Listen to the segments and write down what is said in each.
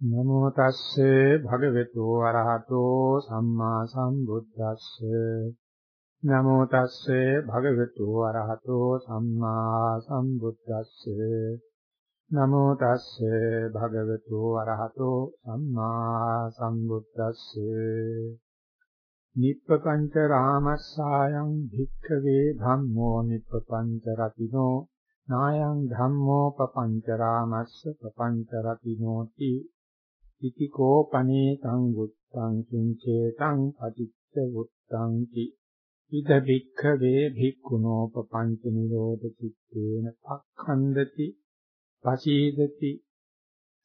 නමෝ තස්සේ භගවතු වරහතෝ සම්මා සම්බුද්දස්සේ. නමෝ තස්සේ භගවතු වරහතෝ සම්මා සම්බුද්දස්සේ. නමෝ තස්සේ භගවතු වරහතෝ සම්මා සම්බුද්දස්සේ. නිප්පකංච රාමස්සායන් භික්ඛවේ ධම්මෝ නිප්පපංච රතිනෝ නායං ධම්මෝ පపంచ රාමස්ස පపంచ රතිනෝති ඉතිකෝ පනේතං වුත්තං කිංචේතං පටිච්ච වුත්තං කි ඉද භික්ඛවේ භික්ඛුනෝ පపంච නිරෝධ චිත්තේන පක්ඛන්දති පසීදති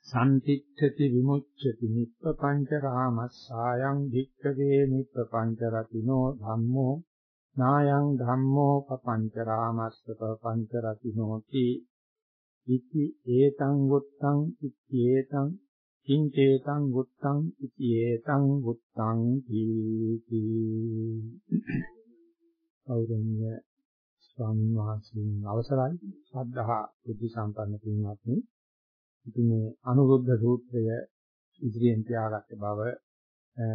සම්තිච්ඡති විමුච්ඡති නිප්පංච රාමස්සායන් භික්ඛවේ නිප්පංච රතිනෝ ධම්මෝ නායන් ධම්මෝ පపంච රාමස්ස පపంච රතිනෝ කි ඉති ඒතං වුත්තං ඉති ඒතං කිංචේතං වුත්තං ඉතියේතං වුත්තං කීති අවුරුන්නේ ස්වාමීන් වහන්සේගෙන් අවසරයි. ශ්‍රද්ධා බුද්ධ සම්පන්න පින්වත්නි. ඉතින් මේ අනුරුද්ධ සූත්‍රය ඉදිරියෙන් තියාගත්ත බව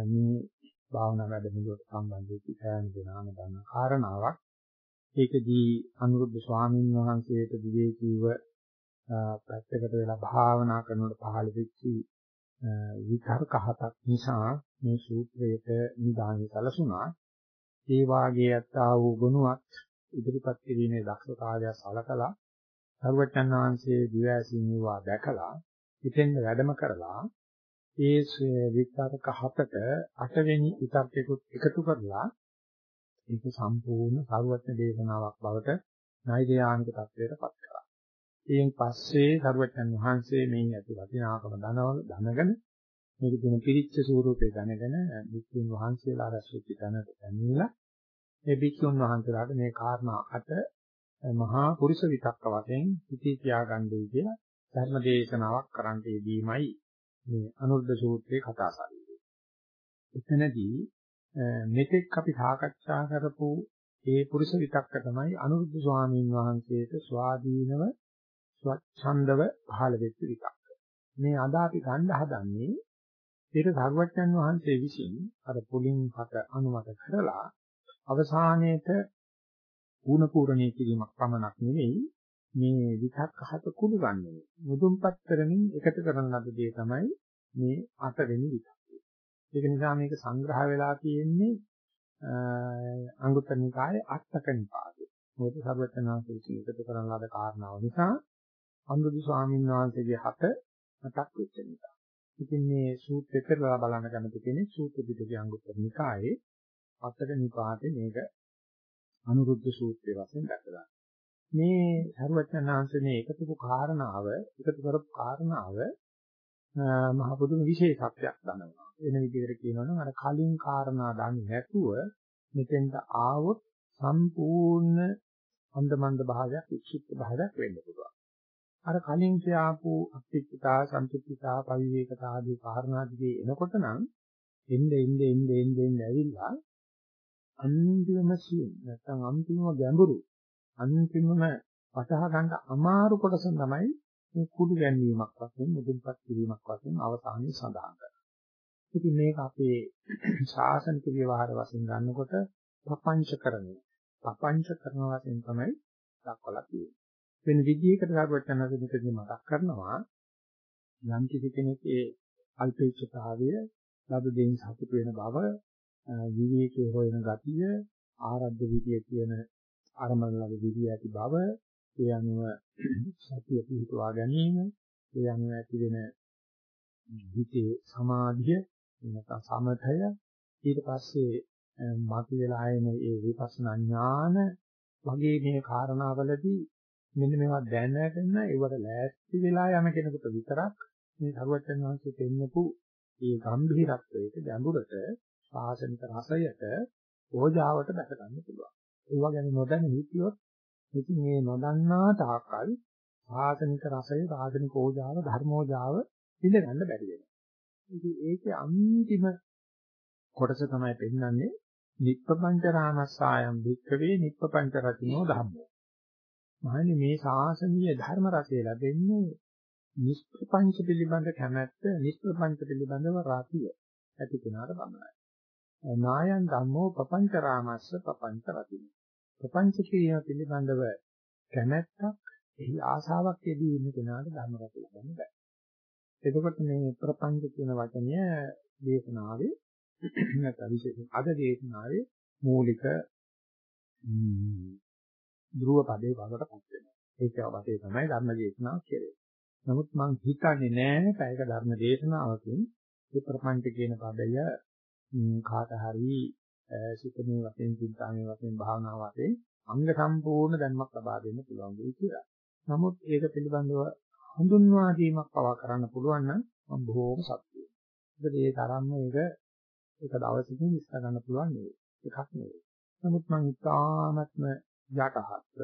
මේ භාවනා වැඩමුළුවට සම්බන්ධ වෙච්ච සෑම දෙනාම දන්න කාරණාවක්. ඒකදී අනුරුද්ධ ස්වාමීන් වහන්සේට විවේකීව පැත්තකට වෙලා භාවනා කරනකොට පහළ වෙච්ච විතර්ක හතක් නිසා මේ සූත්‍රයට නිදානේ සැලසුණා. ඒ වාගේ යත්තා වූ ගුණවත් ඉදිරිපත් කිරීමේ දක්ෂතාවය සලකලා සර්වචන් වහන්සේ දිවැසින් වූවා දැකලා ඉතින් වැඩම කරලා ඒ විතර්ක හතට අටවෙනි විතර්කයකුත් එකතු කරලා ඒක සම්පූර්ණ සර්වඥ දේශනාවක් බවට නෛර්යානික තත්වයට පත් කරා. එයින් පස්සේ සරුවචන් වහන්සේ මේ ඇති වටිනාකම දනවල දැනගෙන මේක දින පිරිච්ච ස්වරූපේ දැනගෙන වික්ෂුන් වහන්සේලා රැස්වෙච්ච තැනට පැමිණලා මේ වික්ෂුන් වහන්සේලාට මේ කාරණා අට මහා පුරුෂ විතක්ක වශයෙන් සිටී තියාගන්නයි කියලා ධර්ම දේශනාවක් කරන්න යෙදීමයි මේ අනුරුද්ධ සූත්‍රයේ කතා සාරය. එතනදී මෙතෙක් අපි සාකච්ඡා කරපු ඒ පුරුෂ විතක්ක තමයි අනුරුද්ධ ස්වාමීන් වහන්සේට ස්වාධීනව ස්වච්ඡන්දව පහළ වෙච්ච විතක්ක. මේ අද අපි ගන්න හදන්නේ ඒක සර්වඥන් වහන්සේ විසින් අර පුලින් හත අනුමත කරලා අවසානයේට ඌණ පූර්ණේ කිරීමක් පමණක් නෙවෙයි මේ විතක්ක හත කුළු ගන්නෙ. මුදුන්පත් කරමින් එකතු කරන ලද දේ තමයි මේ අටවෙනි විතක්කය. ඒක නිසා මේක සංග්‍රහ වෙලා තියෙන්නේ අංගුත්තර නිකායේ අටක නිපාතේ. මොකද සර්වඥාන්සේ විසින් එකතු කරන ලද කාරණාව නිසා අනුරුද්ධ ස්වාමීන් වහන්සේගේ හත මතක් වෙච්ච නිසා. ඉතින් මේ සූත්‍රය පෙරලා බලන්න කැමති කෙනෙක් සූත්‍ර පිටකේ අංගුත්තර නිකායේ අතක නිපාතේ මේක අනුරුද්ධ සූත්‍රය වශයෙන් දැකලා. මේ සරුවචනාංශ මේ එකතු කාරණාව එකතු කරපු කාරණාව මහ පුදුම විශේෂත්වයක් දනවා. වෙන විදිහකට කියනවා නම් අර කලින් කාරණා දන්නේ නැතුව මෙතෙන්ට ආවොත් සම්පූර්ණ අන්දමන්ද භාවයක් වික්ෂිප්ත භාවයක් වෙන්න පුළුවන්. අර කලින් කියආපු අත්‍ත්‍ත්‍තා සම්පූර්ණතා පරිවේකතා ආදී කාරණා දිගේ එනකොට නම් එnde එnde එnde එnde එnde ඇවිල්ලා අන්තිම සියුම් නැත්නම් අන්තිම ගැඹුරු අන්තිමම වටහා ගන්න අමාරු කොටස තමයි මේ කුඩු ගැනීමක් වශයෙන් මුදුන්පත් කිරීමක් වශයෙන් අවසානයේ සඳහන් කරන්නේ. ඉතින් මේක අපේ ශාසනික විවහාර වශයෙන් ගන්නකොට පපංචකරණය. පපංචකරණ වශයෙන් තමයි දක්වලා තියෙන්නේ. වෙන විදිහකට සාකච්ඡානක මෙතනදී මතක් කරනවා. යම් කිසි කෙනෙක්ගේ අල්පේච්ඡතාවය ලබ දෙයින් සතුට වෙන බව විවේකයේ හොයන ගතිය ආරද්ධ විදිය කියන අරමන ලබ විදිය ඇති බව ඒ අනුව සතිය පිහිටුවා ගැනීම ඒ අනුව ඇති වෙන හිතේ සමාධිය නැත්නම් සමතය. ඊට පස්සේ මත වෙලා එන ඒ විපස්සනා ඥාන වගේ මේ කාරණාවලදී මෙන්න මේවා දැනගෙන ඒවට ලෑස්ති වෙලා යන කෙනෙකුට විතරක් මේ සරුවචන වහන්සේ දෙන්නපු මේ ගැඹිරත්වයට ගැඹුරට ශාසනික රසයට ඕජාවට දැක ගන්න පුළුවන්. ඒවා ගැන නොදැන හිටියොත් ඉතින් මේ නොදන්නා තාකල් ශාසනික රසය, ශාසනික ඕජාව, ධර්මෝජාව ඉඳ ගන්න බැරි වෙනවා. ඉතින් ඒකේ අන්තිම කොටස තමයි පෙන්වන්නේ නිප්පපංච රාමස්සායම් භික්කවේ නිප්පපංච රතිනෝ ධම්මෝ. මහන්නේ මේ සාසනීය ධර්ම රසය ලැබෙන්නේ නිෂ්ප්‍රපංච පිළිබඳ කැමැත්ත නිෂ්ප්‍රපංච පිළිබඳව රාතිය ඇති කෙනාට පමණයි. නායන් ධම්මෝ පపంచ රාමස්ස පపంచ රති. ප්‍රපංච ක්‍රියා පිළිබඳව කැමැත්තක් එහි ආසාවක් යෙදී ඉන්න කෙනාට ධර්ම රස ලබන්න බෑ. එතකොට මේ ප්‍රපංච කියන වචනය දේශනාවේ නැත්නම් විශේෂයෙන් අද දේශනාවේ මූලික ධ්‍රුව පදේ වලට පත් වෙනවා. ඒක වටේ තමයි ධර්ම දේශනාව කියන්නේ. නමුත් මම හිතන්නේ නෑ පැයක ධර්ම දේශනාවකින් මේ ප්‍රපංච කියන පදය කාට හරි සිතමේ වශයෙන් චින්තාමේ වශයෙන් භාවනා වශයෙන් අංග සම්පූර්ණ දැනුමක් ලබා දෙන්න පුළුවන් වෙයි කියලා. නමුත් ඒක පිළිබඳව හඳුන්වා දීමක් පවා කරන්න පුළුවන් නම් මම බොහෝම සතුටුයි. මොකද ඒ තරම්ම ඒක එක දවසකින් ඉස්ස ගන්න පුළුවන් නෙවෙයි. එකක් නෙවෙයි. නමුත් මම ඉතාමත්ම යටහත්.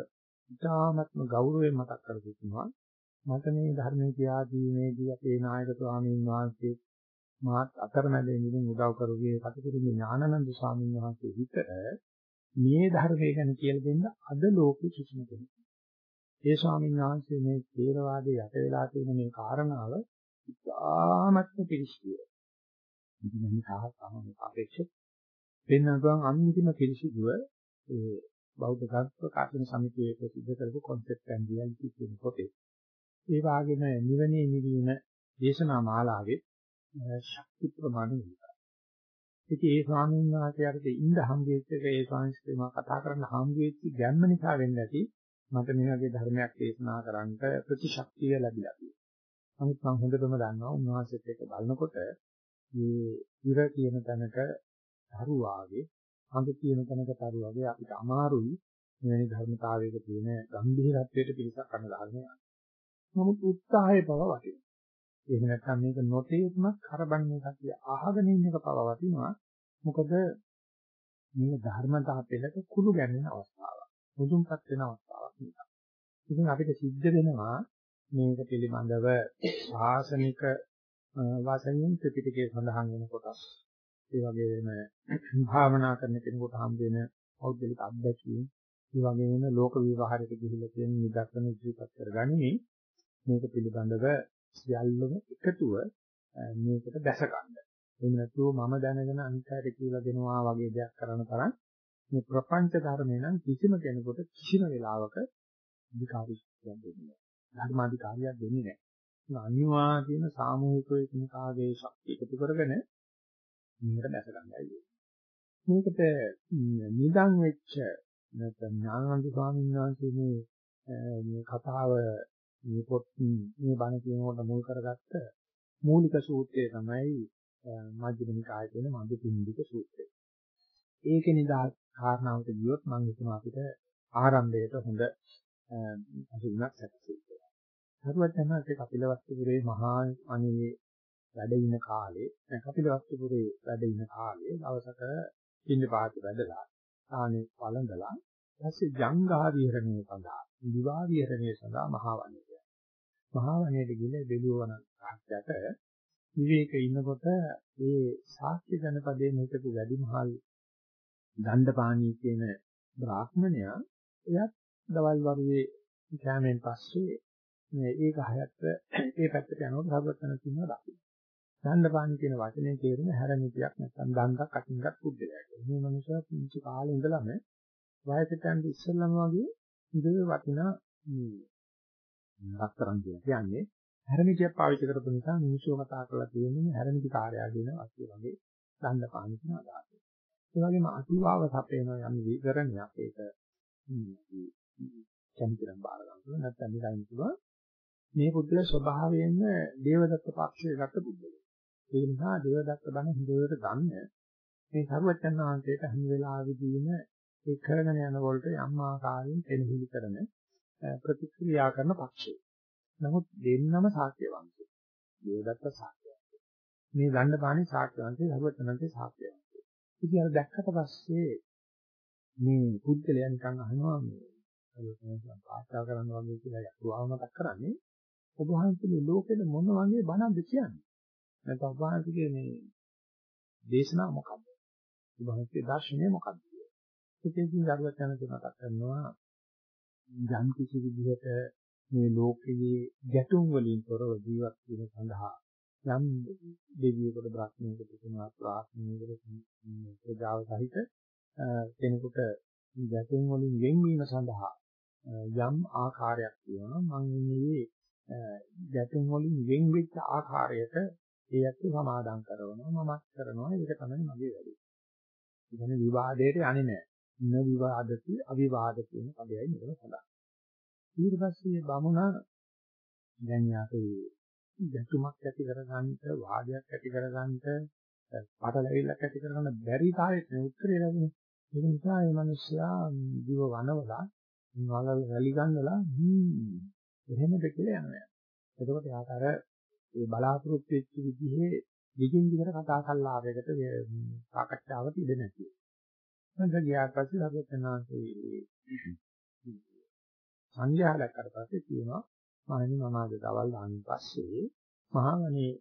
ඉතාමත්ම ගෞරවයෙන් මතක් කර සිටිනවා. මට මේ ධර්මයේ කියාදීමේදී අපේ නායක ස්වාමීන් වහන්සේ මාත් අතරමැදෙන් ඉඳන් උදව් කරුවේ කටුකුරුගේ ඥානানন্দ ස්වාමීන් වහන්සේ හිත මේ ධර්මය ගැන කියලා දෙන්න අද ලෝකෙ කිසිම කෙනෙක් ඒ ස්වාමීන් වහන්සේ මේ ථේරවාදයේ යට වෙලා තියෙන මේ කාරණාව ඉතාමත්ම පිළිසිදුව. ඉතින් මේ සාහසම අපේක්ෂිත වෙන්න පුළුවන් අන්තිම පිළිසිදුව ඒ බෞද්ධ ධර්ම ප්‍රකාශන සමිතියේ ප්‍රසිද්ධ කරපු concept and reality කියන පොතේ. ඒ වගේම නිවනේ නිවීම දේශනා මාලාවේ ශක්ති ප්‍රමාණය විතරයි. ඉතින් ඒ ස්වාමීන් වහන්සේට ඉඳ හම්බෙච්ච එක ඒ ස්වාමීන් වහන්සේ කතා කරන්න හම්බෙච්ච ගැම්ම නිසා වෙන්නේ නැති මට මේ වගේ ධර්මයක් දේශනා කරන්නට ප්‍රතිශක්තිය ලැබිලා තියෙනවා. නමුත් මම හොඳටම දන්නවා උන්වහන්සේත් එක්ක බලනකොට මේ ඉර කියන තැනක දරුවාගේ අඟ කියන තැනක දරුවාගේ අපිට අමාරුයි මෙවැනි ධර්මතාවයක තියෙන ගැඹිරත්වයට පිළිසක් කරන්න ධර්මයක්. නමුත් උත්සාහය බව වටිනවා. එහෙම නැත්නම් මේක නොතේරුමත් කරබන්නේ කතිය අහගෙන ඉන්න එක පව වටිනවා. මොකද මේ ධර්මතා පෙළක කුළු ගැන්වෙන අවස්ථාවක්. මුදුන්පත් වෙන අවස්ථාවක් nika. ඉතින් අපිට සිද්ධ වෙනවා මේක පිළිබඳව ශාසනික වශයෙන් ත්‍රිපිටකයේ සඳහන් වෙන කොටස් ඒ වගේම භාවනා කරන කෙනෙකුට හම් වෙන පෞද්ගලික අත්දැකීම් ඒ වගේම ලෝක විවහාරයට ගිහිල්ලා තියෙන නිදර්ශන ඉදිරිපත් කරගනිමින් මේක පිළිබඳව සියල්ලම එකතුව මේකට දැස ගන්න. එහෙම නැතුව මම දැනගෙන අනිත්‍යයට කියලා දෙනවා වගේ දෙයක් කරන තරම් මේ ප්‍රපංච ධර්මේ නම් කිසිම කෙනෙකුට කිසිම වෙලාවක අධිකාරියක් දෙන්නේ නැහැ. ධර්මාධිකාරියක් දෙන්නේ නැහැ. ඒක අනිවාර්යයෙන්ම සාමූහිකව එකිනෙකාගේ ශක්තිය එකතු කරගෙන මේකට දැස ගන්නයි මේකට නිදන් වෙච්ච නැත්නම් ඥානන්ද ස්වාමීන් වහන්සේ මේ මේ කතාව මේ පොත් මේ බණ කියනකොට මුල් කරගත්ත මූලික සූත්‍රය තමයි මජ්ක්‍ධිම නිකායේ තියෙන මධ්‍යපින්ඩික සූත්‍රය. ඒකේ නිදාස් කාරණාවට ගියොත් මම හිතනවා අපිට ආරම්භයට හොඳ අසුණක් සැකසෙයි. හරුවත් තමයි අපේ කපිලවස්තු පුරේ මහා අනේ වැඩ ඉන කාලේ කපිලවස්තුපුරේ වැඩ ඉන කාලේ දවසක පින්න පාති වැඩලා ආනේ පළඳලා ඊපස්සේ ජංගා විහරණය සඳහා දිවා විහරණය සඳහා මහා වනයේ මහා වනයේට ගිහින් බෙලුවන රහස්‍යයට විවේක ඉන්නකොට ඒ ශාක්‍ය ජනපදයේ හිටපු වැඩිමහල් දණ්ඩපාණී කියන බ්‍රාහ්මණයා එයත් දවල් වරුවේ කැමෙන් පස්සේ මේ ඒක හයත් ඒ පැත්තට යනකොට සර්වඥ කියනවා දකින්න. දණ්ඩපාණී කියන වචනේ තේරුම හැරමිටියක් නැත්නම් දණ්ඩක් අටින්ගත් පුද්ගලයෙක්. මේ මනුස්සයා පුංචි කාලේ ඉඳලම වයසට යන ඉස්සෙල්ලම වගේ ඉඳලා වටිනා රත්තරන් කියන්නේ හැරමිටියක් පාවිච්චි කරපු නිසා මිනිස්සු කතා කරලා තියෙන්නේ හැරමිටි කාර්යය කියන වස්තුව වගේ දණ්ඩ පාන කියන අදහස. ඒ වගේම අතිවාව සපේන යම් විවරණයක් ඒක කැමතිනම් බාර ගන්නවා නැත්නම් නිකන් පුළුවන් මේ පුද්ගල ස්වභාවයෙන්ම දේවදත්ත පක්ෂයේ ගත පුද්ගලයෙක්. ඒ නිසා දේවදත්ත බණ හොඳට ගන්න මේ සරුවචන් වහන්සේට හැම වෙලාවෙදීම ඒ කරගෙන යන වලට යම් ආකාරයෙන් එළහිලි කරන ප්‍රතික්‍රියා කරන පක්ෂය. නමුත් දෙන්නම සාක්‍ය වංශය. දේවදත්ත සාක්‍ය වංශය. මේ දණ්ඩපාණි සාක්‍ය වංශය, ධර්මචනන්තේ සාක්‍ය වංශය. ඉතින් අර දැක්කට පස්සේ මේ පුද්ගලයා නිකන් අහනවා මේ පාස්තා කරන්න වගේ කියලා යතුවාව මතක් කරන්නේ ඔබ වහන්සේ ලෝකෙද මොන වගේ බණක්ද කියන්නේ? නැත්නම් ඔබ වහන්සේගේ මේ දේශනාව මොකක්ද? ඔබ වහන්සේගේ දර්ශනය මොකක්ද? ඉතින් දරුවත් යන තුනක් කරනවා යම් කිසි විදිහට මේ ලෝකයේ ගැටුම් වලින් තොරව ජීවත් වීම සඳහා යම් දෙවියෙකුට බ්‍රහ්මයෙකුට තුනා ප්‍රාඥයෙකුට ප්‍රජාව සහිත කෙනෙකුට ගැටුම් වලින් වෙන්වීම සඳහා යම් ආකාරයක් තියෙනවා මම මේ ගැටුම් වලින් වෙන් වෙච්ච ආකාරයට ඒ ඇත්ත සමාදම් කරනවා මමත් කරනවා ඒක තමයි මගේ වැඩේ. ඉතින් විවාදයට යන්නේ නැහැ. න විවාදති අවිවාද කියන පදයයි මෙතන සඳහන්. ඊට පස්සේ බමුණා දැන් යාගේ ගැටුමක් ඇති කරගන්නට වාදයක් ඇති කරගන්නට පටලැවිල්ලක් ඇති කරගන්න බැරි තාලෙට උත්තරේ ලැබුණේ. ඒක නිසා මේ මිනිස්සයා දිව වනවලා වල රැලි ගන්නලා හ්ම් එහෙමද කියලා යනවා. එතකොට යාට අර ඒ බලාපොරොත්තු වෙච්ච විදිහේ දිගින් දිගට කතා කල්ලාවයකට සාකච්ඡාවට ඉඩ නැති. මම ගියාට පස්සේ ලබතනාසේ සංඝයා දැක්කට පස්සේ කියනවා මහණනි මම අද දවල් ආන් පස්සේ මහාවනේ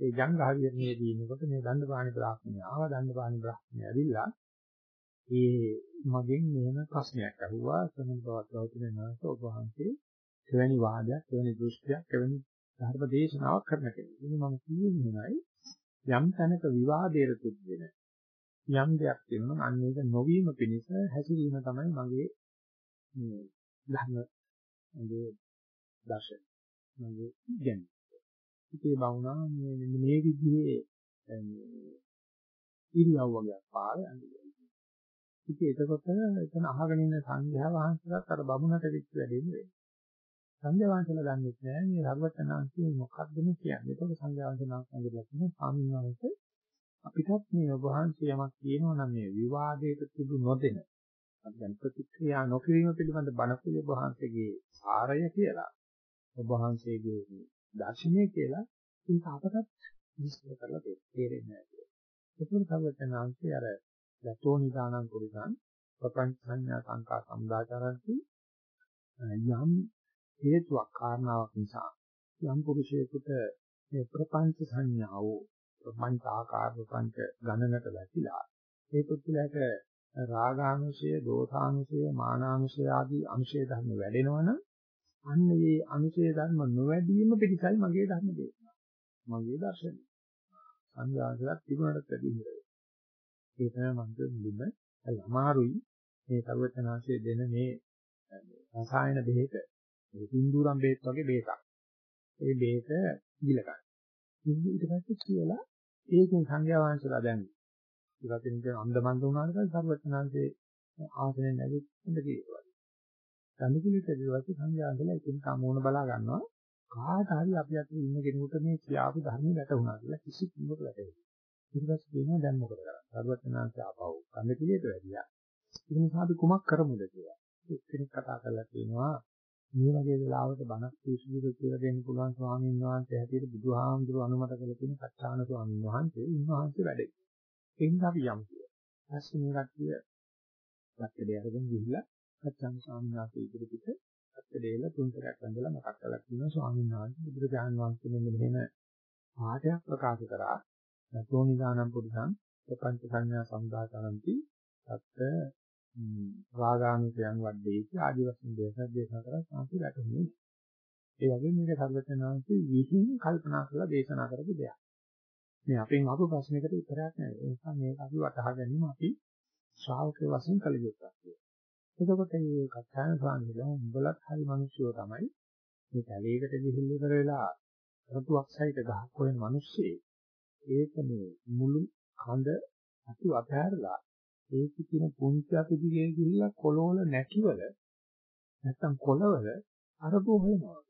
ඒ ජංගහවියනේ දිනකොට මේ දණ්ඩපාණි බ්‍රාහ්මණය ආවා දණ්ඩපාණි බ්‍රාහ්මණය ඇවිල්ලා ඒ මගෙන් මෙහෙම ප්‍රශ්නයක් අහුවා සමන් බවත් ගෞතම නාථ ඔබ වහන්සේ එවැනි වාදයක් එවැනි දෘෂ්ටියක් එවැනි ධර්ම දේශනාවක් කරන කෙනෙක්. ඉතින් මම කියන්නේ නයි යම් තැනක විවාදයට තුඩ් වෙන යම් දෙයක් තියෙනවා අන්න ඒක නොවීම පිණිස හැසිරීම තමයි මගේ මේ ධර්ම මගේ දර්ශන මගේ ඉගෙන. ඉතේ බවුනා මේ මේ විදිහේ ඉරියව් වගේ පාර යන්නේ. ඉතින් එතකොට එතන අහගෙන ඉන්න සංඝයා වහන්සේලාත් අර බමුණට වෙච්ච වැඩේ නෙවෙයි. සංඝයා වහන්සේලා දන්නේ නැහැ මේ රඝවතනාංශයේ මොකක්ද මේ කියන්නේ. ඒක සංඝයා වහන්සේලා සංඝයා කියන ස්වාමීන් වහන්සේ අපිටත් මේ ඔබ වහන්සේ යමක් කියනවා නම් මේ විවාදයට තුඩු නොදෙන අපි දැන් ප්‍රතික්‍රියා නොකිරීම පිළිබඳ බණපොළේ ඔබ වහන්සේගේ සාරය කියලා ඔබ වහන්සේගේ දර්ශනය කියලා ඒක අපටත් විශ්ලේෂණය කරලා තේරෙන්නේ නැහැ. ඒකත් සර්වඥාන්සේ අර යතෝ නිදානං කුරිසං ප්‍රපංච සංඥා සංකා සම්දාචරಂತಿ යම් හේතුවක් කාරණාවක් නිසා යම් පුරුෂයෙකුට මේ ප්‍රපංච සංඥාව ප්‍රපංච ආකාර ප්‍රපංච ගණනට වැටිලා ඒ පුද්ගලයාට රාගානුසය, දෝසානුසය, මානානුසය ආදී අනුශය ධර්ම වැඩෙනවනම් අන්න මේ අනුශය ධර්ම නොවැඩීම පිටසයි මගේ ධර්ම දේශනාව. මගේ දර්ශනය. සංඥාසලක් තිබුණාට වැඩි හිරේ. ඒ තමයි මම මුලින්ම අමාරුයි මේ සර්වචනාංශයේ දෙන මේ රසායන බෙහෙත ඒ සින්දුරම් බෙහෙත් වගේ බෙහෙතක්. ඒ බෙහෙත ඉගිල ගන්න. ඊට පස්සේ කියලා ඒකෙන් සංඥා වංශලා දැන් ඉවතින් කියන අන්දමන්ද වුණාට පස්සේ සර්වචනාංශයේ ආසනෙ නැගිට හොඳ කියලා. සම්පූර්ණිත දිවසේ සංඥාන්දලා එකින් කමෝන බලා ගන්නවා. කාට හරි අපි අතේ ඉන්න කෙනෙකුට මේ කියාපු ධර්ම වැටුණා කියලා කිසි කෙනෙකුට වැටහෙන්නේ. ඊට පස්සේ කියනවා දැන් මොකද කරන්නේ? සර්වඥාන්සේ ආපහු කන්න පිළියෙත වැඩියා. ඒ නිසා අපි කුමක් කරමුද කියලා. එක්කෙනෙක් කතා කරලා කියනවා මේ වගේ වෙලාවක බණක් පිළිසිදු කියලා දෙන්න පුළුවන් ස්වාමීන් වහන්සේ හැටියට බුදුහාමුදුරුවෝ අනුමත කළ තියෙන කච්චාන ස්වාමීන් වහන්සේ උන්වහන්සේ වැඩේ. ඒ නිසා අපි යමු කියලා. ඊපස්සේ මේ කට්ටිය ලක්කඩේ අරගෙන ගිහිල්ලා කච්චාන ස්වාමීන් වහන්සේ ඉදිරියට ලක්කඩේල තුන්තරයක් වැඳලා මතක් කරලා කියනවා ස්වාමීන් වහන්සේ බුදුරජාණන් වහන්සේ මෙන්න මෙහෙම පාඩයක් ප්‍රකාශ කරා. සෝනිදානම් පුරුෂං ප්‍රපංච සංඥා සම්දාතනන්ති සත්‍ය රාගානුසයන් වඩේති ආදි වශයෙන් දේශනා දේශනා කරා සාන්ති රැකෙන්නේ. ඒ වගේම මේක සර්වඥාන්සේ විහිං කල්පනා කරලා දේශනා කරපු දෙයක්. මේ අපෙන් අහපු ප්‍රශ්නයකට උත්තරයක් නැහැ. ඒ නිසා මේක අපි වටහා ගැනීම අපි ශ්‍රාවකයෝ වශයෙන් කළ යුතුයි. එතකොට මේ කච්චායන ස්වාමීන් උඹලත් හරි මිනිස්සුયો තමයි මේ කැලේකට ගිහිල්ලා ඉවර වෙලා රතුවක් සහිත ගහක් හොයන මිනිස්සේ ඒක මේ මුළු කඳ අතු අතහැරලා ඒකේ තියෙන පුංචි අතු දිගේ ගිහිල්ලා කොළවල නැකිවල නැත්තම් කොළවල අරබෝ හොයනවා.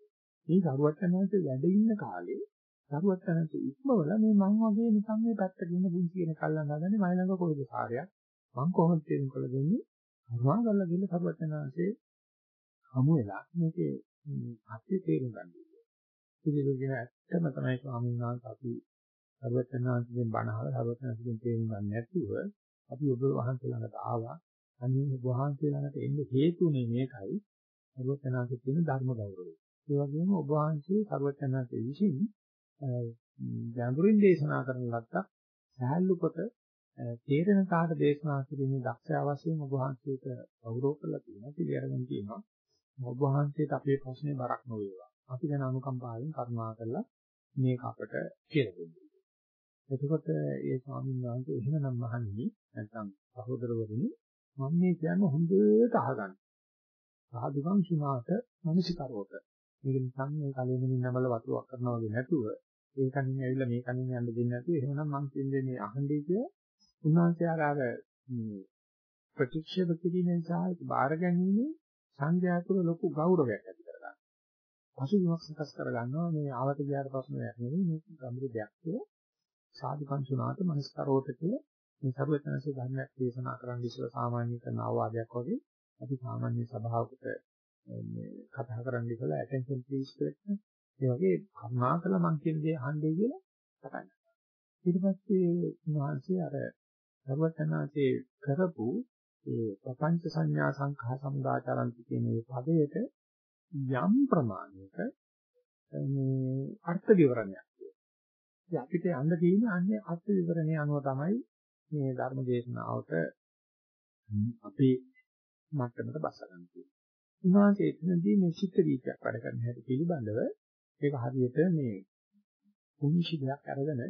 මේ සරුවචනන්සේ වැඩ ඉන්න කාලේ සරුවචනන්සේ ඉක්මවල මේ මං වගේ නිකන් මේ පැත්තක ඉන්න පුංචි කෙනෙක් අල්ලන්න හදන්නේ මයි ළඟ කොයිද කාර්යයක් මං කොහොමද තේරුම් කළ දෙන්නේ අරුණා කරලා ගිහින් සරුවචනන්සේ හමු වෙලා මේකේ අත්‍ය තේරුම් ගන්න. ඉතින් ඒක ඇත්තම තමයි ස්වාමීන් වහන්සේ අපි සර්වඥාන්සේගෙන් බණ අහලා සර්වඥාන්සේගෙන් තේරුම් ගන්න නැතුව අපි ඔබ වහන්සේ ළඟට ආවා. අනිත් ඔබ වහන්සේ ළඟට එන්න හේතුනේ මේකයි සර්වඥාන්සේ කියන ධර්ම ගෞරවය. ඒ වගේම ඔබ වහන්සේ සර්වඥාන්සේ විසින් ගැඹුරින් දේශනා කරන ලද්දක් සහැල්ලු කොට තේරෙන කාට දේශනා කිරීමේ දක්ෂ අවශ්‍යම ඔබ වහන්සේට ගෞරව කරලා තියෙනවා පිළිඅරගෙන තියෙනවා. ඔබ වහන්සේට අපේ ප්‍රශ්නේ බරක් නොවේවා. අපි ගැන අනුකම්පාවෙන් කරුණා කරලා මේක අපට කියලා දෙන්න. එතකොට ඒ ස්වාමීන් වහන්සේ එහෙමනම් මහන්නේ නැත්නම් සහෝදරවරුනි මම මේ කියන්නේ හොඳට අහගන්න. සාදුකම් සුණාට මනසිකරෝත. මේක නිකන් මේ කලෙමින් නමල වතුරක් කරනවා වගේ නැතුව ඒ කණින් ඇවිල්ලා මේ කණින් යන්න දෙන්නේ නැතුව එහෙමනම් මම කියන්නේ මේ අහන්නේ කිය උන්වහන්සේ ආර මේ ප්‍රතික්ෂේප කිරීමෙන් සහ බාර ගැනීමෙන් සංඝයා තුළ ලොකු ගෞරවයක් ඇති කරගන්නවා. පසුබිමක් සකස් කරගන්නවා මේ ආවත ගියාට පස්සෙ නෙවෙයි මේ ගම්බුරු දෙයක් කියලා සාධිකං සුණාත මනස්කරෝත කියලා මේ සරුවචනසේ ධර්මයක් දේශනා කරන්න ඉස්සෙල්ලා සාමාන්‍ය කරන අවවාදයක් වගේ අපි සාමාන්‍ය සභාවකට මේ කතා කරන්න ඉස්සෙල්ලා attention please කියලා ඒ වගේ කරුණාකර මං කියන දේ අහන්නේ කියලා කතා කරනවා. ඊට පස්සේ උන්වහන්සේ අර සරුවචනසේ කරපු ඒ ප්‍රපංච සංඥා සංඛා සමුදාචරන්ති කියන මේ පදයට යම් ප්‍රමාණයක මේ අර්ථ විවරණයක් තියෙනවා. අපිට යන්න තියෙන්නේ අන්නේ අර්ථ විවරණය අනුව තමයි මේ ධර්ම දේශනාවට අපේ මට්ටමට බස ගන්න තියෙන්නේ. උන්වහන්සේ එතනදී මේ චිත්ත වීතියක් වැඩ කරන හැටි පිළිබඳව ඒක හරියට මේ කුංචිලයක් අරගෙන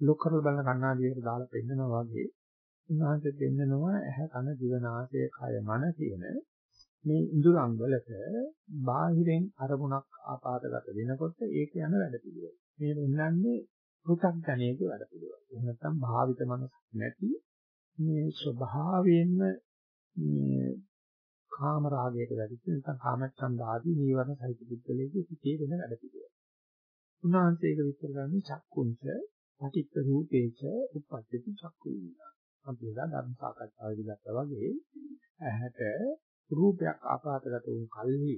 ලොක් කරලා බලන කණ්ණාඩියකට දාලා පෙන්නනවා වගේ උන්වහන්සේ දෙන්නනවා ඇහැ කන දිව නාසය කය මන කියන මේ ඉඳුරන් වලට බාහිරෙන් අරමුණක් ආපාදගත වෙනකොට ඒක යන වැඩ පිළිවෙල. මේ වෙන්නන්නේ පෘථග්ජනයේක වැඩ පිළිවෙල. එහෙම නැත්නම් භාවිත මනස නැති මේ ස්වභාවයෙන්ම මේ කාම රාගයට වැඩිච්ච නැත්නම් කාමච්ඡන්ද ආදී නීවරණ සහිත බුද්ධලයේ සිටේ වෙන වැඩ පිළිවෙල. උන්වහන්සේ ඒක විස්තර කරන්නේ චක්කුංච පටිච්ච රූපේච උප්පත්ති චක්කු විඤ්ඤාණ. අපි එදා ධර්ම සාකච්ඡාවේදී ගත්තා වගේ ඇහැට රූපයක් ආපාතගත වුන් කල්හි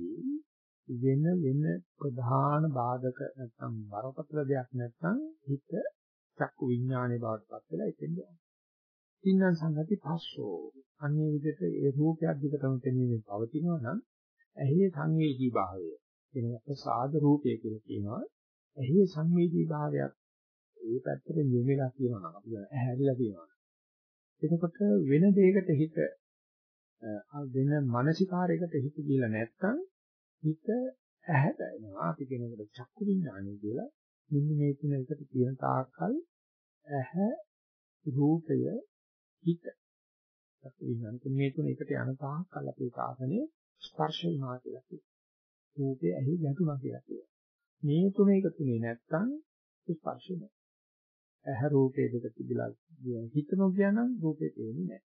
වෙන වෙන ප්‍රධාන බාධක නැත්නම් බරපතල දෙයක් නැත්නම් හිත චක්කු විඥානයේ බවට පත් වෙලා ඉතින් යනවා. ඉන්නම් සංගති පස්සෝ. අන්නේ විදිහට ඒ රූපයක් දිගටම තෙමීමේ පවතිනවා නම් ඇහි සංවේදී භාවය. කියන ප්‍රසාද රූපය කියලා කියනවා. ඇහි සංවේදී භාවයක් ඒ පැත්තට යොමුලා කියනවා නම් අපි ඇහැරිලා කියනවා. එතකොට වෙන දෙයකට හිත වෙන මානසිකාරයකට හිත ගිහලා නැත්තම් හිත ඇහැට එනවා අපි කියනකොට චක්කු විඥානය කියලා. මෙන්න මේ තුන එකට තියෙන තාක්කල් ඇහැ රූපය හිත. චක්කු විඥාන මේ තුන එකට යන තාක්කල් අපේ සාසනේ ස්පර්ශ වුණා කියලා කියනවා. රූපය ඇහි ගැටුණා කියලා කියනවා. මේ තුන එකතුනේ නැත්තම් ස්පර්ශ නෑ ඇහැ රූපේ දෙක තිබිලා හිතනෝ කියනනම් රූපේ පේන්නේ නැහැ.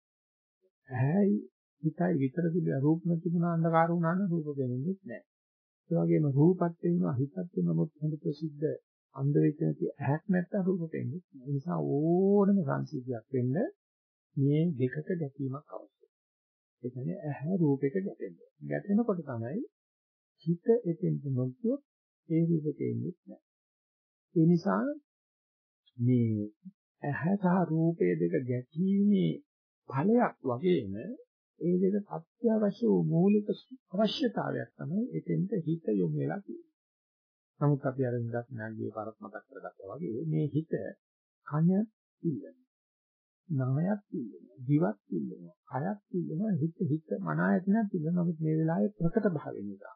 ඇහැයි හිතයි විතර තිබිලා රූප නොතිබුණා අන්ධකාර වුණා නම් රූප පේන්නේ නැහැ. ඒ වගේම රූපත් වෙනවා හිතත් වෙනමුත් හොඳ ප්‍රසිද්ධ අන්ධ වෙච්ච නැති ඇහක් නැත්තම් රූප පේන්නේ නැහැ. ඒ නිසා ඕනම සංසිද්ධියක් වෙන්න මේ දෙකට ගැටීමක් අවශ්‍යයි. ඒ කියන්නේ ඇහැ රූපයක ගැටෙන්න. ගැටෙනකොට තමයි හිත එතෙන්ට නොගියොත් ඒ රූප පේන්නේ නැහැ. ඒ නිසා මේ ඇහැ සහ රූපය දෙක ගැටීමේ ඵලයක් වගේම ඒ දෙක අත්‍යවශ්‍ය වූ මූලික අවශ්‍යතාවයක් තමයි එතෙන්ට හිත යොමු වෙලා තියෙන්නේ. නමුත් අපි අර ඉඳක් නැගියේ පාරක් මතක් කරගත්තා වගේ මේ හිත කන ඉල්ලනවා. නායත් ඉල්ලනවා. දිවත් ඉල්ලනවා. කයත් ඉල්ලනවා. හිත හිත මන ආයතනත් ඉල්ලනවා. නමුත් මේ වෙලාවේ ප්‍රකට භාවය නිසා.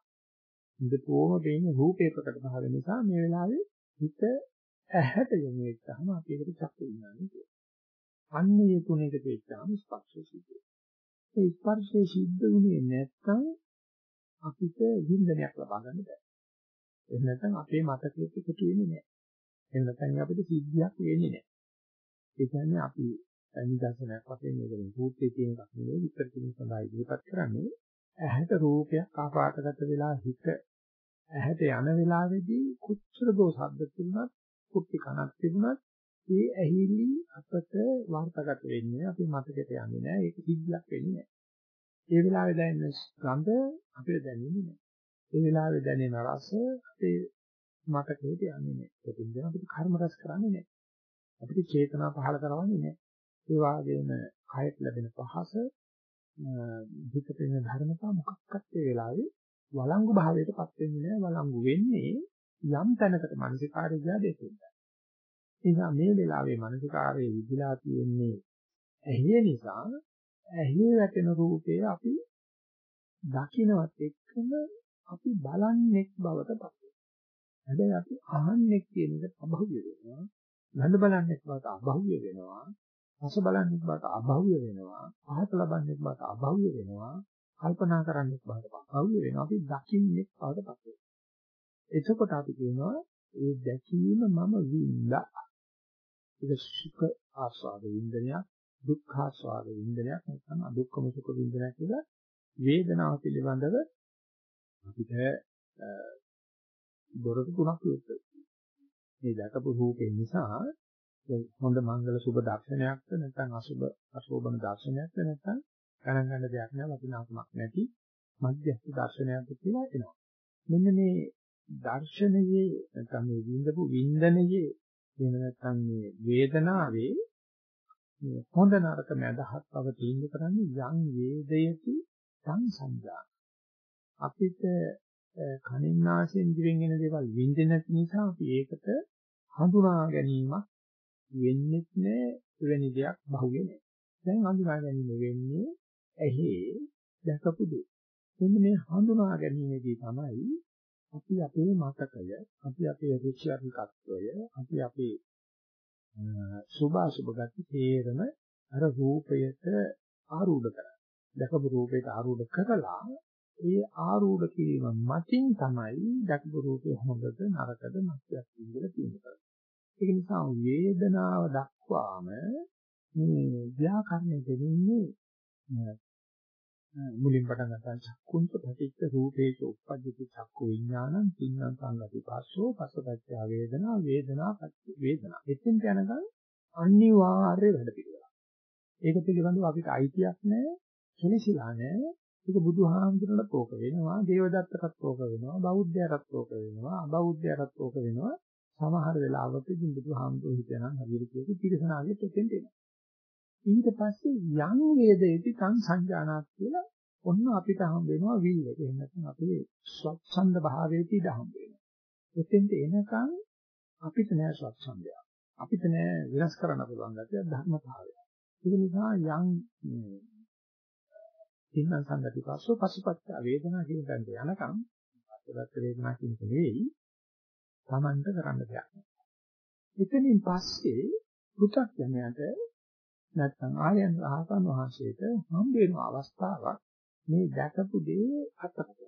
ඉඳපෝම දෙන්නේ රූපේ ප්‍රකට භාවය නිසා මේ වෙලාවේ හිත ඇහැට යොමු වෙච්චාම අපි ඒකට චක්කු විඥානය කියනවා. අන්නේ තුනකට වෙච්චාම ස්පර්ශය සිද්ධ වෙනවා. ඒ ස්පර්ශය සිද්ධ වුණේ නැත්නම් අපිට වින්දනයක් ලබා ගන්න බෑ. එහෙම නැත්නම් අපේ මතකයට එකතු වෙන්නේ නැහැ. එහෙම නැත්නම් අපිට සිද්ධියක් වෙන්නේ නැහැ. ඒ කියන්නේ අපි නිදර්ශනයක් වශයෙන් මේකෙන් රූපේ තියෙන එකක් නෙවෙයි විතර තියෙන සඳහා ඉදිරිපත් කරන්නේ ඇහැට රූපයක් ආපාතගත වෙලා හිත ඇහැට යන වෙලාවේදී කුච්චර දෝ ශබ්ද තිබුණත් කුට්ටි කනක් තිබුණත් ඒ ඇහිලි අපට වාර්තාගත වෙන්නේ අපේ මතකයට යන්නේ නැහැ. ඒක සිද්ධියක් වෙන්නේ නැහැ. ඒ වෙලාවේ දැනෙන ගඳ අපිට දැනෙන්නේ නැහැ. ඒ වෙලාවේ දැනෙන රස අපේ මතකයට යන්නේ නැහැ. ඒකෙන් දැන් අපිට කර්ම රස කරන්නේ නැහැ. අපිට චේතනා පහල කරවන්නේ නැහැ. ඒ වගේම කයට ලැබෙන පහස හිතට එන ධර්මතා මොකක්වත් ඒ වෙලාවේ වළංගු භාවයටපත් වෙන්නේ නැහැ. වළංගු වෙන්නේ යම් තැනකට මානසිකාරය ගියා දෙකෙන්ද. ඒ නිසා මේ වෙලාවේ මානසිකාරයේ විදිලා තියෙන්නේ ඇහි නිසා ඇහි වැටෙන රූපේ අපි දකින්නවත් එක්කම අපි බලන්නේ බවට පත් වෙනවා. හැබැයි අපි අහන්නේ කියන එක අභෞවිය වෙනවා. ගඳ බලන්නේ බවට අභෞවිය වෙනවා. රස බලන්නේ බවට අභෞවිය වෙනවා. පහත ලබන්නේ බවට අභෞවිය වෙනවා. කල්පනා කරන්නේ බවට අභෞවිය වෙනවා. අපි දකින්නේ බවට පත් වෙනවා. එතකොට අපි කියනවා ඒ දැකීම මම වින්දා. ඒක සුඛ ආස්වාද වින්දනයක්, දුක්ඛ ආස්වාද වින්දනයක් නැත්නම් අදුක්ඛම සුඛ වින්දනයක් කියලා වේදනාව පිළිබඳව අපිට දොරටු තුනක් විවෘත මේ දැකපු රූපේ නිසා හොඳ මංගල සුබ දර්ශනයක්ද නැත්නම් අසුබ අශෝභන දර්ශනයක්ද නැත්නම් ගණන් ගන්න දෙයක් නෑ වටිනාකමක් නැති මධ්‍යස්ථ දර්ශනයක්ද කියලා එනවා. මෙන්න මේ දර්ශනයේ නැත්නම් මේ විඳපු වින්දනයේ එහෙම නැත්නම් මේ වේදනාවේ මේ හොඳ නරක මැදහත් බව තීන්දුව කරන්නේ යම් වේදයති සංසංජා. අපිට කනින් නාසයෙන් දිවෙන් එන දේවල් විඳින නිසා අපි ඒකට හඳුනා ගැනීමක් වෙන්නේ නැහැ එවැනි දෙයක් බහුවේ නැහැ. දැන් හඳුනා ගැනීම වෙන්නේ ඇහි දැකපු දේ. මෙන්න මේ හඳුනා ගැනීමේදී තමයි අපි අපේ මතකය, අපි අපේ රුචි අරුචිකත්වය, අපි අපේ සුභ අසුභ ගති තේරම අර රූපයට ආරූඪ කරන්නේ. දැකපු රූපයට ආරූඪ කරලා ඒ ආරූඪ කිරීම මතින් තමයි දැකපු රූපේ හොඳද නරකද මැදයක් කියලා තියෙන්නේ. ඒක නිසා වේදනාව දක්වාම මේ ව්‍යාකරණය දෙන්නේ මුලින් පටන් ගන්න චක්කුන්ත ප්‍රතිච්ඡ රූපේච උප්පජ්ජති චක්කු විඥානං තින්නම් සංගති පස්සෝ පස්සපච්චය වේදනා වේදනා පච්ච වේදනා. එතෙන් යනකම් අනිවාර්ය වැඩ පිළිවෙලක්. ඒක පිළිබඳව අපිට අයිතියක් නැහැ, කෙලෙසිලා නැහැ. ඒක බුදුහාමුදුරන්ට තෝක වෙනවා, දේවදත්තටත් තෝක වෙනවා, බෞද්ධයටත් තෝක වෙනවා, අබෞද්ධයටත් තෝක වෙනවා. සමහර වෙලාවකදී බුදුහාමුදුරු හිතනනම් හරියට කියපු තිරසනාගේ තෙතෙන්ට එනවා. ඊට පස්සේ යම් වේදේති තං සංජානාත් කියලා ඔන්න අපිට හම් වෙනවා විල් එක. එහෙම නැත්නම් අපේ ස්වච්ඡන්ද භාවයේදී දහම් වෙනවා. එතෙන්ට එනකන් අපිට නෑ ස්වච්ඡන්දය. අපිට නෑ විනාශ කරන්න පුළුවන් ගැතිය ධර්මතාවය. ඒක නිසා යම් තින්න සංගති පස්සෝ පසුපත්ත වේදනා කියන තැනට යනකම් පස්සපත්ත වේදනා කියන එක නෙවෙයි Tamanට කරන්න දෙයක් නෑ. එතනින් පස්සේ පු탁ඥයට නැත්නම් ආර්යයන් රහතන් වහන්සේට හම් වෙන අවස්ථාවක් මේ දැකපු දේ අත්කට.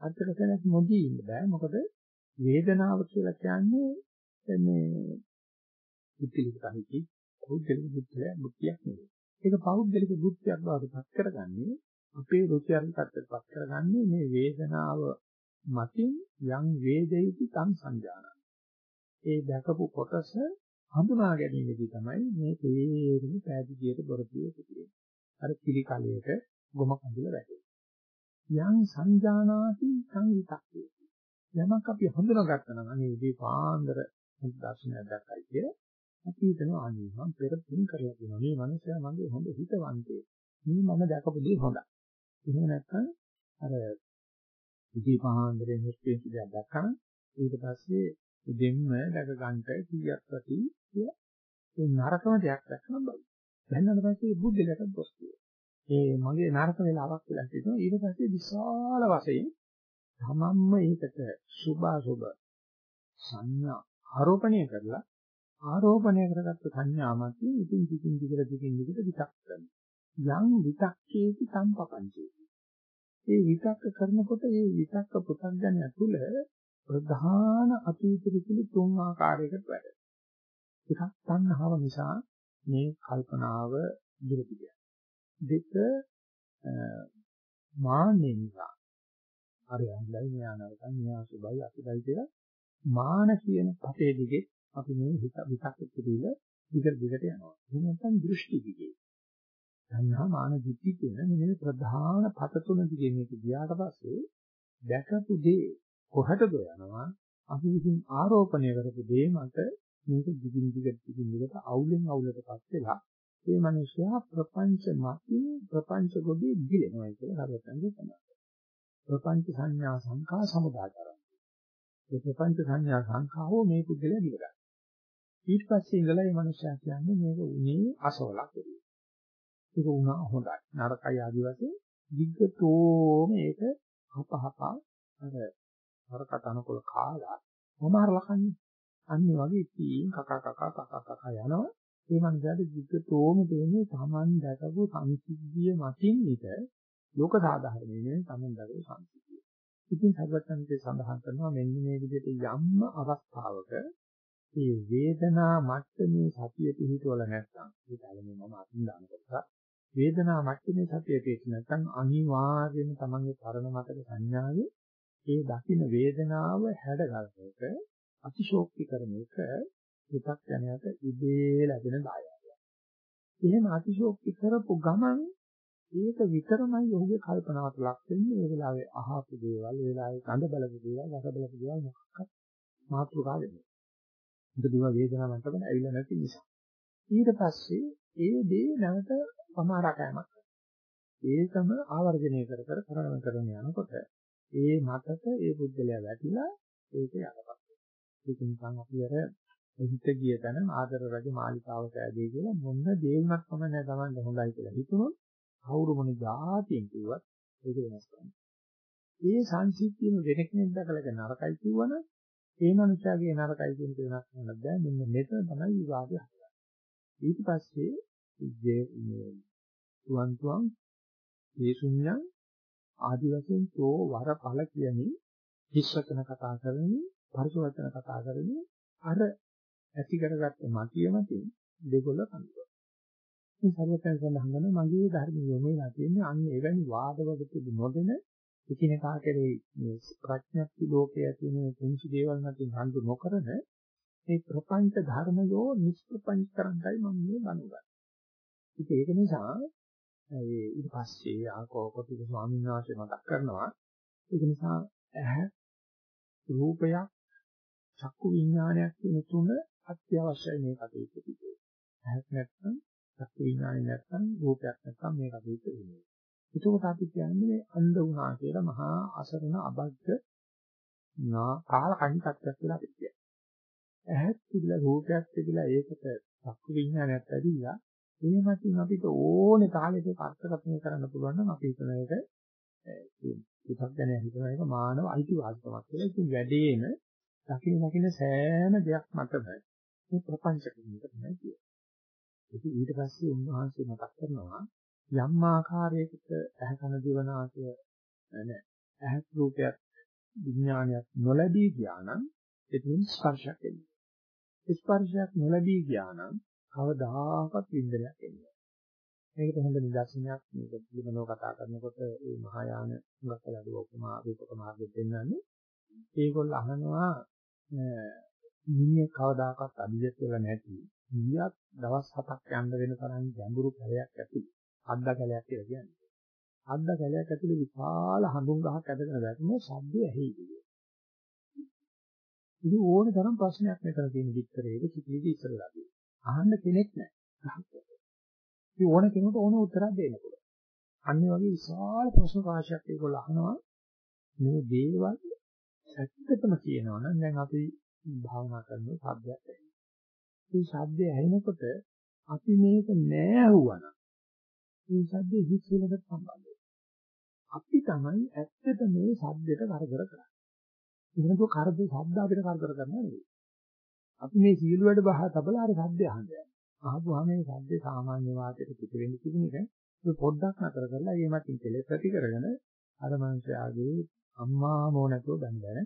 අත්කට නැත් නොදී ඉන්න බෑ. මොකද වේදනාව කියලා කියන්නේ මේ බුද්ධිලික කහිතී පෞද්ගලික බුද්ධිය බුද්ධියක් නෙවෙයි. ඒක පෞද්ගලික බුද්ධියක් බවට පත් කරගන්නේ අපේ රුචි අරුචිකත්වයට පත් කරගන්නේ මේ වේදනාව මතින් යම් වේදෙයිති තං සංජානන. ඒ දැකපු කොටස හඳුනා ගැනීමේදී තමයි මේ තේරුම පෑදීයට බොරදියේ සිටින්නේ. අර කිලි කලයක ගොම කඳුල වැටේ. යම් සංජානාති සංවිතක්කේ. යමක් අපි හඳුනාගත්තා නම් අනේ මේ පාන්දර දර්ශනයක් දැක්කයි කිය. අපි හිතනවා අනේ මම පෙර පින් කරලා තියෙනවා. මේ මනුස්සයා මගේ හොඳ හිතවන්තේ. මේ මම දැකපු දේ හොඳයි. එහෙම නැත්නම් අර ඉදී පාන්දරේ නිර්පේක්ෂ දෙයක් දැක්කම ඊට පස්සේ දෙන්න දැක ගන්නට කීයක් ප්‍රති කිය ඒ නරකම දෙයක් දැක්කම බයි. දැන්නට පස්සේ බුද්ධිලට දොස් කියනවා. ඒ මගේ නරක වෙලාවක් කියලා හිතෙනවා. ඊට පස්සේ විශාල වශයෙන් තමන්ම ඒකට සුභාසුභ සංඥා ආරෝපණය කරලා ආරෝපණය කරගත්ත සංඥාමත් ඉතින් ඉතින් දිගට දිගින් දිගට විතක් කරනවා. යම් විතක්කේති සම්පපංචේති. ඒ විතක්ක කරනකොට ඒ විතක්ක පුතග්ජනය තුළ ප්‍රධාන අතීතරිකුළු තුන් ආකාරයකට වැඩ. එකක් තණ්හාව නිසා මේ කල්පනාව දුරතිය. දෙක මාන්නේ නිසා. හරි අන්ලයි මෙයා නරකයි මෙයා සුබයි අසුබයි කියලා මාන කියන පතේ දිගේ අපි මේ හිත විතක් පිළිල දිගට දිගට යනවා. එහෙම නැත්නම් දෘෂ්ටි දිගේ. තණ්හා මාන දිට්ඨි කියන මේ ප්‍රධාන පත තුන දිගේ මේක ගියාට පස්සේ දැකපු දේ කොහටද යනවා අපි විසින් ආරෝපණය කරපු දේ මත මේක දිගින් දිගට දිගින් දිගට අවුලෙන් අවුලටපත් වෙලා ඒ මිනිස්යා ප්‍රපංච මතින් ප්‍රපංච ගොඩේ ගිලෙනවා කියලා හරවතන්නේ තමයි. ප්‍රපංච සංඥා සංඛා සමුදාචරණ. ඒ ප්‍රපංච සංඥා සංඛාවෝ මේ පුද්ගලයා දිගට. ඊට පස්සේ ඉඳලා මේ මිනිස්යා කියන්නේ මේක උනේ අසවලක් කියලා. ඒක උනා හොඳයි. නරකයි ආදි වශයෙන් දිග්ගතෝම ඒක හපහපා අර හරකට අනකොල කාලා මොමාරලා කන්නේ. අන්නේ වගේ ඉතින් කකා කකා කකා කකා යනවා. ඒ මනසට විකතෝම දෙන්නේ Taman දැකපු සංසිද්ධිය මතින් විත ලෝක සාධාරණේ නෙවෙයි Taman දැකපු සංසිද්ධිය. ඉතින් සර්වඥන්සේ සඳහන් කරනවා මෙන්න මේ විදිහට යම්ම අවස්ථාවක මේ වේදනා මට්ටමේ සතිය පිහිටවල නැත්නම් ඒ කාලේ මම අතින් දාන කොටස වේදනා මට්ටමේ සතිය පිහිට නැත්නම් අනිවාර්යයෙන්ම Tamanගේ පරණ මතක සංඥාවේ ඒ දකින්න වේදනාව හැඩගලක අතිශෝක්ති කරන එක හිතක් යනකට ඉබේ ලැබෙන දායාදයක්. එහෙම අතිශෝක්ති කරපු ගමන් ඒක විතරමයි ඔහුගේ කල්පනාවට ලක් වෙන්නේ ඒ වෙලාවේ අහපු දේවල්, ඒ වෙලාවේ ගඳ බලපු දේවල්, රස බලපු දේවල් මොකක්වත් මාතෘකා වෙන්නේ. මොකද ඒවා වේදනාව මට්ටමට ඇවිල්ලා නැති නිසා. ඊට පස්සේ ඒ දේ නැවත පමාරකෑමක්. ඒකම ආවර්ජනය කර කර කරගෙන කරගෙන යනකොට ඒ මතක ඒ බුද්ධලයා වැටිලා ඒක යනපත්. ඒක නිකන් අපි අර හිත ගිය තැන ආදර රජ මාලිකාවක ඇදී කියලා මොන දේ වුණත් කමක් නැහැ Tamanට හොඳයි කියලා හිතුනොත් කවුරු මොන જાතියෙන් කිව්වත් ඒක වෙනස් කරනවා. ඒ සංසිද්ධියම වෙන කෙනෙක් දැකලා නරකයි කිව්වනම් ඒ මනුස්සයාගේ නරකයි කියන එක වෙනස් කරන්න බෑ. මෙන්න මෙතන තමයි විවාදය හදන්නේ. ඊට පස්සේ මේ තුවන් තුවන් ඒ ශුන්‍යං ආදි වශයෙන් තෝ වර ඵල කියන්නේ හිස් වචන කතා කරන්නේ පරිස වචන කතා කරන්නේ අර ඇති කරගත්ත මතිය මතින් දෙකොල්ල කඳුර. මේ සර්වතන සඳහන් කරන මගේ ධර්ම යොමුලා තියෙන්නේ අන්න එවැනි වාදවලට නොදෙන එකිනෙකා කෙරෙහි මේ ප්‍රඥප්ති ලෝකයේ තියෙන කුංචි දේවල් මතින් හඳු නොකරන මේ ප්‍රපංච ධර්මයෝ නිෂ්ප්‍රපංච කරන්නයි මම මේ බණුගන්නේ. ඉතින් ඒක නිසා ඒ ඊට පස්සේ ආකෝපතික ස්වාමීන් වහන්සේ මතක් කරනවා ඒක නිසා ඇහැ රූපයක් චක්කු විඥානයක් කියන තුන අත්‍යවශ්‍යයි මේ කටයුතු පිටේ. ඇහක් නැත්නම් චක්කු විඥානය නැත්නම් රූපයක් නැත්නම් මේ කටයුතු වෙන්නේ. ඒකෝට අපි කියන්නේ අන්ධ වුණා කියලා මහා අසරණ අබද්ධ නා කාල කණිතත්වයක් කියලා අපි කියනවා. ඇහත් තිබිලා රූපයක් තිබිලා ඒකට චක්කු විඥානයක් ඇදිලා ඒ මතින් අපිට ඕනේ තාලෙක අර්ථකථනය කරන්න පුළුවන් නම් අපි හිතන එක ඒකක් ගැන හිතන එක මානව අයිතිවාසිකමක් කියලා. ඉතින් වැඩේම දකින්න දකින්න සෑම දෙයක් මතම මේ ප්‍රපංච කියන එක තමයි කියන්නේ. ඉතින් ඊට පස්සේ උන්වහන්සේ මතක් කරනවා යම් ආකාරයකට ඇහ කන දිවනාසය නැහැ. ඇහ රූපයක් විඥානයක් නොලැබී ගියා නම් එතින් ස්පර්ශයක් එන්නේ. ස්පර්ශයක් නොලැබී ගියා නම් කවදාකවත් වින්දනයක් එන්නේ මේකට හොඳ නිදර්ශනයක් මේක පිළිබඳව කතා කරනකොට මේ මහායාන හුඟක් වෙලාවට උපමා රූපක මාර්ගෙ දෙන්නන්නේ ඒගොල්ල අහනවා මිනිහ කවදාකවත් අභිජත් වෙලා නැති ඊයත් දවස් 7ක් යන්න වෙන තරම් ගැඹුරු කැලයක් ඇතුළේ අද්දා කැලයක් කියලා කියන්නේ. අද්දා කැලයක් ඇතුළේ විශාල හඳුන් ගහක් ඇදගෙන දැක්ම ශබ්දය ඇහියි කියන්නේ. ඉතින් ඕනේ තරම් ප්‍රශ්නයක් මෙතන තියෙන විතරේක කිසිදි ඉස්සරලා තියෙනවා. අහන්න කෙනෙක් නැහැ. ඉතින් ඕන කෙනෙකුට ඕන උත්තරයක් දෙන්න පුළුවන්. අන්නේ වගේ විශාල ප්‍රශ්න රාශියක් ඒගොල්ලෝ අහනවා. මේ දේවල් ඇත්තටම කියනවා නම් දැන් අපි භාවනා කරන ශබ්දයක් ඇහෙනවා. මේ ශබ්දය ඇහෙනකොට අපි මේක නෑ අහුවනම් මේ ශබ්දේ හිස් වෙනකට සම්බන්ධයි. අපි තමයි ඇත්තට මේ ශබ්දයට කරදර කරන්නේ. ඒකනකො කරදර ශබ්ද අපිට කරදර කරනවා නෙවෙයි. අපි මේ සීල වැඩ බහ තබලා අර ශබ්දය අහන්නේ. අහපුවාම මේ ශබ්දේ සාමාන්‍ය වාදයට පිට වෙන්න තිබුණ එක පොඩ්ඩක් නතර කරලා ඒ මතින් කෙලෙස් ප්‍රති කරගෙන අර මනුස්සයාගේ අම්මා මොනකෝ බඳගෙන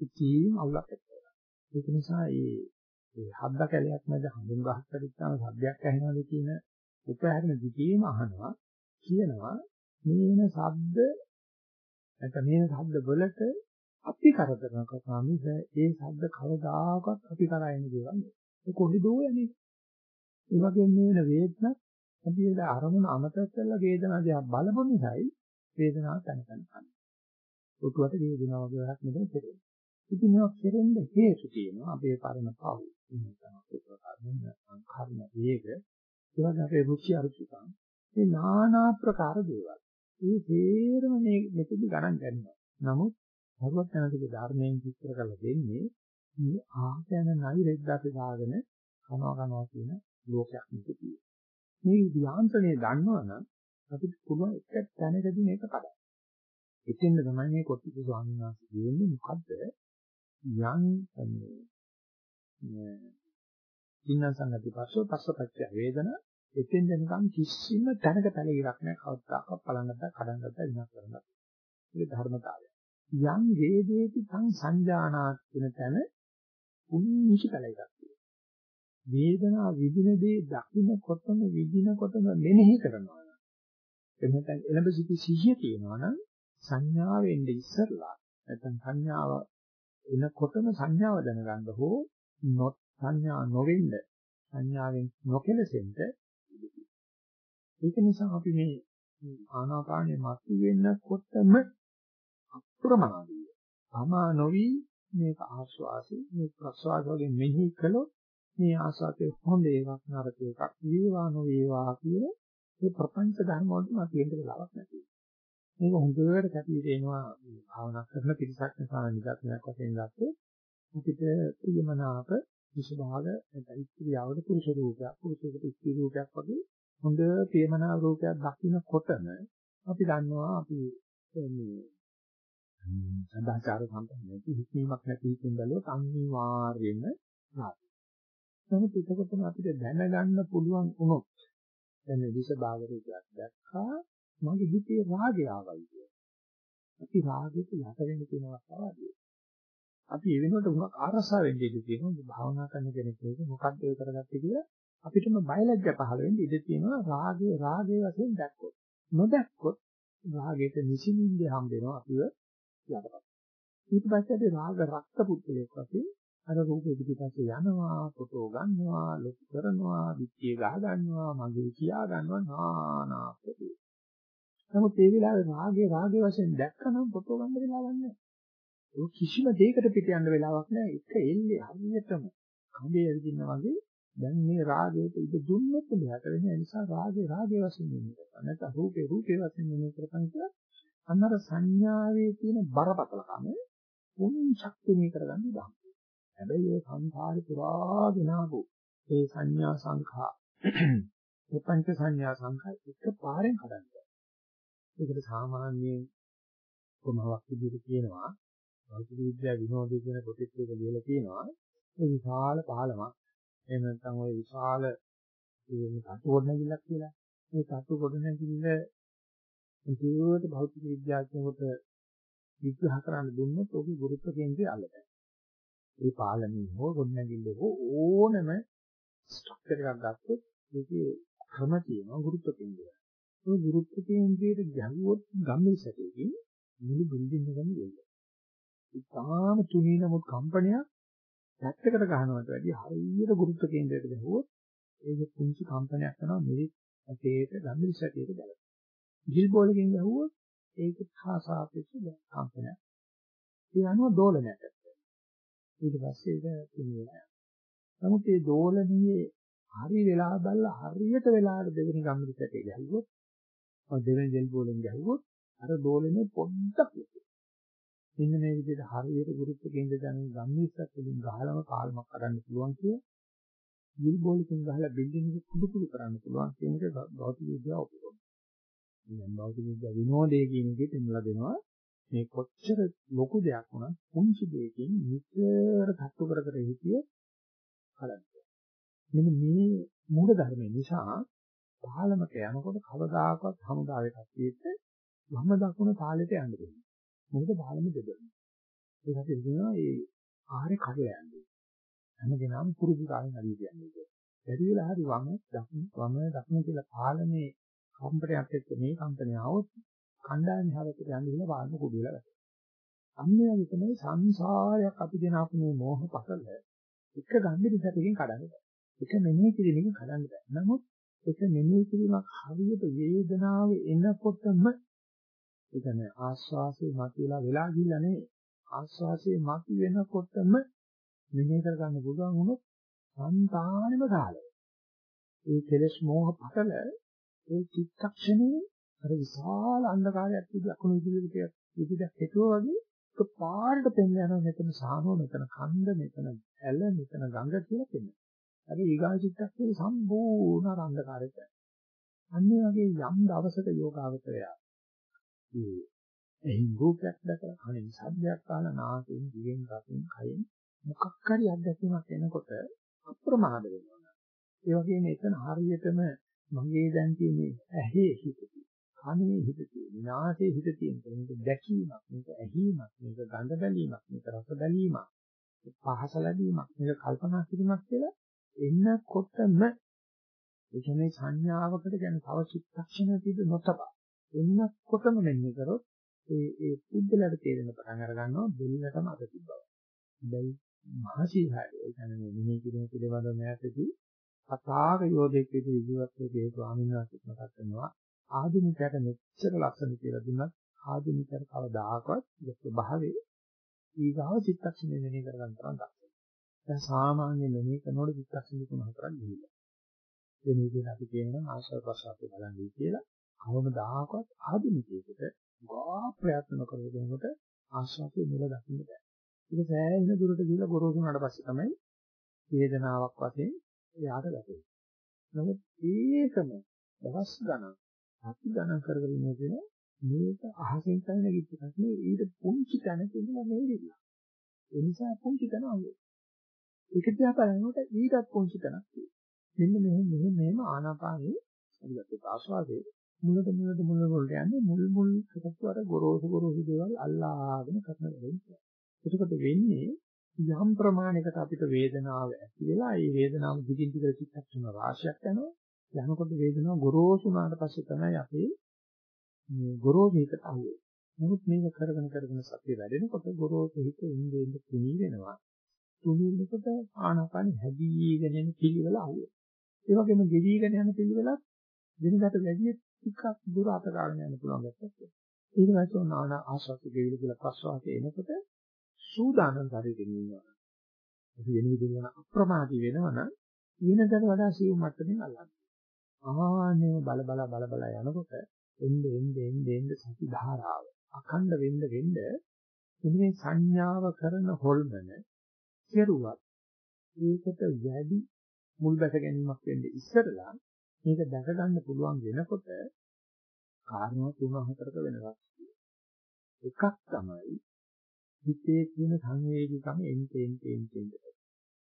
ඉතින් අවුලක් ඇතිවෙනවා. ඒක නිසා මේ මේ හබ්බ කැලයක් මැද හඳුන් ගහක් කරිච්චාම ශබ්දයක් ඇහෙනවද කියන උපහැරන දිගේම අහනවා කියනවා මේන ශබ්ද නැත්නම් මේ ශබ්ද වලට අපි කරදර කරනවා මිස ඒ ශබ්ද කවදාකවත් අපි කරා එන්නේ දේවල් නෙවෙයි. ඒ කොහෙදෝ යන්නේ. ඒ වගේම මේන වේදනත් අපි ඒ අරමුණ අමතක කරලා වේදනාව දිහා බලපු නිසායි වේදනාව තනතන ගන්න. ඔටුවට වේදනාව වගේ එකක් නෙවෙයි කෙරෙන්නේ. ඉතින් මේවා කෙරෙන්න හේතු තියෙනවා අපේ පරණ පව්. එහෙනම් අපේ ප්‍රකාරයෙන් කර්ම වේග ඒවගේ අපේ රුචි අරුචිකම් මේ নানা ආකාර දේවල්. මේ තේරම මේ මෙතෙදි ගණන් ගන්නවා. නමුත් භගවත් යනකගේ ධර්මයෙන් විස්තර කරලා දෙන්නේ මේ ආයතන නයි රෙද්දාට දාගෙන කනවා කනවා කියන ලෝකයක් නෙකතියි. මේ යාන්ත්‍රණය දන්නවනම් අපිට පුළුවන් එක තැනකදී මේක කඩන්න. ඒක කොහෙදෝ යන්නේ. ඒ වගේම මේන වේදනත් අපි කරා එන්නේ දේවල් නෙවෙයි. අපි මේන ශබ්ද එතෙන්ද තමයි මේ කොටිපු ස්වාමීන් වහන්සේ කියන්නේ මොකද්ද? යම් මේ ඉන්න සංගති පස්සෝ පස්සපච්චය වේදන එතෙන් දෙනකම් කිසිම තැනක පැලිරක් නැහැ කවදාකවත් බලන්නත් කඩන්නත් විනාශ කරන්නත්. ඒක ධර්මතාවය. යම් වේදේති තං සංජානාත් වෙන තැන උන්නිසි පැලිරක් තියෙනවා. වේදනා විදින දේ දකින්නකොටම විදිනකොටම මෙනෙහි කරනවා. එහෙනම් එළඹ සිටි සිහිය තියෙනවා නම් සංඥාවෙන් ඉස්සරලා නැත්නම් සංඥාව එනකොටම සංඥාව දැනගන්න හෝ නොත් සංඥා නොවෙන්න සංඥාවෙන් නොකෙලසෙන්න ඒක නිසා අපි මේ ආනාපානෙ මතු වෙනකොටම අප්‍රමාදීය. තමා නොවි මේක ආස්වාසි මේ ප්‍රස්වාස වගේ මෙහි කළොත් මේ ආසාවේ හොඳ එකක් නරක එකක් වේවා නොවේවා කියන මේ ප්‍රපංච ධර්ම වලට මත වෙන්න වෙලාවක් නැති. මේක හොඳට කැපී පෙනෙනවා භාවනා කරන පිරිසක් නිසා නිදර්ශනයක් වශයෙන් ගත්තොත් අපිට ප්‍රියමනාප විශභාග ඉස්ත්‍රියවද පුරුෂ රූපයක් පුරුෂයෙකුට ස්ත්‍රී රූපයක් වගේ හොඳ ප්‍රියමනාප රූපයක් දකින්නකොටම අපි දන්නවා අපි මේ සදාචාර සම්පන්න නැති හික්මීමක් නැති හිතින් බැලුවොත් අනිවාර්යයෙන්ම රාගය. නමුත් ඒකකොටම අපිට දැනගන්න පුළුවන් වුණොත් දැන් විශභාග රූපයක් දැක්කා මගේ හිතේ රාගය ආවයි කිය. අපි රාගෙට යට වෙන්න තියෙන අවස්ථාවදී. අපි ඒ වෙනුවට උඟක් ආරසා වෙන්න ඉඩ තියෙනවා. භාවනා කරන කෙනෙක් ඒක මොකක්ද ඒ කරගත්තේ කියලා අපිටම බයලජ්ජ පහළ වෙන්න ඉඩ තියෙනවා. රාගය රාගයේ වශයෙන් දැක්කොත්. නොදැක්කොත් රාගයට නිසින්ින්ද හම්බ වෙනවා අපිව යටපත්. ඊට පස්සේ අපි රාග රක්ත පුද්ගලයෙක් වශයෙන් අර රූපෙ පිටිපස්සේ යනවා, ෆොටෝ ගන්නවා, ලොක් කරනවා, පිටියේ ගහ ගන්නවා, මගේ කියා ගන්නවා නානා ප්‍රති. නමුත් ඒ වෙලාවේ රාගේ රාගේ වශයෙන් දැක්කනම් ෆොටෝ ගන්න වෙලාවක් නැහැ. ඒක කිසිම දෙයකට පිට යන්න වෙලාවක් නැහැ. එක එල්ලේ හරියටම කඹේ ඇවිදින්න වගේ දැන් මේ රාගයට ඉඳ දුන්නොත් මෙයාට වෙන නිසා රාගේ රාගේ වශයෙන් මෙන්න කරා. නැත්නම් රූපේ රූපේ වශයෙන් මෙන්න කරපන් කියලා අන්නර සංඥාවේ තියෙන බරපතලකම පුංචක්තිනේ කරගන්න ඉඩම්. හැබැයි ඒ සංඛාරේ පුරාගෙන ආපු ඒ සංඥා සංඛා මේ පංච සංඥා සංඛා එක පාරෙන් හදන්න. ඒකට සාමාන්‍යයෙන් කොමාවක් විදිහට කියනවා භෞතික විද්‍යාව විනෝදය කියන පොතේ එක ලියලා තියෙනවා ඒ විශාල පහලමක් එහෙම නැත්නම් ওই විශාල මේ තතු ගොඩනැගිල්ලක් කියලා මේ තතු ගොඩනැගිල්ල ඉතිවට භෞතික විද්‍යාඥයෙකුට විග්‍රහ කරන්න දුන්නොත් ඔහුගේ ගුරුත්ව කේන්ද්‍රය අල්ලගන්න. ඒ පාලනයේ හෝ ගොඩනැගිල්ලේ හෝ ඕනම ස්ට්‍රක්චර් එකක් ගත්තොත් ඒකේ ක්‍රම තියෙනවා ගුරුත්ව කේන්ද්‍රය. ඒ ගුරුත්ව කේන්ද්‍රයට ගැහුවොත් ගම්මිල් සැටයකින් මුළු බිල්ඩින් එකම වෙන්නේ. ඉතාලම තුනී නමුත් කම්පනයක් පැත්තකට ගන්නවට වැඩිය හරියට ගුරුත්ව කේන්ද්‍රයට ගැහුවොත් ඒක පුංචි කම්පනයක් කරනවා මෙලි ඇටේට ගම්මිල් සැටයට ගැලපෙනවා. ජිල් බෝලකින් ගැහුවොත් ඒක හා සාපේක්ෂව කම්පනයක්. ඒ අනුව දෝලනයක් ඇති ඊට පස්සේ ඒක තුනියලා. නමුත් මේ දෝලනයේ හරි වෙලා බලලා හරියට වෙලාවට දෙවෙනි ගම්මිල් සැටේ ගැහුවොත් ඔය දෙවෙනි ජෙල් බෝලෙන් ගැහුවොත් අර බෝලනේ පොඩ්ඩක් විසිරෙනවා. මෙන්න මේ විදිහට හරියට ගුරුත්ව කේන්ද්‍ර දැනුම් ගම්මිස්සක් වලින් ගහලම කාලමක් කරන්න පුළුවන් කිය. ජෙල් බෝලකින් ගහලා බිල්ඩින් එක කුඩු කුඩු කරන්න පුළුවන් කියන එක භෞතික විද්‍යාව ඔප්පුනවා. දැන් භෞතික විද්‍යාව විනෝදයේ කියන එකේ පෙන්වලා දෙනවා මේ කොච්චර ලොකු දෙයක් වුණත් පුංචි දෙයකින් විතර තට්ටු කර කර හිටිය කලන්නේ. මෙන්න මේ මූල ධර්ම නිසා පහළමට යනකොට කවදාකවත් හමුදාවේ කට්ටියට වම දකුණ තාලෙට යන්න දෙන්නේ. මොකද පහළම දෙදෙනා. ඒක අපි කියනවා ඒ ආහාරේ කඩලා යන්නේ. හැමදේනම පුරුදු කාලෙන් හරි කියන්නේ. බැරි වෙලා හරි වම දකුණ වම දකුණ කියලා පාලනේ කම්පනයක් එක්ක මේ කම්පනය આવොත් කණ්ඩායම හැරෙට යන්න ඉන්න පාලම කුඩු වෙලා වැටෙනවා. අන්නේ වගේ තමයි සංසාරයක් අපි දෙන අපේ මේ මෝහ පසල එක ගම්බිරි සැපකින් කඩන්න බෑ. එක මෙනෙහි කිරීමකින් කඩන්න බෑ. නමුත් ඒක මෙනෙහි කිරීමක් හරියට වේදනාව එනකොටම ඒ කියන්නේ ආස්වාසේ මතුවලා වෙලා ගිහිල්ලා නෙවෙයි ආස්වාසේ මතු වෙනකොටම මෙනෙහි කරගන්න පුළුවන් වුණොත් සංතානෙම කාලය. ඒ කෙලස් මෝහ පතල ඒ චිත්තක්ෂණේ අර විශාල අන්ධකාරයක් විදිහ අකුණු විදිහට විදිහට හිතුවා වගේ ඒක පාරට පෙන්න යනවා මෙතන සානෝ මෙතන කන්ද මෙතන ඇල මෙතන ගඟ කියලා පෙන්නනවා. අර ඊගා චිත්තක්ෂණේ සම්පූර්ණ අන්ධකාරයට. අන්නේ වගේ යම් දවසක යෝගාවචරය ඒ එහින් රූපයක් දැකලා කනින් ශබ්දයක් අහලා නාසයෙන් දිවෙන් රසෙන් කයෙන් මොකක් හරි අත්දැකීමක් එනකොට අප්‍රමාද වෙනවා. ඒ වගේම එතන හරියටම මගේ දැන් තියෙන්නේ ඇහි හිත කනේ හිත තියෙන්නේ නාසයේ හිත තියෙන්නේ මේක දැකීමක් මේක ඇහිීමක් මේක ගඳ බැලීමක් මේක රස බැලීමක් පහස ලැබීමක් මේක කල්පනා කිරීමක් කියලා එන්නකොටම ඒ කියන්නේ සංඥාවකට කියන තව චිත්තක්ෂණයක් තිබෙ නොතබා එන්නකොටම මෙන්න කරොත් ඒ ඒ පුද්දලට තේරෙන පටන් අර ගන්නවා දෙල්ලටම අත තිබ්බා. දැන් මහසීහාරය ඒ කියන්නේ මේ නිමේ කිරීම පිළිබඳව මෑතදී අතාක යෝධෙක් විදිහට ජීවත් වෙ ස්වාමීන් වහන්සේ මතක් කරනවා ආධුනිකයට මෙච්චර ලස්සන කියලා දුන්නත් ආධුනිකයට කවදාකවත් ඒක භාවයේ ඊගාව චිත්තක්ෂණය මෙහෙ කරගන්න තරම් දක්ෂයි. දැන් සාමාන්‍ය මෙහෙ කරනකොට චිත්තක්ෂණ තුන හතරක් ගිහිල්ලා. වෙන විදිහට අපි කියනවා ආශ්‍රව ප්‍රසආපේ බලන්නේ කියලා කවමදාකවත් ආධුනිකයෙකුට ගා ප්‍රයත්න කරගෙනකොට ආශ්‍රවයේ මුල දකින්න බෑ. ඒක සෑහෙන දුරට ගිහිල්ලා ගොරෝසු වුණාට පස්සේ තමයි වේදනාවක් වශයෙන් එයාට වැටෙන්නේ. නමුත් ඒකම දවස් ගණන් අපි ගණන් කරගෙන ඉන්නේ මේක අහසින් කරන කිච්චක් නෙවෙයි ඊට පුංචි තැනක ඉඳලා මේරිලා. ඒ නිසා පුංචි තැන අහුවේ. ඒක දිහා බලනකොට ඊටත් පුංචි තැනක් තියෙනවා. මෙන්න මෙහෙම මෙහෙම මෙහෙම ආනාපානේ අනිත් ආස්වාදේ මුලද මුලද මුල වලට යන්නේ මුල් මුල් එකතු අර ගොරෝසු ගොරෝසු දේවල් අල්ලාගෙන කරන වෙන්නේ. එතකොට වෙන්නේ යම් ප්‍රමාණයකට අපිට වේදනාව ඇති වෙලා ඒ වේදනාව දිගින් දිගට චිත්තක්ෂණ රාශියක් යනවා. යනකොට වේදනාව ගොරෝසු වුණාට පස්සේ තමයි අපි මේ ගොරෝසු හිතට අහුවේ. නමුත් මේක කරගෙන කරගෙන සතිය වැඩෙනකොට ගොරෝසු හිත ඉන්නේ ඉන්නේ තුනී වෙනවා. තුනී වෙනකොට ආනාපාන හැදීගෙන යන පිළිවෙල අහුවේ. ඒ වගේම ගෙවිගෙන යන පිළිවෙලත් වෙනකට වැඩි ටිකක් දුර අත ගන්න යන්න පුළුවන් ගැටයක්. ඊට පස්සේ නාන ආශාස ගෙවිල කියලා ප්‍රසවාසය එනකොට සූදානම් ශරීරෙකින් ඉන්නවා. ඒක වෙන විදිහට අප්‍රමාදී වෙනවනම් ඊනකට වඩා සියුම් මට්ටමින් අල්ලන්න. ආනේ බල බල බල බල යනකොට එන්නේ එන්නේ එන්නේ එන්නේ සති ධාරාව අඛණ්ඩ වෙන්න වෙන්න මේ සංඥාව කරන හොල්මන කෙරුවත් ඒකට වැඩි මුල් බැස ගැනීමක් වෙන්නේ ඉස්සරලා මේක දැක ගන්න පුළුවන් වෙනකොට කාරණා තුන හතරක වෙනසක් එකක් තමයි හිතේ තියෙන සංවේදීකම එන්ට එන්ට එන්ට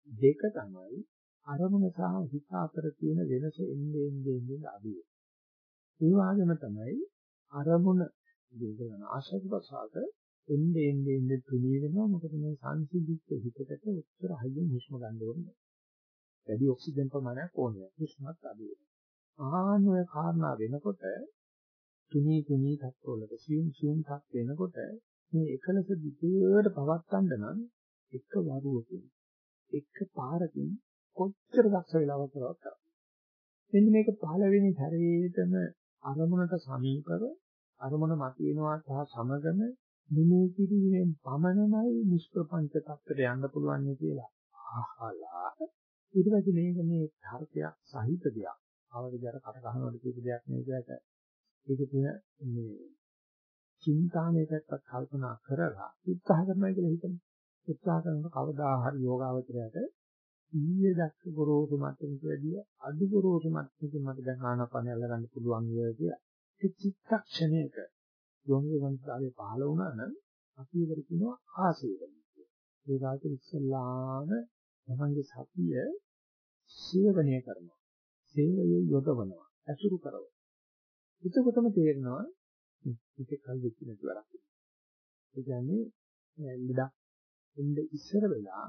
දෙක තමයි අරමුණ සහ හිත අතර තියෙන වෙනස එන්නේ එන්නේ එන්නේ අඩු ඒ වගේම තමයි අරමුණ දෙකන ආශස්වසාක එන්නේ එන්නේ එන්නේ තුනී වෙනවා මොකද මේ සංසිද්ධිත් හිතකට උත්තර හයියෙන් හුස්ම ගන්න ඕනේ. වැඩි ඔක්සිජන් ප්‍රමාණයක් ඕනේ. හුස්මත් අඩු වෙනවා. ආන ඔය කාරණා වෙනකොට තුනී තුනී තත්ත්වවලට සියුම් සියුම් තත් වෙනකොට මේ එකලස දිගට පවත්තන්න නම් එක වරුවකින් එක පාරකින් කොච්චර දක්ෂ වෙලාවක් කරවත් කරා. මෙන්න මේක පළවෙනි හැරේටම අරමුණට සමීපව අරමුණ මතුවෙනවා සහ සමගම නිමේ කිරීමෙන් පමණමයි නිෂ්ප්‍රපංච තත්ත්වයට යන්න පුළුවන් කියලා අහලා ඊට පස්සේ මේක මේ ධර්මයක් සහිත දෙයක්. ආවදිතර කට ගන්නවට කියපු දෙයක් නෙවෙයිකට ඒක තියෙන මේ චින්තාමයකට කල්පනා කරලා උත්සාහ කරනවා කියලා හිතන්නේ. උත්සාහ කරනකොට කවදා හරි යෝගාවචරයට ඊයේ දැක්ක ගොරෝසු මට්ටමට වැඩිය අඩු ගොරෝසු මට්ටමකින් මට දැන් ආනාපානය අල්ලගන්න පුළුවන් කියලා. ඒ චිත්තක්ෂණයක යෝගී වංශාවේ පහළ වුණා නම් අපි ඒකට කියනවා ආසේවන කියලා. ඒ වාගේ ඉස්සල්ලාම තමන්ගේ සතිය සේවනය කරනවා. සේවයේ යොදවනවා. ඇසුරු කරනවා. එතකොටම තේරෙනවා මේක කල් වෙච්ච නැති වැඩක්. ඒ කියන්නේ ලෙඩක් එන්න ඉස්සර වෙලා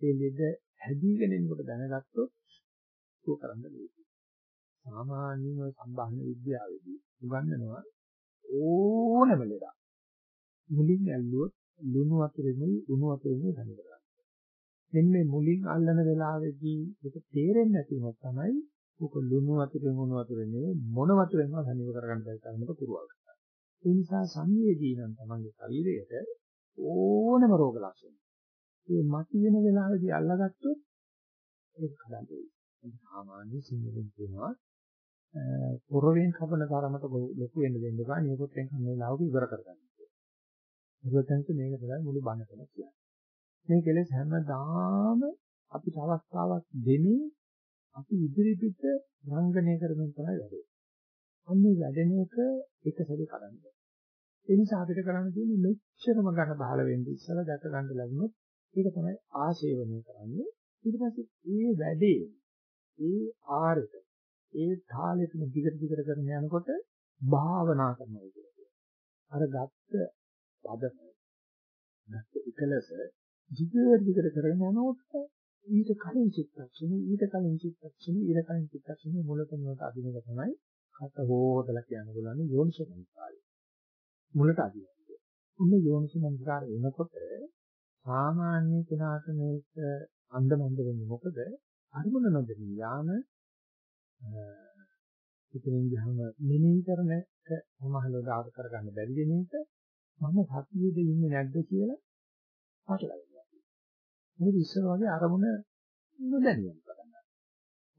ඒ ලෙඩ හැදීගෙන එනකොට දැනගත්තොත් සුව කරන්න ලේසියි. සාමාන්‍යම සම්බාහන විද්‍යාවේදී උගන්වනවා ඕනම ලෙඩක් මුලින් ඇල්ලුවොත් ලුණු වතුරෙමයි උණු වතුරෙමයි දැනගන්න. මෙන්න මේ මුලින් අල්ලන වෙලාවේදී ඒක තේරෙන්නේ නැති වුණොත් තමයි උක ලුණු වතුරෙන් උණු වතුරෙන් මොන වතුරෙන්ම දැනග කරගන්න බැරි තරමට පුරුවල් කරනවා. ඒ නිසා සංවේදී නම් තමන්ගේ ශරීරයට ඕනම රෝග ලක්ෂණ ඒ මති වෙන වෙලාවේදී අල්ලගත්තොත් ඒක කඩන්නේ. ඒක සාමාන්‍ය සිංහලෙන් කියනවා පොරවෙන් කපන තරමට ලොකු වෙන්න දෙන්න බෑ. මේකෙන් කන වෙලාවක ඉවර කරගන්න. ඉවරතන්ට මේක තමයි මුළු බණටම කියන්නේ. මේ කෙලෙස් හැමදාම අපිට අවස්ථාවක් දෙමින් අපි ඉදිරි පිට රංගනය කරමින් තමයි වැඩේ. අන්නේ වැඩෙන එක එක සැරේ කරන්නේ. ඒ නිසා අපිට කරන්න තියෙන්නේ මෙච්චරම ගන්න බහල වෙන්න ඉස්සලා දැක ගන්න ලැබුණොත් ඒක තමයි ආශේවනය කරන්නේ. ඊට පස්සේ ඒ වැඩේ ඒ ආරෙට ඒ තාලෙට දිගට දිගට කරන යනකොට භාවනා කරනවා කියන්නේ. අර ගත්ත පද ගත්ත එකලස දිගට දිගට කරගෙන යනකොට ඊට කලින් චිත්තක්ෂණේ ඊට කලින් චිත්තක්ෂණේ ඊට කලින් චිත්තක්ෂණේ මුලතම අදිනක තමයි කට හොදලා කියන්න බලන්නේ යෝනිසමනිකාරය. මුලට අදිනවා. උන්න යෝනිසමනිකාරය එනකොට සාමාන්‍ය කෙනාට මේක අන්දමන්ද වෙන්නේ මොකද? අරමුණ නොදෙමින් යාම ඉතින් ගියාම මෙනෙහි කරන එක සමහරව දාර කරගන්න බැරි වෙන එක මම සතියේද ඉන්නේ නැද්ද කියලා පටලැවෙනවා. මොකද ඉස්සර වගේ අරමුණ නොදැනියම් කරනවා.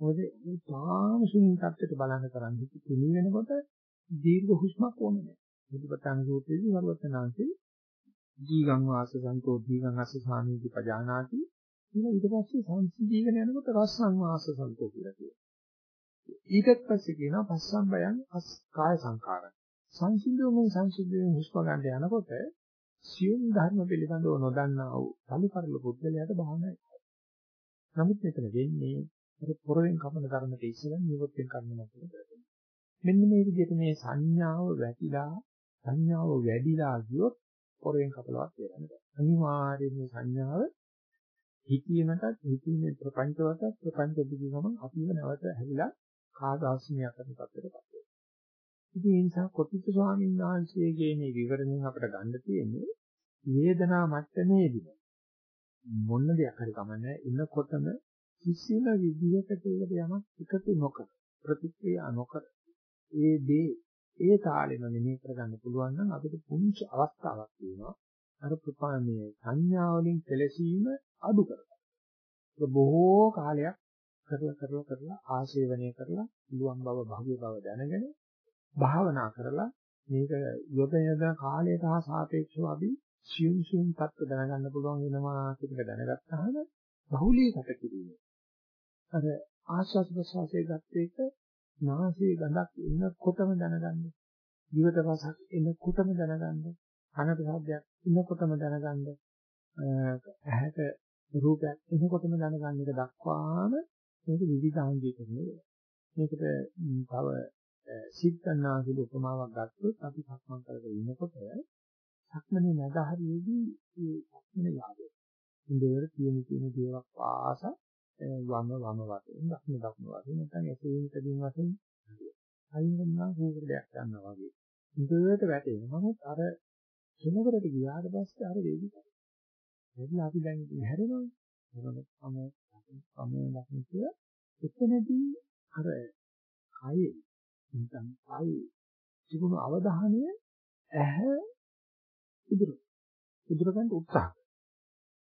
මොකද මේ තාම ශුන්‍ය tattete බලන්න කරන්නේ පිළි වෙනකොට දීර්ඝ හුස්මක් ඕනේ නැහැ. බුදුපතන සූත්‍රයේදී වරවත්තනාංශේ දීගං වාස සන්තෝ දීගං අස්ස සාමීති පජානාති ඊට ඊට පස්සේ සංසිද්ධීගෙන යනකොට රස්සං වාස සන්තෝ කියලා කියනවා. ඊටත් පස්සේ කියනවා පස්සම් බයං කාය සංකාරං. සංසිද්ධුවෙන් සංසිද්ධුවෙන් හුස්ම ගන්න යනකොට සියුම් ධර්ම පිළිබඳව නොදන්නා වූ සමුකරල පුද්ගලයාට භාවනායි. නමුත් මෙතන වෙන්නේ අර පොරෙන් කපන ධර්මයට ඉස්සෙල්ලා නියොත්ෙන් කරන්න නැතුව මෙන්න මේ විදිහට මේ සංඥාව වැටිලා සංඥාව වැඩිලා ගියොත් පොරෙන් කපලවත් වෙරන්න බෑ. අනිවාර්යයෙන් මේ සංඥාව හිතීමටත් හිතීමේ ප්‍රපංචවටත් ප්‍රපංච දිගම අපිව නැවත හැදිලා කාදාස්මිය කරන තත්ත්වයකට පත් වෙනවා. ඉතින් ඒ නිසා කොටිච්ච ස්වාමීන් වහන්සේගේ මේ විවරණයෙන් අපිට ගන්න තියෙන්නේ වේදනා මට්ටමේදී මොන දෙයක් හරි කමන්නේ ඉන්නකොටම කිසිම විදියකට ඒකට යමක් එකතු නොකර ප්‍රතික්‍රියා නොකර ඒ දේ ඒ තාලෙම මෙහෙ කරගන්න පුළුවන් නම් අපිට පුංචි අවස්ථාවක් තියෙනවා අර ප්‍රපාණයේ සංඥා වලින් කෙලසීම අඩු කරගන්න. ඒක බොහෝ කාලයක් කරලා කරලා කරලා ආශේවනය කරලා පුළුවන් බව භාග්‍ය බව දැනගෙන භාවනා කරලා මේක යොදන යොදන කාලයට හා සාපේක්ෂව අපි සියුම් සියුම් තත්ත්ව දැනගන්න පුළුවන් වෙනවා කියන එක දැනගත්තාම බහුලීගත කිරීම. අර ආශ්වාස ප්‍රශ්වාසයේ ගත්ත එක නාසයේ ගඳක් එනකොටම දැනගන්න. ජීවිත රසක් එනකොටම දැනගන්න. කනට ශබ්දයක් එනකොටම දැනගන්න. ඇහැට රූපයක් එනකොටම දැනගන්න එක දක්වාම මේක විවිධාංගීකරණය වෙනවා. මේකට තව සිද්ධාන්නාසුල උපමාවක් ගත්තොත් අපි සක්මන් කරගෙන ඉන්නකොට සක්මනේ නැද හරියේදී මේ සක්මනේ යාදේ. ඉන්දවල තියෙන තියෙන දේවල් පාස වම වම වශයෙන් දක්න දක්න වශයෙන් නැත්නම් එසේ ඉදින් වශයෙන් අයින් වෙනවා හුවර දෙයක් ගන්නවා වගේ. ඉන්දවලට වැටෙනවා. නමුත් අර කෙනවරට ගියාට පස්සේ අර වේදිකයි. එතන අපි දැන් හැරෙනවා. මොනවද තමයි සමය දක්න කිය එතනදී අර කයේ නැත්නම් කයේ තිබුණු අවධානය ඇහැ ඉදිරි ඉදිරි ගන්න උත්සාහ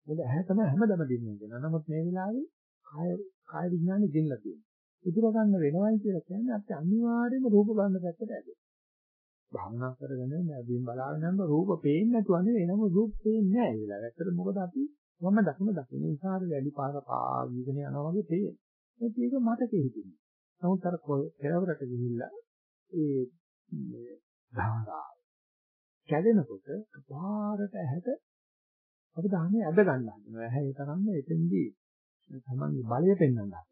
මොකද ඇහැ තමයි හැමදම දෙන්නේ කියන. නමුත් මේ වෙලාවේ කාය කාය විඥානේ දෙන්නලා තියෙනවා. ඉදිරි ගන්න වෙනවයි කියලා කියන්නේ අපි අනිවාර්යයෙන්ම රූප ගන්න පැත්තට ඇදෙනවා. භාවනා කරගෙන නැදින් බලාගෙන යනකොට රූප පේන්නේ නැතුව නෙවෙයි නම රූප පේන්නේ නැහැ ඒ වෙලාවට. ඇත්තට මොකද අපි මම දකුණ දකුණ නිසා අර වැලි පාර පාවිගෙන යනවා වගේ තේරෙනවා. ඒක මට තේරෙන්නේ. නමුත් අර පෙරවරට ගිහිල්ලා ඒ ධාරාව කැදෙනකොට පාරට ඇහැට අපි දහන්නේ ඇද ගන්න හදනවා. ඇහැ ඒ තරම්ම එතෙන්දී තමන්ගේ බලය පෙන්වනවා.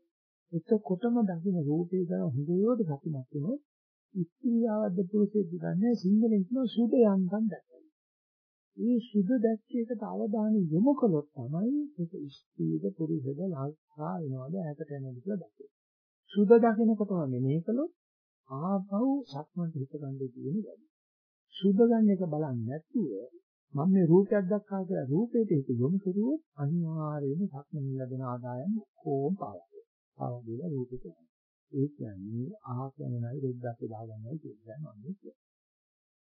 එතකොටම දකින්න රූපේ ගැන හොඳට සතුටුමත් වෙනොත් ඉස්ත්‍රියවද්ද පුරුෂයෙක් දන්නේ සිංහලෙන් කියන සුද යන්තම් දැක්කේ. මේ සුද දැක්කේකට අවධානය යොමු කළොත් තමයි ඒක ස්ත්‍රීද පුරුෂද ලංකා වෙනවද ඈතට යනවද කියලා දකින්නේ. සුද දකිනකොටම මෙනෙහි කළොත් ආපහු සක්මන්ට හිත ගන්න තියෙන වැඩි. සුද ගන්න එක බලන්නේ නැතුව මම මේ රූපයක් දැක්කා කියලා රූපේට හිත යොමු කරුවොත් අනිවාර්යයෙන්ම සක්මන් ලැබෙන ආදායම කොහොම පාවයි. පාවදීලා රූපෙට ඒ කියන්නේ ආහකනයි රෙද්දක් දාගන්නයි කියන්නේ මම කියන්නේ.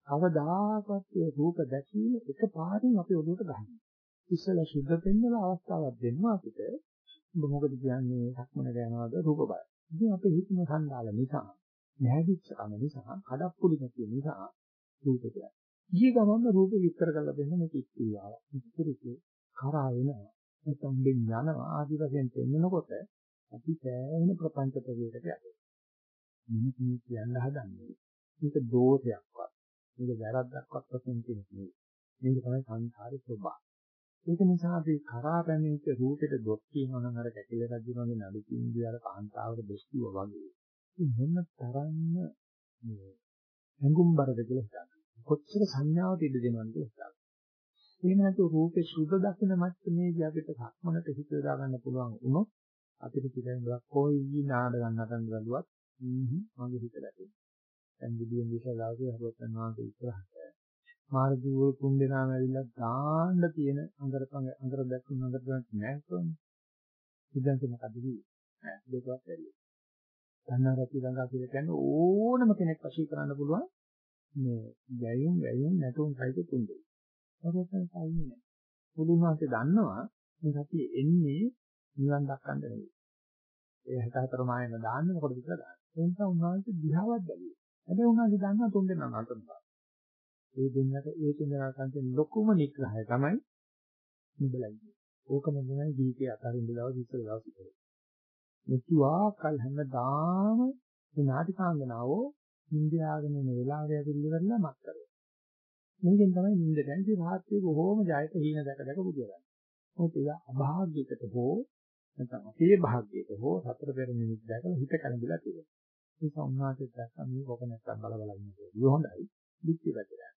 කවදාකවත් ඒ රූප දැකීම එකපාරින් අපේ ඔළුවට ගන්නවා. ඉස්සෙල්ලා සුද්ධ පෙන්නලා අවස්ථාවක් දෙන්නවා අපිට. මොකද කියන්නේ සක්මන ගෑනවාද රූප බල. ඉතින් අපේ හිතන සංදාල නිසා, නැහැදිච්ච කම නිසා, කඩප්පුලි නැති නිසා රූපය. ඊ ගමන්න රූප විස්තර කරලා දෙන්න මේක ඉස්තිරියාව. ඉස්තිරිකේ කරා වෙනවා. නැත්නම් දෙන්න යනවා ආදි වශයෙන් දෙන්නකොට අපි සෑහෙන ප්‍රපංච ප්‍රවේගයකට යනවා. මිනිත් කියන්න හදන්නේ. මේක දෝෂයක්වත් මේක වැරද්දක්වත් වශයෙන් කියන්නේ. මේක තමයි සංසාරේ ස්වභාවය. ඒක නිසා අපි කරා පැමිණිච්ච රූපෙට දොස් කියනවා නම් අර කැකිල රජුගේ නඩු කින්දිය අර කාන්තාවකට දොස් කිව්වා වගේ. ඉතින් මොන තරම්ම මේ හැඟුම්බරද කියලා හිතන්න. කොච්චර සංඥාවට ඉඩ දෙනවද කියලා හිතන්න. එහෙම නැතු රූපේ සුද්ධ දකින මට්ටමේදී අපිට සක්මනට හිත දා ගන්න පුළුවන් වුණොත් අපිට පිටින් කොයි නාඩගම් නටන්න බැලුවත් මගේ හිත දැකේ. දැන් විදියෙන් විශ්වාසය හරුවත් යනවා ඉස්සරහට. මාර්ගූල තුන් දෙනාම ඇවිල්ලා දාන්න තියෙන අඟරපංග අඟර දැක්කුන අඟර දැක්ක නෑ කොහොමද? ඉතින් මොකද කිව්වේ? නෑ දෙකවත් ඇරියෙ. ධනරති ළඟා කියලා කියන්නේ ඕනම කෙනෙක් වශී කරන්න පුළුවන් මේ ගැයුම් ගැයුම් නැතුම් සහිත තුන් දෙනෙක්. ඒකත් තමයි නෑ. මුළුමහාසේ දන්නවා මේ සතිය එන්නේ නිවන් දක්කන්න නෙවෙයි. ඒ 64 මායම දාන්න මොකද විතර දාන්න. ඒ නිසා උන්වහන්සේ දිහාවක් බැලුවා. හැබැයි උන්වහන්සේ දන්නවා තුන් දෙනා නටනවා. ඒ දෙන්නට ඒ දෙන්නා සංකේ ලොකුම නිග්‍රහය තමයි නිබලන්නේ. ඕකම තමයි ජීවිතය අතරින් දවස් ඉස්සර දවස් ඉතල. මෙතුආකල් හැමදාම මේ නාටිකාංගනාවෝ ඉන්දියාගෙන ඉන්න වෙලාවට ඇවිල්ලි කරලා මත් කරේ. මේකෙන් තමයි නින්දට ඇන්ති රාත්‍රියේ බොහෝම ජයත හීන දැක දැක බුදියලා. මොකද ඒක අභාග්‍යයකට හෝ නැත්නම් අපේ භාග්‍යයක හෝ සතර පෙර නිමිති දැකලා හිත කලබලලා තියෙනවා. ඒක උන්වහන්සේ දැක්කම මේක ඔක නැත්තම් බල බල ඉන්නේ. ඒක හොඳයි. පිටි වැදලා.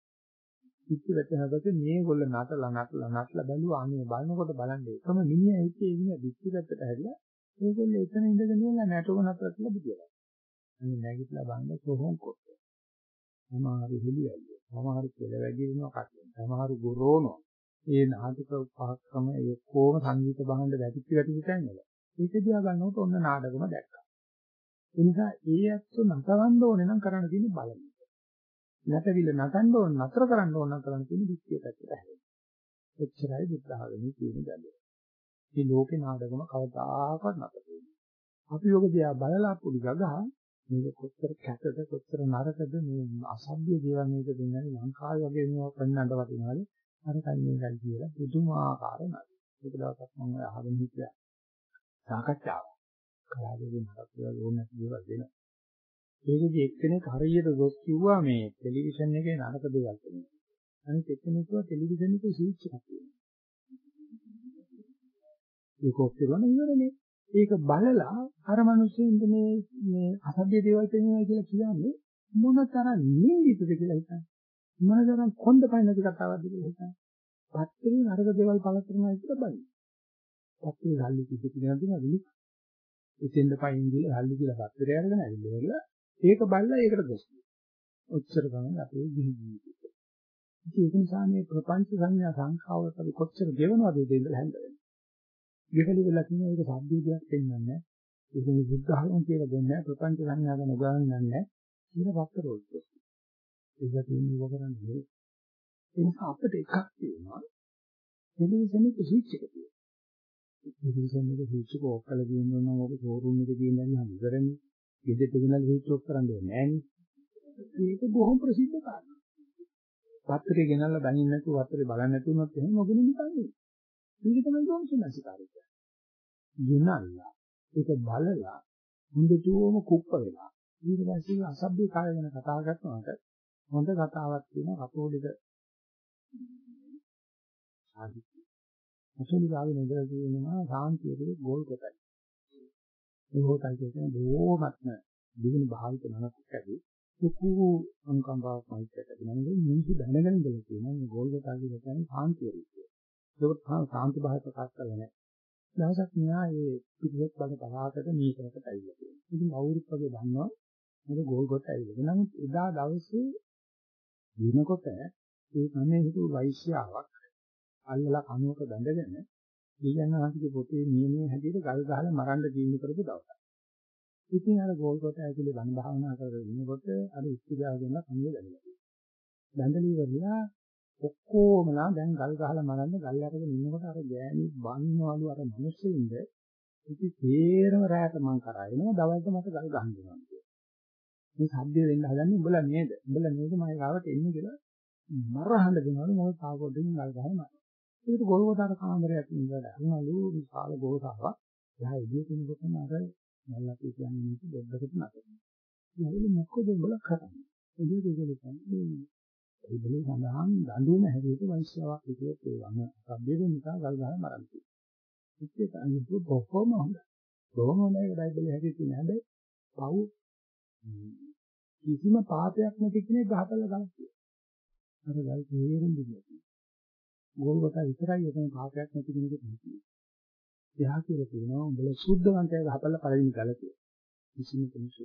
පිටි වැටෙනකොට මේගොල්ල නටලා නටලා නටලා බැලුවා අනේ බලනකොට බලන්නේ එකම මිනිහා හිතේ ඉන්න පිටි වැටට හැරිලා ඒගොල්ල එතන ඉඳගෙන ඉන්න නැටුම නතර කියලා බුදියලා. අනේ නැගිටලා බලන්න කොහොම කොට. සමහර හෙලියල්ල. සමහර කෙල වැඩි වෙනවා කටෙන්. සමහර ගොරෝනවා. ඒ නාටක උපහක්‍රම ඒ කොහොම සංගීත භාණ්ඩ වැටිච්ච වැටිච්ච තැන්වල. ඒක දිහා ගන්නකොට ඔන්න නාටකම දැක්කා. ඒ නිසා ඒ ඇත්ත නතවන්න ඕනේ නම් කරන්න තියෙන්නේ බලන්න. නැතවිල නටන්න ඕන නතර කරන්න ඕන නම් කරන්න තියෙන්නේ දික්කේ පැත්තට හැරෙන්න. එච්චරයි බුද්ධහගමේ තියෙන ගැඹුර. මේ ලෝකේ නාටකම කවදාකවත් නැත වෙන්නේ. අපි යෝග දිහා බලලා පුඩි ගගහ මේක කොච්චර කැතද කොච්චර නරකද මේ අසභ්‍ය දේවල් මේක දෙන්නේ ලංකාවේ වගේ මේවා පෙන්වන්න වටිනවලු අර කන්නේ ගල් කියලා පුදුමාකාර නඩ. ඒක දවසක් මම අහගෙන හිටියා. සාකච්ඡාවක්. කලාවේ නරක දේවල් ඕන නැති දේවල් දෙනවා. ඒකෙදි එක්කෙනෙක් හරියට ගොස් කිව්වා මේ ටෙලිවිෂන් එකේ නරක දේවල් තියෙනවා. අනිත් එක්කෙනෙක් කිව්වා ටෙලිවිෂන් එකේ ස්විච් එකක් තියෙනවා. ඒක ඔක්කොම ඉවරනේ. ඒක බලලා අර මිනිස්සුන්ට මේ මේ අසභ්‍ය දේවල් කියනවා කියලා කියන්නේ මොනතරම් නිඳිතද කියලා හිතන්න. මොනතරම් කොන්ද පයින්නද කතාවක්ද කියලා හිතන්න. පත්තරේ නරක දේවල් පළ කරනවා කියලා බලන්න. පත්තරේ ගල්ලි කිසි කෙනෙක් දිනවලු. එතෙන්ද පයින් ගිහලා හල්ලි කියලා පත්තරේ අරගෙන ඇවිල්ලා ඒක බලලා ඒකට දොස් ඔච්චර තමයි අපේ ගිහි ජීවිතේ. ඒක නිසා මේ ප්‍රපංච සංඥා සංඛාවලට අපි කොච්චර ගෙවනවද ඒ දෙන්න හැන්දෙන්නේ. ගෙවලි වෙලා තියෙන එක සම්බුද්ධයක් දෙන්නේ නැහැ. ඒක මේ බුද්ධ ධර්ම කියලා දෙන්නේ නැහැ. ප්‍රපංච සංඥා ගැන උගන්වන්නේ නැහැ. කියලා වක්තරෝල්. ඒක තියෙන්නේ මොකද කරන්නේ? ඒ නිසා අපිට එකක් තියෙනවා. ටෙලිවිෂන් එකේ ස්විච් එක තියෙනවා. ටෙලිවිෂන් එකේ ස්විච් එක ඔෆ් කරලා තියෙනවා නම් ඔබ ෂෝරූම් එකේ තියෙන දන්නේ ඉවරනේ. ගෙදරට ගෙනල්ලා ස්විච් ඔෆ් කරන්න ඕනේ නෑනේ. ඒක බොහොම ප්‍රසිද්ධ කාරණා. පත්‍රේ ගෙනල්ලා බැනින්න නැතුව පත්‍රේ බලන්න නැතුව උනොත් එහෙම මොකද නිකන්නේ. මේක තමයි දෝෂනාසිකාරය. ගෙනල්ලා ඒක බලලා හොඳටම කුප්ප වෙලා ඊට පස්සේ අසභ්‍ය කාය ගැන කතා කරනකොට හොඳ කතාවක් තියෙන කතෝලික සාහිත්‍ය. කතෝලිකාවේ නේද කියනවා සාන්තියේ ගෝල් කොටයි. ඒ හොතයි කියන්නේ බොහොමත්ම දිනු භාවිත මනසක් ඇති ලොකු අනුකම්පාවක් මෛත්‍රියක් ඇති නම් මිනිස්සු දැනගෙන ඉඳලා තියෙනවා මේ ගෝල් කොටයි කියන්නේ සාන්තිය රීතිය. ඒක සාන්ති භාවය ප්‍රකාශ කරලා නැහැ. දවසක් මෙයා ඒ පිටිපස්ස බල පහකට මේකකට ඇවිල්ලා තියෙනවා. ඉතින් අවුරුද්ද වගේ දන්නවා මේක ගෝල් කොට ඇවිල්ලා. නමුත් එදා දවසේ දිනකොට ඒ කන්නේ හිටු වෛශ්‍යාවක් අල්ලලා කනුවක බැඳගෙන ඊයන්හාසිගේ පොතේ නියමයේ හැටියට ගල් ගහලා මරන්න දීනු කරපු දවසක්. ඉතින් අර ගෝල් කොට ඇතුලේ බණ භාවනා කරගෙන ඉන්නකොට අර ඉස්තිගාව දෙන්න කන්නේ දැනෙනවා. බැඳලි වෙලා ඔක්කොමලා දැන් ගල් ගහලා මරන්න ගල් අරගෙන ඉන්නකොට අර ගෑණි බන්නවලු අර මිනිස්සුින්ද ඉති තේරම රැයට මං කරා එනවා දවල්ට මට ගල් ගහන්න වෙනවා කියලා. මේ සද්ද වෙන්න හදන්නේ උඹලා නේද? උඹලා නේද මම ගාවට එන්නේ කියලා මරහඬ දෙනවලු මොකද තාපොඩ්ඩෙන් ගල් ගහලා මරනවා. ඒකට ගොල්ගොතර කාමරයක් ඉඳලා අරුණලු විශාල ගෝසාවක්. එහා එළිය කෙනෙකුට අර මල්ලා කියන්නේ මේක බොද්දකට නැතේ. ඉතින් මොකද උඹලා කරන්නේ? එළිය දෙකල කියන්නේ බයිබලයේ සඳහන් දඬුවම හැටියට වෛශ්‍යාවක් විදියට ඒ වම සබ්බේ නිසා ගල් ගහලා මරන්න තියෙනවා. ඒක අනිත් බොහොම හොඳයි. බොහොම හොඳයි බයිබලයේ හැටියට තියෙන හැබැයි පව් කිසිම පාපයක් නැති කෙනෙක් ගහපල්ලා ගන්න තියෙනවා. අර ගල් තේරෙන්නේ නැහැ. ගෝල්වට විතරයි එතන පාපයක් නැති කෙනෙකුට හිතෙන්නේ. එයා කියලා කියනවා උඹලා සුද්ධවන්තය ගහපල්ලා පළවෙනි ගල කියලා. කිසිම කෙනෙක්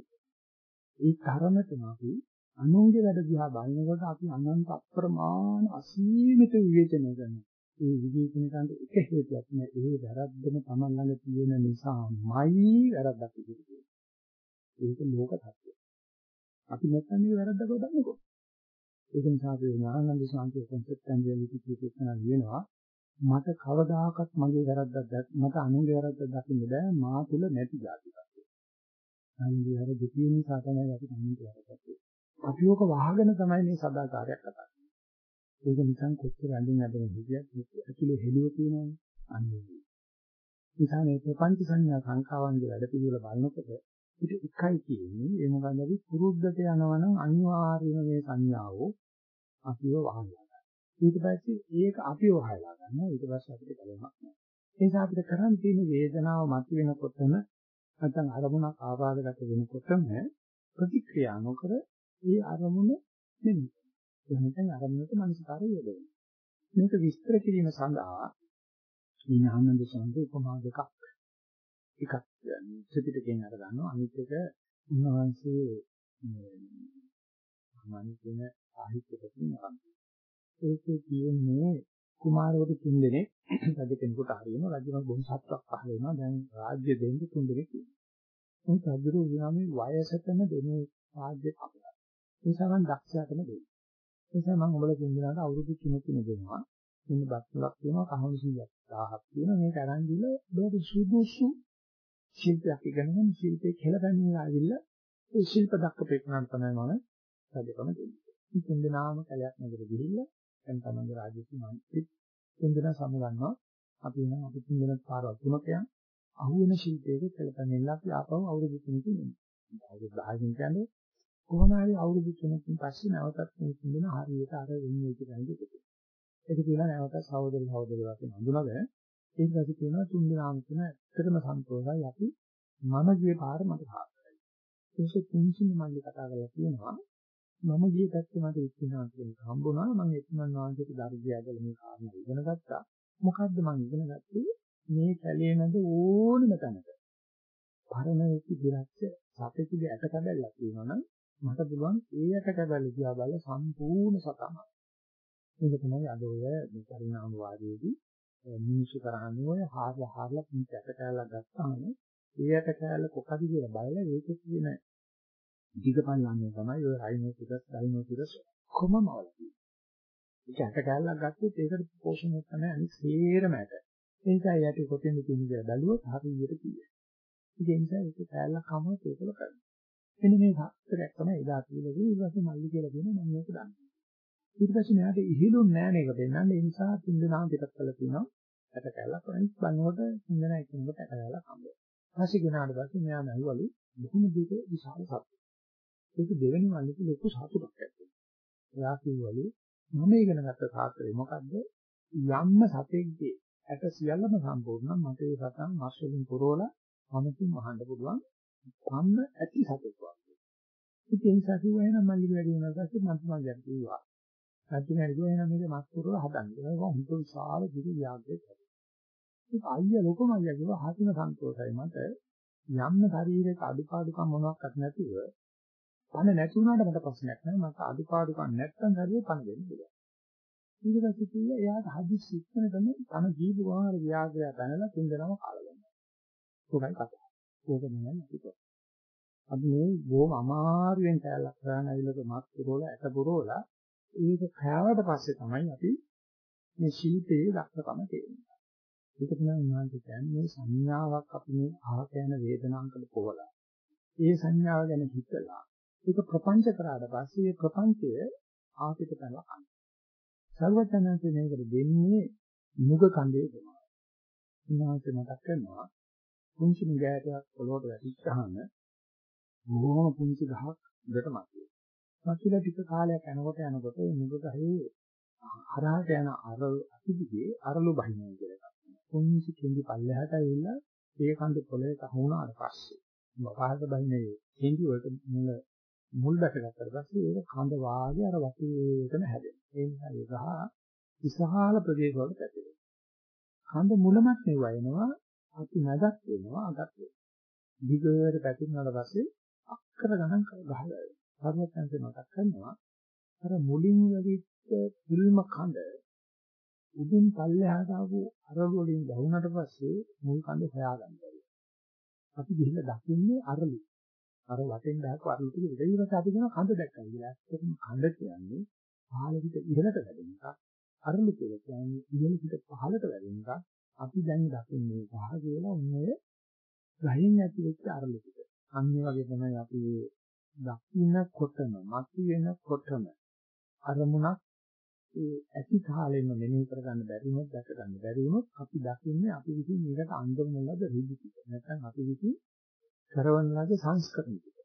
ඒ තරමටම අපි අනුන්ගේ වැඩ දිහා බලනකොට අපි අනන්ත අප්‍රමාණ අසීමිත විවේචනය කරනවා. ඒ විවේචනය කරන්න එක හේතුවක් නෑ. ඒ වැරද්දම Taman ළඟ තියෙන නිසාමයි වැරද්දක් ඉදිරියට. ඒක ලෝක තත්ත්වය. අපි නැත්තම් මේ වැරද්දක දන්නේ කොහොමද? ඒක නිසා අපි ඥානන්ද සාන්තිය කොන්සෙප්ට් එකෙන් ලිපිකේ කියන වෙනවා. මට කවදාකවත් මගේ වැරද්දක් මට අනුන්ගේ වැරද්දක් දකින්න බෑ මා තුල නැති જાතිකක්. අනිත් හැර දෙතිය නිසා තමයි අපි අනුන්ගේ වැරද්දක්. අපි ඕක වහගෙන තමයි මේ සදාචාරයක් කතා කරන්නේ. ඒක නිකන් කොච්චර අඳින් අදන හිතියත් ඇතුලේ හෙළුව තියෙනවනේ. අන්නේ. නිසා මේ ප්‍රපංච සංඥා සංඛාවන්ගේ වැඩ පිළිවෙල බලනකොට පිට එකයි කියන්නේ ඒ මොකද අපි පුරුද්දට යනවනම් අනිවාර්යයෙන්ම මේ සංඥාව අපිව වහලා ඊට පස්සේ ඒක අපිව වහලා ගන්නවා ඊට පස්සේ අපිට කලමක් නැහැ ඒ නිසා අපිට කරන් තියෙන වේදනාව මත වෙනකොටම නැත්නම් අරමුණක් ආපාදගත වෙනකොටම ප්‍රතික්‍රියා නොකර ඒ අරමුණ නෙමෙයි එහෙනම් අරමුණට මනසකාරය යොදවනවා. මේක විස්තර කිරීම සඳහා මේ ඥානන්ද සම්පේ උපමා දෙකක්. එකක් ත්‍රිපිටකයෙන් අර ගන්නවා. අනිත් එක උන්වහන්සේ සාමාන්‍ය කියන සාහිත්‍යපතින් අරන් ඒකේ කියන්නේ කුමාරවරු තුන් දෙනෙක්. රජ කෙනෙකුට හරියම රජුම බොහොම සත්‍යක් පහල වෙනවා. දැන් රාජ්‍ය දෙන්න තුන් දෙනෙක්. ඉන්නවා මේ රජුරු විනාමේ වයසටම දෙනේ රාජ්‍ය අපලා ඒ සමන් දක්ෂයාටම දෙන්න ඒ නිසා මම උඹලා තුන් දෙනාට අවුරුදු 3 තුන දෙනවා මෙන්න බත්ලක් තියෙනවා කහවණු 1000ක් තියෙනවා මේක අරන් දීලා බඩ සුදුසු ශිල්පයක් ඉගෙනගෙන ශිල්පේ කෙලපැන්නේ ආවිල්ලා ඒ ශිල්ප දක්වපේකනන් තමයි මම රජකම දෙන්නේ. මේ තුන් දෙනාම කලයක් නගර ගිහිල්ලා දැන් තමයි රාජ්‍ය සීමාන්තෙ තුන් දෙනා සමුගන්නවා. අපි නම් අපි තුන් දෙනා පාරවල් තුනක යන අහුවෙන ශිල්පයක කෙලපැන්නilla අපි ආපහු අවුරුදු තුනකින් එන්නේ. අවුරුදු 10කින් කියන්නේ කොහොම හරි අවුරුදු තුනකින් පස්සේ නැවතත් මේ තුන් දෙනා හරියට අර වෙන්නේ කියලා හිතේ. ඒක කියලා නැවතත් සහෝදර සහෝදරයෝ වශයෙන් හඳුනාගෙන ඊට පස්සේ කියනවා තුන් දෙනාම කියන ඇත්තටම සන්තෝෂයි අපි මම ගිය පාර මට සාර්ථකයි. ඒක තුන්සින් මල්ලි කතා කරලා කියනවා මම ගිය පැත්තේ මට ඉක්ිනා කියන හම්බුණා මම එතුමන් වහන්සේට දර්ශයදල මේ කාරණා ඉගෙන ගත්තා. මොකද්ද මම ඉගෙන ගත්තේ? මේ කැලේ මැද ඕනම තැනක පරණ වෙච්ච දිරච්ච සතෙකුගේ ඇට කැබැල්ලක් තියෙනවනම් මට පුළුවන් ඒ ඇට කැබැල්ල දිහා බලලා සම්පූර්ණ සතම. මේක තමයි අද ඔය පරිණාම වාදයේදී මිනිස්සු කරන්නේ ඔය හාරලා හාරලා පිට ඇට කෑල්ලක් ගත්තාම ඒ ඇට කෑල්ල කොකද කියලා බලලා ඒකේ තියෙන දිගපල්ලන්නේ තමයි ඔය රයිනෝසිරස් ඩයිනෝසිරස් කොමම වලදී. ඒක ඇට කෑල්ලක් ගත්තොත් ඒකට පෝෂණය තමයි අනිත් සේරම ඇට. ඒ නිසා යටි කොටින්ද තියෙන දේ බැලුවොත් හරියට තියෙනවා. ඒ නිසා ඒක කෑල්ලක් කමම ඒකල කරනවා. මෙන්න මේ හතරක් තමයි එදා කියලා කියන්නේ ඊට පස්සේ මල්ලි කියලා කියනවා මම මේක දන්නවා. ඊට පස්සේ මෙයාට ඉහිලුන්නේ නැහැ නේද දෙන්නන්නේ ඒ නිසා තුන් දෙනාම පිටත් කළා කියනවා ඇට කැලක් අනිත් බන්නකොට ඉඳන එකිනෙකට ඇට කැලක් හම්බ වෙනවා. ඊපස්සේ ගෙනාට පස්සේ මෙයා නැහුවලු බොහොම දෙක විශාල සතුටක්. ඒක දෙවෙනි වල්ලේ ලොකු සතුටක් ඇති. එයා කිව්වලු මම ඉගෙන ගත්ත සාත්‍රය මොකද්ද? යම්ම සතෙක්ගේ ඇට සියල්ලම සම්පූර්ණ මට ඒ සතන් මස් වලින් පුරවලා මමකින් වහන්න පුළුවන්. කන්න ඇති සතෙක් වගේ. ඉතින් ඒ නිසා කිව්වා එහෙනම් මල්ලි වැඩි වෙනවා පස්සේ මම තමයි කිව්වා. රජුනේ කිව්වා එහෙනම් මේක මස් පුරවලා හදන්න. ඒක හොඳ විශාල කිරි යාගයක්. ඒක අයියා ලොකම අයියා කිව්වා හසින සන්තෝෂයි මට යම්ම ශරීරයක අඩුපාඩුකම් මොනවාක්වත් නැතිව පණ නැති වුණාට මට ප්‍රශ්නයක් නැහැ මට අඩුපාඩුකම් නැත්තම් හරිය පණ දෙන්න පුළුවන් ඊට පස්සේ කිව්වා එයාට හදිස්සි ඉක්මන තමයි පණ ජීව ගාන ව්‍යාගය බැනලා තුන්දෙනාම කාලා ගන්නවා ඒකයි කතාව ඕක නෙමෙයි අපිට අපි මේ බොහොම අමාරුවෙන් කැලක් කරගෙන ඇවිල්ලා මත් පුරවල ඇට පුරවල ඒක කෑවට පස්සේ තමයි අපි මේ ශීතයේ දක්ෂකම තේරෙන්නේ ඒක තමයි උන්වහන්සේ කියන්නේ මේ සංඥාවක් අපි මේ අහක යන වේදනාංකල පොවලා. ඒ සංඥාව ගැන හිතලා ඒක ප්‍රපංච කරාට පස්සේ ඒ ප්‍රපංචය ආපිට කරලා කන්න. සර්වඥාන්සේ මේකට දෙන්නේ මුග කඳේ තමයි. උන්වහන්සේ මතක් කරනවා පුංචි නිගෑටයක් පොළොවට වැටිච්චාම බොහොම පුංචි ගහක් උඩට මතුවේ. මතුලා ටික කාලයක් යනකොට යනකොට මුග ගහේ හරහට යන අර අතිදිගේ අරලු බහිනවා කියලා එකක්. කොන්නිසි කෙන්දි පල්ලෙහාට ඇවිල්ලා ඒ කන්ද පොළේට අහුණාට පස්සේ පහළට බහිනේ කෙන්දි වලට මුල මුල් දැකගත්තට පස්සේ ඒක කඳ වාගේ අර වටේටම හැදෙනවා. ඒ නිසා ඒ ගහ විශාල ප්‍රදේශවලට පැතිරෙනවා. කඳ මුලමත් නෙවෙයි එනවා අපි නැගත් වෙනවා අගත් වෙනවා. දිගට පැතිරුණාට පස්සේ අක්කර ගණන් ගහලා සර්වඥයන්ට මතක් කරනවා අර මුලින් වෙවිච්ච පිල්ම කඳ උඩින් පල්ලෙහාට ආපු අරළු වලින් ගහුණාට පස්සේ මුල් කඳ හොයාගන්න බැහැ. අපි ගිහිල්ලා දකින්නේ අරළු. අර වටෙන් දාපු අරළු ටික ඊට පස්සේ අපි කියන කඳ දැක්කා කියලා. ඇත්තටම කඳ කියන්නේ පහළ පිට ඉහළට වැඩෙන එක. අරළු කියලා කියන්නේ ඉහළ පිට පහළට වැඩෙන එක. අපි දැන් දකින්නේ පහ කියලා උන්නේ ගහින් ඇති වෙච්ච අරළු ටික. අන්න ඒ වගේ තමයි අපි දකින්නකොටම මතු වෙනකොටම අරමුණක් ඒ ඇති කාලෙම මෙනෙහි කරගන්න බැරි වුණොත් දැක ගන්න බැරි වුණොත් අපි දකින්නේ අපි විසින් මේකට අන්දම ලද ඍජු ටික. නැත්නම් අපි විසින් කරවන ලද සංස්කරණ ටික.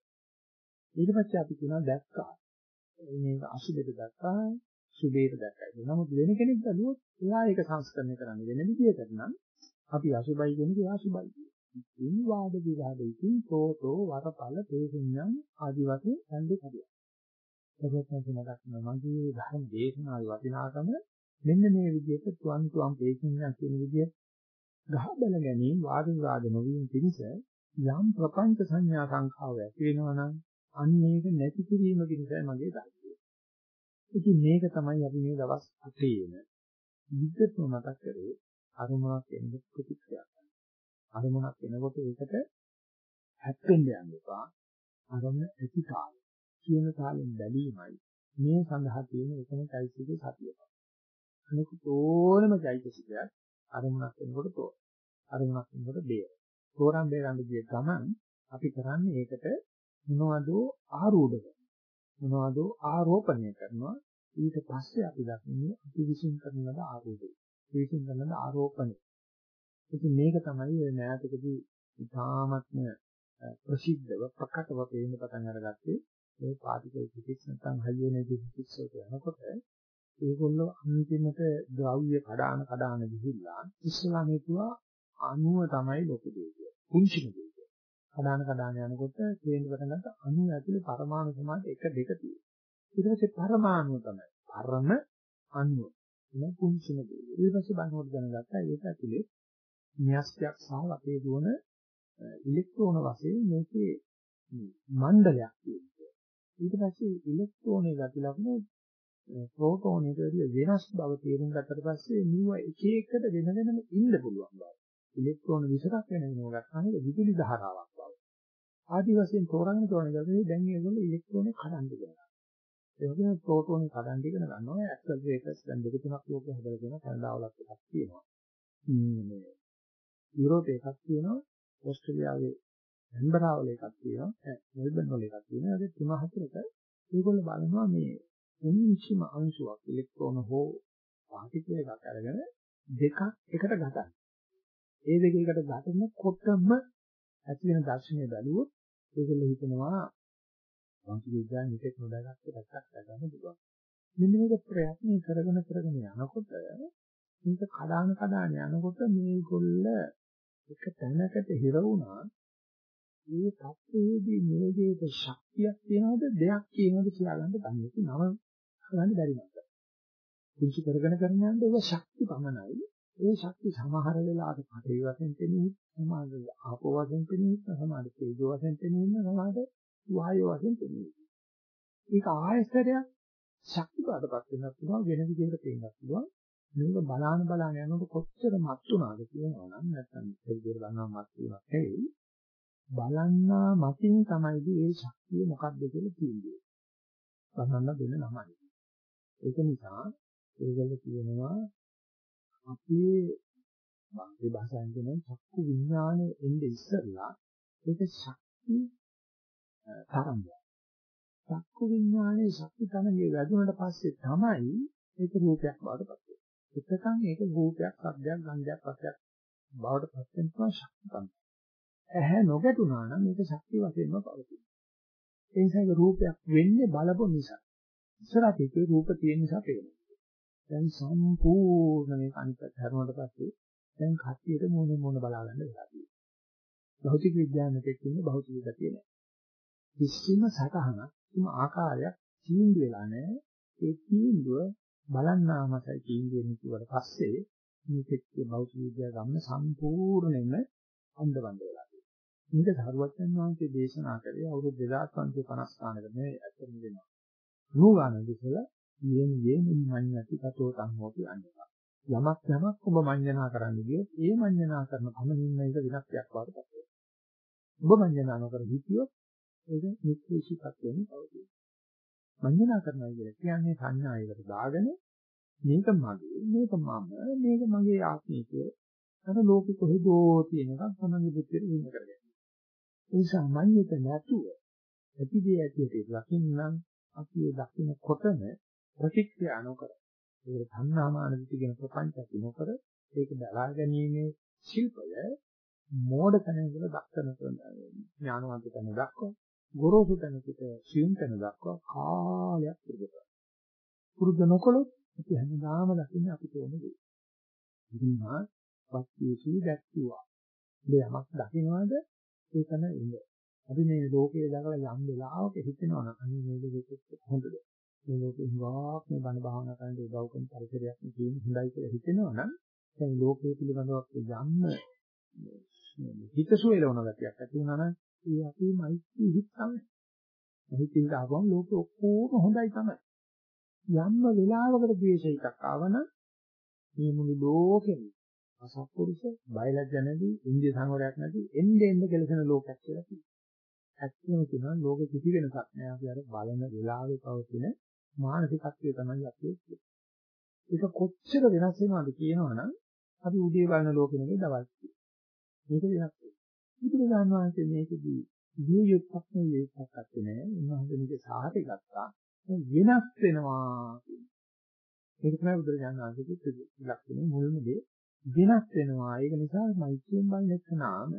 ඊට පස්සේ අපි කියනවා දැක්කා. මේක අසුබෙද දැක්කා, සුබේද දැක්කයි. නමුත් වෙන කෙනෙක් බැලුවොත් එයා ඒක සංස්කරණය කරන්න වෙන විදිහකට නම් අපි අසුබයි කියන එක අසුබයි කියනවා. ඉන් වාද විවාදයෙන් තෝතෝ වරපල තේසුඤ්ඤං ආදි වශයෙන් සම්දේ කරියා. එතකොට මතක් වෙනවා මගේ ධර්ම දේශනාවේ වටිනාකම මෙන්න මේ විදිහට තුන් තුන් තේසුඤ්ඤං කියන විදිහ ගහ බල ගැනීම වාද විවාද නොවීම පිණිස යම් ප්‍රපංච සංඥා සංඛාව ඇති වෙනවා නම් අන්න ඒක නැති කිරීම පිණිසයි මගේ ධර්මය. ඉතින් මේක තමයි අපි මේ දවස් අතේම විද්‍යත්ම මතක් කරේ අරමුණක් එන්න ප්‍රතික්‍රියා කරන. අරමුණක් එනකොට ඒකට හැප්පෙන්න යන්න එපා. අරමුණ ඇති කාලය. කියන කාලෙන් බැලීමයි මේ සඳහා තියෙන එකම চৈতසිකේ සතිය. අනිකුත් ඕනම চৈতසිකයක් අරමුණක් එනකොට තෝරන. අරමුණක් එනකොට බේර. තෝරන් බේරන් ගිය ගමන් අපි කරන්නේ ඒකට මොනවද ආරෝඪ කරනවා. මොනවද ආරෝපණය කරනවා. ඊට පස්සේ අපි දකින්නේ අපි විශ්ින් කරන ලද ආරූඪය. විශ්ින් කරන ලද ආරෝපණය. ඉතින් මේක තමයි ඔය මෑතකදී ඉතාමත්ම ප්‍රසිද්ධව ප්‍රකටව පේන්න පටන් අරගත්තේ මේ පාටිකල් ෆිසික්ස් නැත්නම් හයි එනර්ජි ෆිසික්ස් වලට යනකොට ඒගොල්ලෝ අන්තිමට ද්‍රව්‍ය කඩාන කඩාන ගිහිල්ලා ඉස්සලා හිතුවා අණුව තමයි ලොකු දේ කියලා. කුංචිම දේ කියලා. කඩාන කඩාන යනකොට තේින්න පටන් ගත්ත අණුව ඇතුලේ පරමාණු සමාන 1 2 තියෙනවා. ඊට පස්සේ පරමාණුව තමයි. පරම අණුව. එන කුංචිම දේ. ඊට පස්සේ බලනකොට දැනගත්තා ඒක ඇතුලේ න්‍යස්යක් සහ අපේ දුවන ඉලෙක්ට්‍රෝන වශයෙන් මේකේ මණ්ඩලයක් තියෙනවා. ඊට පස්සේ ඉලෙක්ට්‍රෝනේ ගති ලක්ෂණ ප්‍රෝටෝනේට වඩා වෙනස් බව තේරුම් ගත්තට පස්සේ නිව එක එකට වෙන වෙනම ඉන්න පුළුවන් බව. ඉලෙක්ට්‍රෝන විතරක් වෙන වෙනම ගන්න විදුලි ධාරාවක් බව. ආදි වශයෙන් තෝරන්න තෝරන ගමන් දැන් මේගොල්ලෝ ඉලෙක්ට්‍රෝනේ කඩන් දෙනවා. ඒ වගේම ප්‍රෝටෝනේ කඩන් දෙගෙන ගන්නවා ඇක්සලරේටර්ස් දැන් දෙක තුනක් ලෝකෙ හදලා තියෙනවා කන්දාවලක් එකක් තියෙනවා. මේ යුරෝපේ එකක් තියෙනවා ඕස්ට්‍රේලියාවේ ඇන්බරා වල එකක් තියෙනවා මෙල්බන් වල එකක් තියෙනවා ඒ තුන හතරක ඒගොල්ලෝ බලනවා මේ එනිසිම අංශුවක් ඉලෙක්ට්‍රෝන හෝ පාටිකල් එකක් අරගෙන දෙකක් එකට ගතන. ඒ දෙක එකට ගතනකොටම ඇති වෙන දර්ශනය බැලුවොත් ඒගොල්ලෝ හිතනවා වංශ විද්‍යාවෙන් හිතේ නොදාගත්ත පැත්තක් ගන්න පුළුවන්. මෙන්න මේක ප්‍රයත්න කරගෙන කරගෙන යනකොට මේක කඩාන කඩාන යනකොට මේගොල්ල එක තැනකට හිර වුණා මේ තත්ත්වයේදී මේ දෙයට ශක්තියක් තියනවද දෙයක් කියනවද කියලා ගන්න දන්නේ නම ගන්න බැරි නැත. කුංචි කරගෙන කරන යනද ඒක ශක්ති පමණයි. ඒ ශක්ති සමහර වෙලාවට පටේ වශයෙන් තෙමි සමහර ආපෝ වශයෙන් තෙමි සමහර තේජෝ වශයෙන් තෙමි සමහර වායෝ වශයෙන් තෙමි. ඒක ආයතරයක් ශක්ති පාඩපත් වෙනත් පුළුවන් වෙන විදිහකට තේන්නත් පුළුවන්. මේක බලාන බලාන යනකොට කොච්චර මත් වුණාද කියනවා නම් නැත්නම් දෙවියන් ගන්නවා මත් වුණා හේයි බලන්නා මතින් තමයි මේ ශක්තිය මොකක්ද කියලා කියන්නේ. බලන්න දෙන නමයි. ඒක නිසා ඒගොල්ලෝ කියනවා අපේ බාහිර භාෂාවෙන් කියන චක්කු විඥානයේ එන්නේ ඉස්සෙල්ලා ඒක ශක්ති තරංගය. චක්කු විඥානයේ ශක්ති තරංගය වැඩුණාට පස්සේ තමයි ඒක රූපයක් බවට පත් වෙන්නේ. එතකන් ඒක රූපයක්, ශබ්දයක්, ගන්ධයක්, රසයක් බවට පත් වෙන තුන ශක්ති තමයි. ඇහැ නොගැටුණා නම් මේක ශක්ති වශයෙන්ම පවතිනවා. ඒ නිසා ඒක රූපයක් වෙන්නේ බලපො නිසා. ඉස්සරහට ඒකේ රූප තියෙන නිසා පේනවා. දැන් සම්පූර්ණ මේක අනිත් පැත්ත හරවනට පස්සේ දැන් කට්ටියට මොන මොන බලා ගන්න වෙලා තියෙනවා. භෞතික විද්‍යාවෙත් ඉන්නේ භෞතික ගතිය නෑ. කිසිම සටහනක් කිසිම ආකාරයක් තීන්දුව වෙලා නැහැ. ඒ තීන්දුව බලන්නාමසයි තීන්දුවෙන්නේ කිව්වට පස්සේ මේකෙත් භෞතික විද්‍යාව ගමන සම්පූර්ණයෙන්ම අන්ධබන්ද වෙලා තියෙනවා. මේක සරුවචන් වහන්සේ දේශනා කරේ අවුරුදු 2550 ගානක නෙවෙයි අතරින් වෙනවා. නූගාන විසල යෙන යෙන මඤ්ඤති කතෝ සංහෝති අන්‍යතා. යමක් යමක් ඔබ මඤ්ඤණා කරන්න ගියොත් ඒ මඤ්ඤණා කරන පමණින් මේක විනාශයක් වඩපත් වෙනවා. ඔබ මඤ්ඤණා නොකර හිටියොත් ඒක නික්කේශීපත් වෙන්නේ පවතින. මඤ්ඤණා කරනවා කියන්නේ සංඥායකට දාගෙන මේක මගේ මේක මම මේක මගේ ආත්මය කියලා අර ලෝකෙ කොහෙදෝ තියෙන එකක් තමයි බුද්ධියට විඳ කරගන්නේ. ඒ නිසා මඤ්ඤිත නැතුව ඇතිදී ඇතියට දකින්නම් අපි ඒ දකින්නකොටම ප්‍රතික්‍රියා නොකර ඒක ධම්නාමාන දිටි කියන ප්‍රපංච ඇති නොකර ඒක බලා ගැනීමේ ශිල්පය මෝඩ තැනකල දක්වන ඥානවන්ත තැන දක්වා ගොරෝසු තැනකට සියුම් තැන දක්වා කාලයක් පුරුදු පුරුදු නොකළොත් අපි හැමදාම දකින්නේ අපිට ඕන දේ. ඉතින් මා වස්තුසී දැක්තුවා. මේ යමක් දකින්නවද ඒ තමයි ඉන්නේ. අපි මේ ලෝකයේ දාලා යම් වෙලාවක හිතෙනවා නම් අනේ මේ දෙකෙත් හොඳද? මේ ලෝකේ හිවාක් මේ බණ භාවනා කරන්න උදව් කරන පරිසරයක් තියෙන හොඳයි කියලා හිතෙනවා නම් දැන් ලෝකයේ පිළිබඳව යන්න හිතසුව එළවන ගතියක් ඇති වුණා නම් ඒ අපේ මෛත්‍රී හිත තමයි. මෛත්‍රී හිත ආවම ලෝකෙ ඔක්කොම හොඳයි තමයි. යම්ම වෙලාවකට ද්වේෂ හිතක් ආවනම් මේ මුළු ලෝකෙම අසත්පුරුෂ බයලජ්ජ නැති ඉන්දිය සංවරයක් නැති එන්නේ එන්නේ කෙලසන ලෝකයක් කියලා කියනවා. ඇත්තම කියනවා ලෝකෙ කිසි වෙනසක් නැහැ. අපි අර බලන වෙලාවේ පවතින මානසිකත්වය තමයි අපි ඒක කොච්චර වෙනස් වෙනවද කියනවනම් අපි උදේ බලන ලෝකෙ නෙවෙයි දවල් මේක වෙනස් වෙනවා. බුදුරජාණන් වහන්සේ මේකදී විය යුක්තක් නෙවෙයි ඒකක් අත්තේ නෑ. උන්වහන්සේ මේක සාහතය ගත්තා. වෙනස් වෙනවා ඒක තමයි බුදුරජාණන් වහන්සේගේ ලක්ෂණය මුල්ම දේ වෙනස් වෙනවා. ඒක නිසා මෛත්‍රියෙන් බලන එකනාම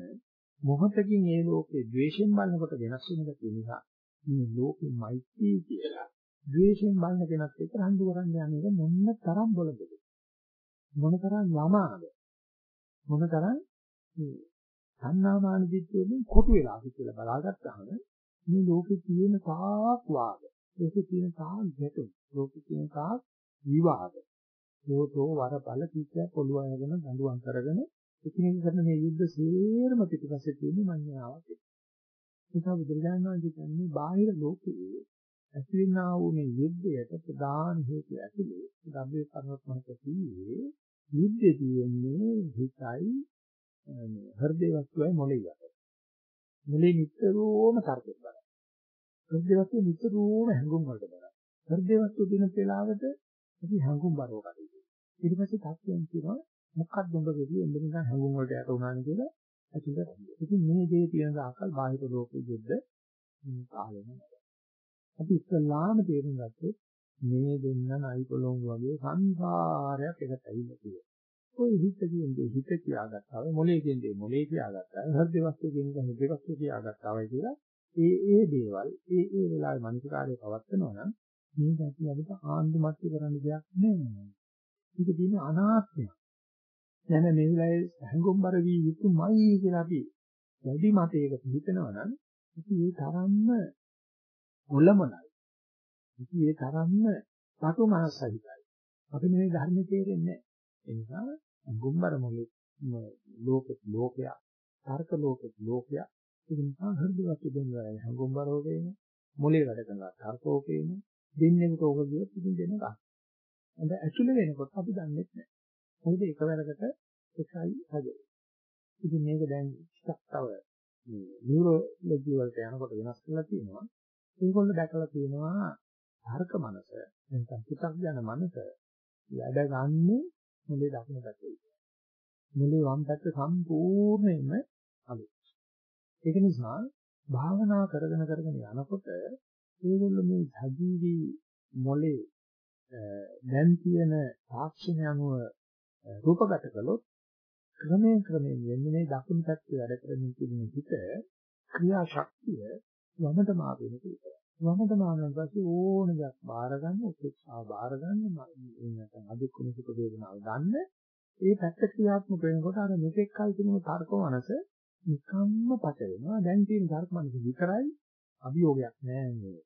මොහොතකින් ඒ ලෝකේ ද්වේෂයෙන් බලනකොට වෙනස් වෙන එක නිසා මේ ලෝකේ මෛත්‍රී කියලා ද්වේෂයෙන් බලන කෙනත් එක්ක රණ්ඩු කරන්න යන්නේ මොන්න තරම් බලද මොන තරම් යමාද? මොන තරම් සංනාමාන දිට්ඨියෙන් කොටු වෙලාද කියලා බලාගත්තාම මේ ලෝකේ තියෙන තාක් වාද ලෝකේ තියෙන තාක් ගැටුම් ලෝකේ තියෙන තාක් විවාද ලෝකෝ වරපල කිච්චයක් පොළු අයගෙන දඬුවම් කරගෙන එකිනෙක කරන මේ යුද්ධ සේරම පිටිපස්සේ තියෙන මඤ්ඤාවක් ඒක බුදුරජාණන් වහන්සේ කියන්නේ බාහිර ලෝකයේ ඇතිවෙනා වූ මේ යුද්ධයට ප්‍රධාන හේතුව ඇතුලේ ගබ්බේ පර්වත මහත කියේ යුද්ධය තියෙන්නේ හිතයි හෘදේ වස්තුවයි මොළේ යට. මොළේ නිතරම තර්කයක් බලයි. හෘදේ වස්තුව නිතරම හැඟුම් වලට බලයි. හෘදේ වස්තුව දින පෙළාවට අපි හැඟුම් බරව කටයුතු. ඊට පස්සේ තාක්ෂයෙන් කියනවා මොකක්ද උඹ ගෙඩිය එන්න නිකන් හැඟුම් වලට යට වුණානේ කියලා ඇතුළට. ඉතින් මේ දේ තියෙන ආකල් බාහිර ලෝකෙ යුද්ධ කාලෙම නැහැ. අපි ඉස්සල්ලාම තේරුම් ගත්තේ මේ දෙන්න නයි පොළොන් වගේ සංසාරයක් එකට ඇවිල්ලා තියෙනවා. ඔය හිත කියන්නේ හිත කියාගත්තා වයි මොලේ කියන්නේ මොලේ කියාගත්තා හෘද වස්තු කියන්නේ හෘද වස්තු කියාගත්තා වයි කියලා ඒ ඒ දේවල් ඒ ඒ වෙලාවේ මනසකාරය පවත්නවා නම් මේ ගැටි අපිට ආන්දුමත්ති කරන්න දෙයක් නෑ. ඒක තියෙන අනාත්මය. දැන් මේ වෙලාවේ හැඟුම්බර වී යුතුමයි කියලා අපි වැඩි මතයකට හිතනවා නම් ඉතින් ඒ තරම්ම ඔලමනයි. ඉතින් ඒ තරම්ම පටු මානසිකයි. අපි මේ ධර්ම තේරෙන්නේ නැහැ. ඒ නිසා ගුම්බර මොලේ ලෝකෙත් ලෝකයක් තර්ක ලෝකෙත් ලෝකයක් ඒ නිසා හෘදවත් දෙන්නවා හංගුම්බර ඕකේන මොලේ වැඩ කරනවා තර්කෝකේන දෙන්නෙකුට ඕක ගියොත් ඉතින් දෙන්න ගන්න. අද ඇතුළේ වෙනකොට අපි දන්නේ නැහැ. මොකද එකවරකට එකයි හදේ. ඉතින් මේක දැන් ටිකක් තව නියුරෝලොජි වලට යනකොට වෙනස් කරලා තියෙනවා. ඒගොල්ලෝ දැකලා තියෙනවා තර්ක මනස නැත්නම් පිටක් යන මනස වැඩ ගන්නේ මුලේ දකුණු පැත්තේ. මුලේ වම් පැත්ත සම්පූර්ණයෙන්ම අලුත්. ඒක නිසා භාවනා කරගෙන කරගෙන යනකොට ඒගොල්ලෝ මේ සජීවී මොලේ දැන් තියෙන තාක්ෂණය අනුව රූපගත කළොත් ක්‍රමයෙන් ක්‍රමයෙන් වෙන්නේ දකුණු පැත්තේ වැඩ කරමින් තිබෙන හිත ක්‍රියා ශක්තිය වමත මාරු වෙන විතරයි. වමත මාරුනට පස්සේ ඕන දෙයක් බාර ගන්න, උපේක්ෂාව බාර ගන්න, නැත්නම් අදුක්කම සුඛ වේදනාව ගන්න. ඒ පැත්ත ක්‍රියාත්මක වෙනකොට අර මෙතෙක් කල් තිබුණු තර්ක මනස නිකම්ම පච වෙනවා. දැන් තියෙන තර්ක මනස විතරයි අභියෝගයක් නෑ මේ.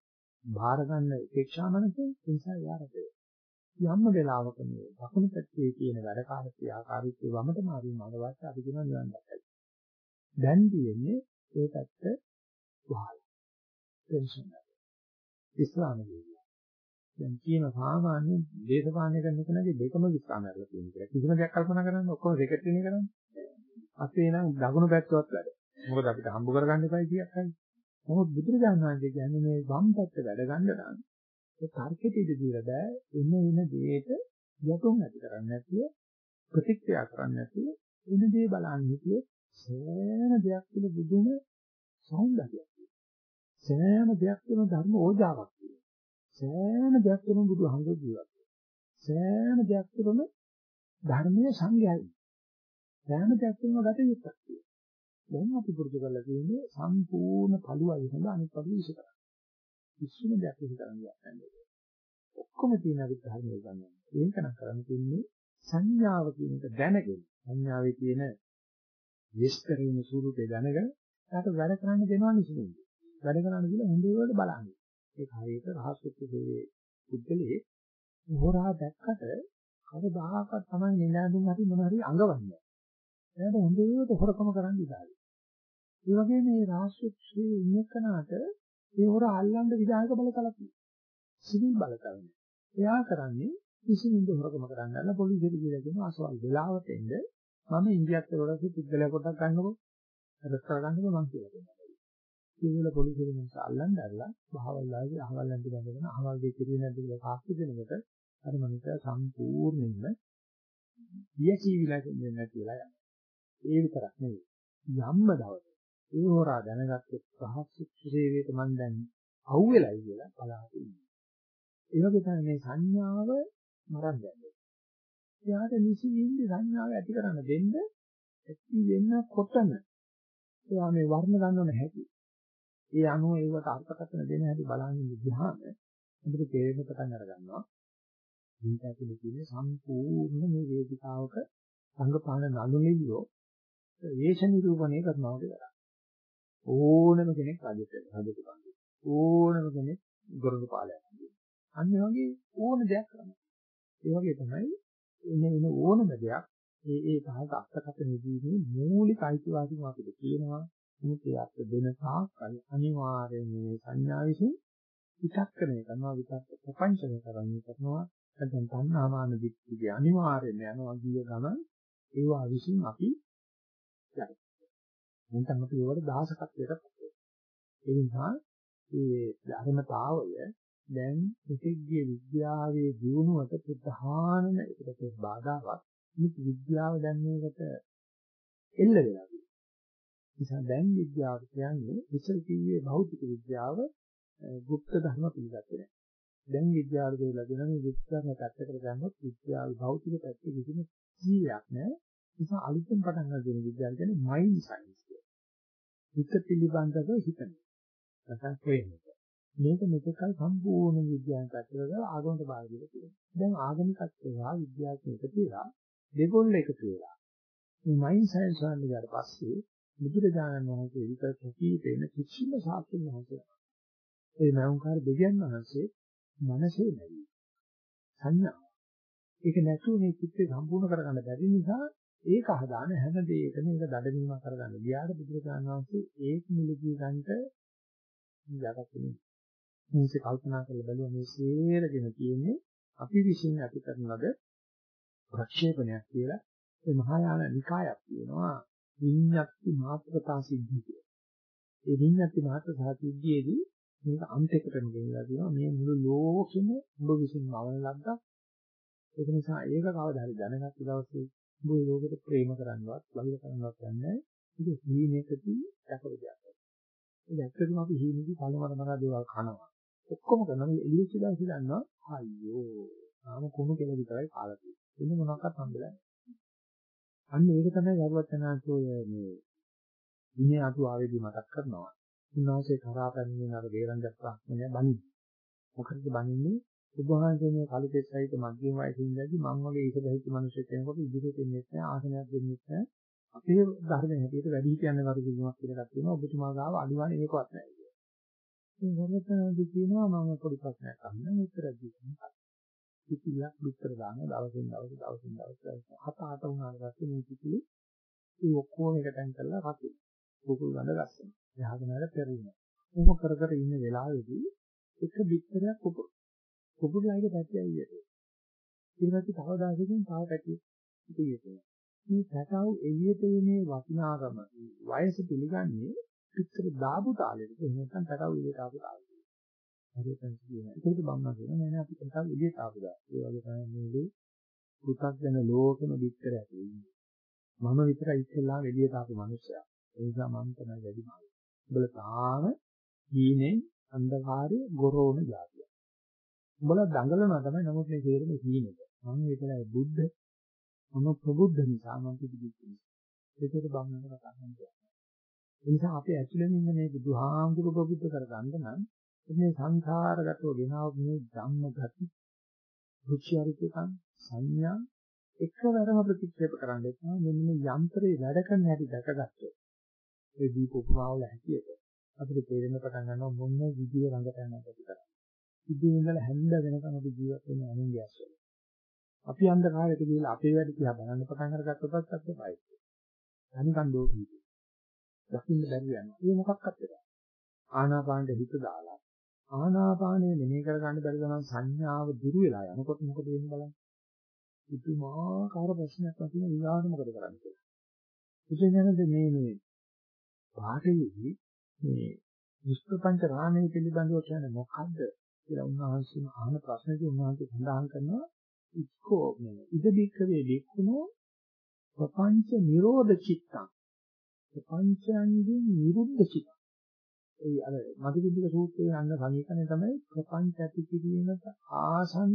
බාර ගන්න උපේක්ෂා මනසේ ඒ නිසා යාරතේ. යම්ම වෙලාවක මේ දකුණු පැත්තේ තියෙන වැඩ කාර්ය ආකාරීත්වය වමට මාරුම අදවත් අපි කියන නිවන් දැක්කයි. දැන් තියෙන්නේ ඒ පැත්ත වහලා. ටෙන්ෂන් එක. ඉස්ලාම කියන්නේ. දැන් කියන සාමාන්‍ය දේශපාලනය කරන කෙනාගේ දෙකම විස්තරම කරලා තියෙන එක. කිසිම දෙයක් කල්පනා කරන්නේ ඔක්කොම රෙකට්ටිනේ කරන්නේ. අපේ නම් දකුණු පැත්තවත් වැඩ. මොකද අපිට හම්බ කරගන්න එපයි කියයක් හරි. නමුත් බුදුරජාණන් වහන්සේ කියන්නේ මේ වම් පැත්ත වැඩ ගන්න නම් ඒ තර්කෙට ඉඳ දීලා බෑ එන එන දෙයට යතුම් ඇති කරන්නේ නැතිව ප්‍රතික්‍රියා කරන්නේ නැතිව එන දේ බලන්නේ හිටියේ සෑම දෙයක් තුළ බුදුම සෞන්දර්යයක් සෑම දෙයක් තුළ ධර්ම ඕජාවක් තියෙනවා. සෑම දෙයක් තුළ බුදුහමෝ ජීවත් සෑම දෙයක් තුළම ධර්මයේ සංගයයි. සෑම දෙයක් තුළම ගත යුත්තක් තියෙනවා. දැන් අපි පුරුදු කරලා තියෙන්නේ සම්පූර්ණ පළුවයි හොඳ අනිත් පළුව විශ්ල කරා. කිසිම දෙයක් විශ්ල කරන්න යන්නේ ඔක්කොම තියෙන අපි ධර්මයේ ගන්නවා. ඒක නම් කරන්න තියෙන්නේ සංඥාව කියන එක දැනගෙන සංඥාවේ තියෙන විස්තරින ස්වරූපේ දැනගෙන ඊට වැඩ කරන්න දෙනවා නෙවෙයි. වැඩ කරන්න කියලා හොඳට බලන්න. ඒක හරියට රහස් වෙච්චේ පුද්ගලයේ හොරා දැක්කට කවදාහක්වත් තමයි නිදාඳුන් හරි මොන හරි අඟවන්නේ. එයාට හොඳට හොරකම කරන්න ඉඩයි. ඒ වගේම මේ රහස් වෙච්චේ ඉන්නකනාට ඒ හොර අල්ලන්න විදායක බලතලක් සිවිල් බලතලක්. එයා කරන්නේ කිසිමින්ද හොරකම කරන්න නැල්ල පොලිසියට කියලා කියන අසවල් වෙලාවට එන්න මම ඉන්දියාවට වලට පුද්ගලයා කොටක් ගන්නකො රෙස්ටරන්ට් ගන්නකො මං කියලා දෙනවා. සිංහල පොලිසිය මිනිස් අල්ලන්න ඇරලා බහවල්ලාගේ අහවල් ඇන්ටි බඳගෙන අහවල් දෙක කිරිය නැද්ද කියලා සාක්ෂි දෙනකොට අර මනුස්සයා සම්පූර්ණයෙන්ම වියකීවිලා දෙන්නේ නැතිලා යනවා. ඒ විතරක් නෙවෙයි. යම්ම දවසක ඒ හොරා දැනගත්තොත් රහස් සේවයට මම දැන් අවුවෙලයි කියලා බලාගෙන ඉන්නවා. ඒ වගේ තමයි මේ සංඥාව මරන්න යන්නේ. එයාට නිසි ඉන්නේ සංඥාව ඇති කරන්න දෙන්න ඇති වෙන්නකොටම එයා මේ වර්ණ ගන්නව නැහැටි. ඒ අනුව ඒවට අර්ථකථන දෙන හැටි බලන් ඉඳිහාම අපිට තේරෙන්න පටන් අර ගන්නවා. මේක ඇතුලේ තියෙන සම්පූර්ණ මේ වේදිකාවක සංගපාන නළු නිලියෝ වේශ නිරූපණය කරනවා කියලා. ඕනම කෙනෙක් රජෙක් රජෙක් වගේ. ඕනම කෙනෙක් ගොරොඩු පාලයක් වගේ. අන්න වගේ ඕන දෙයක් කරනවා. ඒ වගේ තමයි එන එන ඕනම දෙයක් ඒ ඒ පහක අර්ථකථන දීමේ මූලික අයිතිවාසිකම අපිට තියෙනවා. මේක අත් දෙන තාක්කල් අනිවාර්යයෙන් මේ සංඥා විසින් විචක්‍රණය කරනවා විචක්ක ප්‍රපංචනය කරන්නේ කරනවා. නැත්නම් තණ්හාමාන දික්තිය අනිවාර්යයෙන් යනවා ගිය ගමන් ඒවා විසින් අපි යයි. නැත්නම් අපි ඒවට දාසකත්වයට පත් ඒ නිසා මේ ධර්මතාවය දැන් ඉතිග්ගේ විද්‍යාවේ දියුණුවට ප්‍රධානම එකට බාධාවක් මේ විද්‍යාව දැන් මේකට එල්ල වෙලා නිසා දැන් විද්‍යාව කියන්නේ ඉස්සර කිව්වේ භෞතික විද්‍යාව গুপ্ত ධර්ම පිළිගත්තේ නැහැ. දැන් විද්‍යාව කියලා දෙන මේ গুপ্ত ධර්ම පැත්තකට ගන්නොත් විද්‍යාව භෞතික පැත්තේ කිසිම ජීවියක් නැහැ. නිසා අලුතෙන් පටන් ගන්න විද්‍යාව කියන්නේ මයින්ඩ් සයන්ස් කියලා. හිත පිළිබඳව හිතන. නැත්නම් ප්‍රේමක. මේක මෙතකල් සම්පූර්ණ විද්‍යාවෙන් පැත්තකට දාලා ආගමට බාර දීලා තියෙනවා. දැන් ආගමිකත්වය හා විද්‍යාව එකතු වෙලා දෙගොල්ල එකතු වෙලා මේ මයින්ඩ් සයන්ස් වලින් ඊට පස්සේ බුදුරජාණන් වහන්සේ විතර කීපේන කිසිම සාක්ෂි නැහැ. ඒ නෞකාර දෙවියන් වහන්සේ මනසේ නැවි. සංඥා. ඒක නැතුව මේ චිත්තේ සම්පූර්ණ කරගන්න බැරි නිසා ඒක හදාන හැම දෙයකම ඒක දඩමීම කරගන්න. ගියාට බුදුරජාණන් වහන්සේ ඒක නිලදී ගන්නට යකතුනේ. මේක කල්පනා කරලා බලුවා මේ සේරගෙන තියෙන්නේ අපි විශ්ින් ඇති කරන ලද ප්‍රක්ෂේපණයක් කියලා ඒ මහායාන නිකායක් තියෙනවා විඤ්ඤාති මාත්‍රතා සිද්ධිය කියලා. ඒ විඤ්ඤාති මාත්‍රතා සිද්ධියේදී මේක අන්තයකටම ගෙනලා දෙනවා මේ මුළු ලෝකෙම ඔබ විසින් මවන ලද්දක්. ඒක නිසා ඒක කවදා හරි දැනගත්ත දවසේ ඔබ ලෝකෙට ප්‍රේම කරන්නවත්, වෛර කරන්නවත් යන්නේ ඒක හීනෙකදී දැකපු දෙයක්. ඒ ඇත්තටම අපි හීනෙදී කලමර මරා දේවල් කනවා. ඔක්කොම කරනවා මේ එළියට දවසේ දන්නවා අයියෝ ආම කුණු කෙල විතරයි කාලා තියෙන්නේ. එන්න මොනවක්වත් හම්බෙලා නැහැ. අන්න ඒක තමයි වරුවචනාංශෝය මේ විනය අතු ආවේදී මතක් කරනවා. උන්වහන්සේ කරා පැමිණෙන අර දේරංගත් ප්‍රඥය බණි. මොකද බණින්නේ උභාන්සේ මේ කලිතේ සහිත මධ්‍යම වයසේ ඉඳදී මම වගේ ඒක දෙහිච්ච මිනිස්සු කෙනෙකුට ඉදිරියට එන්නේ නැහැ ආසනයක් දෙන්නේ නැහැ. අපේ ධර්මයේ හැටියට වැඩි හිටියන්න වරුදුමක් කියලා එකක් තියෙනවා. ඔබතුමා ගාව අඩුවන්නේ ඒකවත් නැහැ කියලා. ඉතින් මොකටද කියනවා මම පොඩි ප්‍රශ්නයක් අහන්න උත්තර දෙන්න. පිටිලක් උත්තර දාන දවසින් දවස දවසින් දවස හත අට වුණාට පස්සේ මේ පිටිලි ඒ ඔක්කොම එකටෙන් කරලා රකින්න. කුකුල් ගඳ ගස්සන. එහාගෙන වල පෙරිනවා. ඒක කර කර ඉන්න වෙලාවේදී එක පිටරයක් කුකුල් කුකුල්ලාගේ පැත්තේ ඇවිල්ලා. ඊට පස්සේ තව දවසකින් තව පැත්තේ ඉතිරියට. මේ පැටව එළියට එන්නේ වටිනාකම වයස පිළිගන්නේ පිටර දාපු තාලෙට. එහෙම නැත්නම් පැටව එළියට ආපු තාලෙට. හරියට කියනවා. ඒකද බම්මා කියනවා නෑ නෑ අපි පැටව එළියට ආපු දා. ඒ වගේ තමයි මේ පු탁ජන ලෝකෙම පිටර ඇති වෙන්නේ. මම විතරයි ඉස්සෙල්ලා එළියට ආපු මිනිස්සයා. ඒ නිසා මම තමයි වැඩිම. උඹලා තාම හීනේ අන්ධකාරයේ ගොරෝන જાතිය. උඹලා දඟලනවා තමයි නමුත් මේ තේරෙම හීනෙක. මම විතරයි බුද්ධ මම ප්‍රබුද්ධ නිසා මම පිළිගිච්ච නිසා. ඒකට බම්මන කතා කරනවා. ඒ නිසා අපි ඇතුළෙන් ඉන්න මේ බුදුහාමුදුරු ප්‍රබුද්ධ කරගන්න නම් මේ සංඛාරගතව ගෙනාව මේ ධම්ම ගති රුචි අරුචිකම් සංඥා එකවරම ප්‍රතික්ෂේප කරන්න එපා මෙන්න මේ යන්ත්‍රේ වැඩ කරන හැටි දැකගත්තොත් ඒ දීප උපමාවල හැටියට අපිට තේරෙන්න පටන් ගන්නවා මොන විදිය රඟට යනවද කියලා. ඉතින් ඉඳලා හැන්ද වෙනකම් අපි ජීවත් වෙන අනුන්ගේ ඇස්වල. අපි අන්ධකාරයට ගිහලා අපේ වැඩ දිහා බලන්න පටන් අරගත්තොත් අපිට බයයි. අනිකන් දෝෂී. දකින්න බැරි යනවා. ඒ මොකක්වත් නැහැ. ආනාපානෙ හිත දාලා ආනාපානෙ මෙහෙ කර ගන්න බැරි ගමන් සංඥාව දුරු වෙලා යනකොට මොකද වෙන්නේ බලන්න. පුදුමාකාර ප්‍රශ්නයක් වටින ඊගාට මොකද කරන්නේ කියලා. ඉතින් යනද මේ මේ පාඩේදී මේ විස්පංච රාමයේ පිළිබඳව කියන්නේ මොකද්ද කියලා උන්වහන්සේ අහන ප්‍රශ්නේදී උන්වහන්සේ සඳහන් කරනවා ඉක්කෝ මේ ඉද බික්කවේ බික්කුණෝ ප්‍රපංච නිරෝධ චිත්තං ප්‍රපංචයන්ගෙන් නිරුද්ධ චිත්ත ඒ අර මధుවිද්දික සූත්‍රයේ අන්න සමීකරණය තමයි ප්‍රපංච ඇති කිරීමට ආසන්න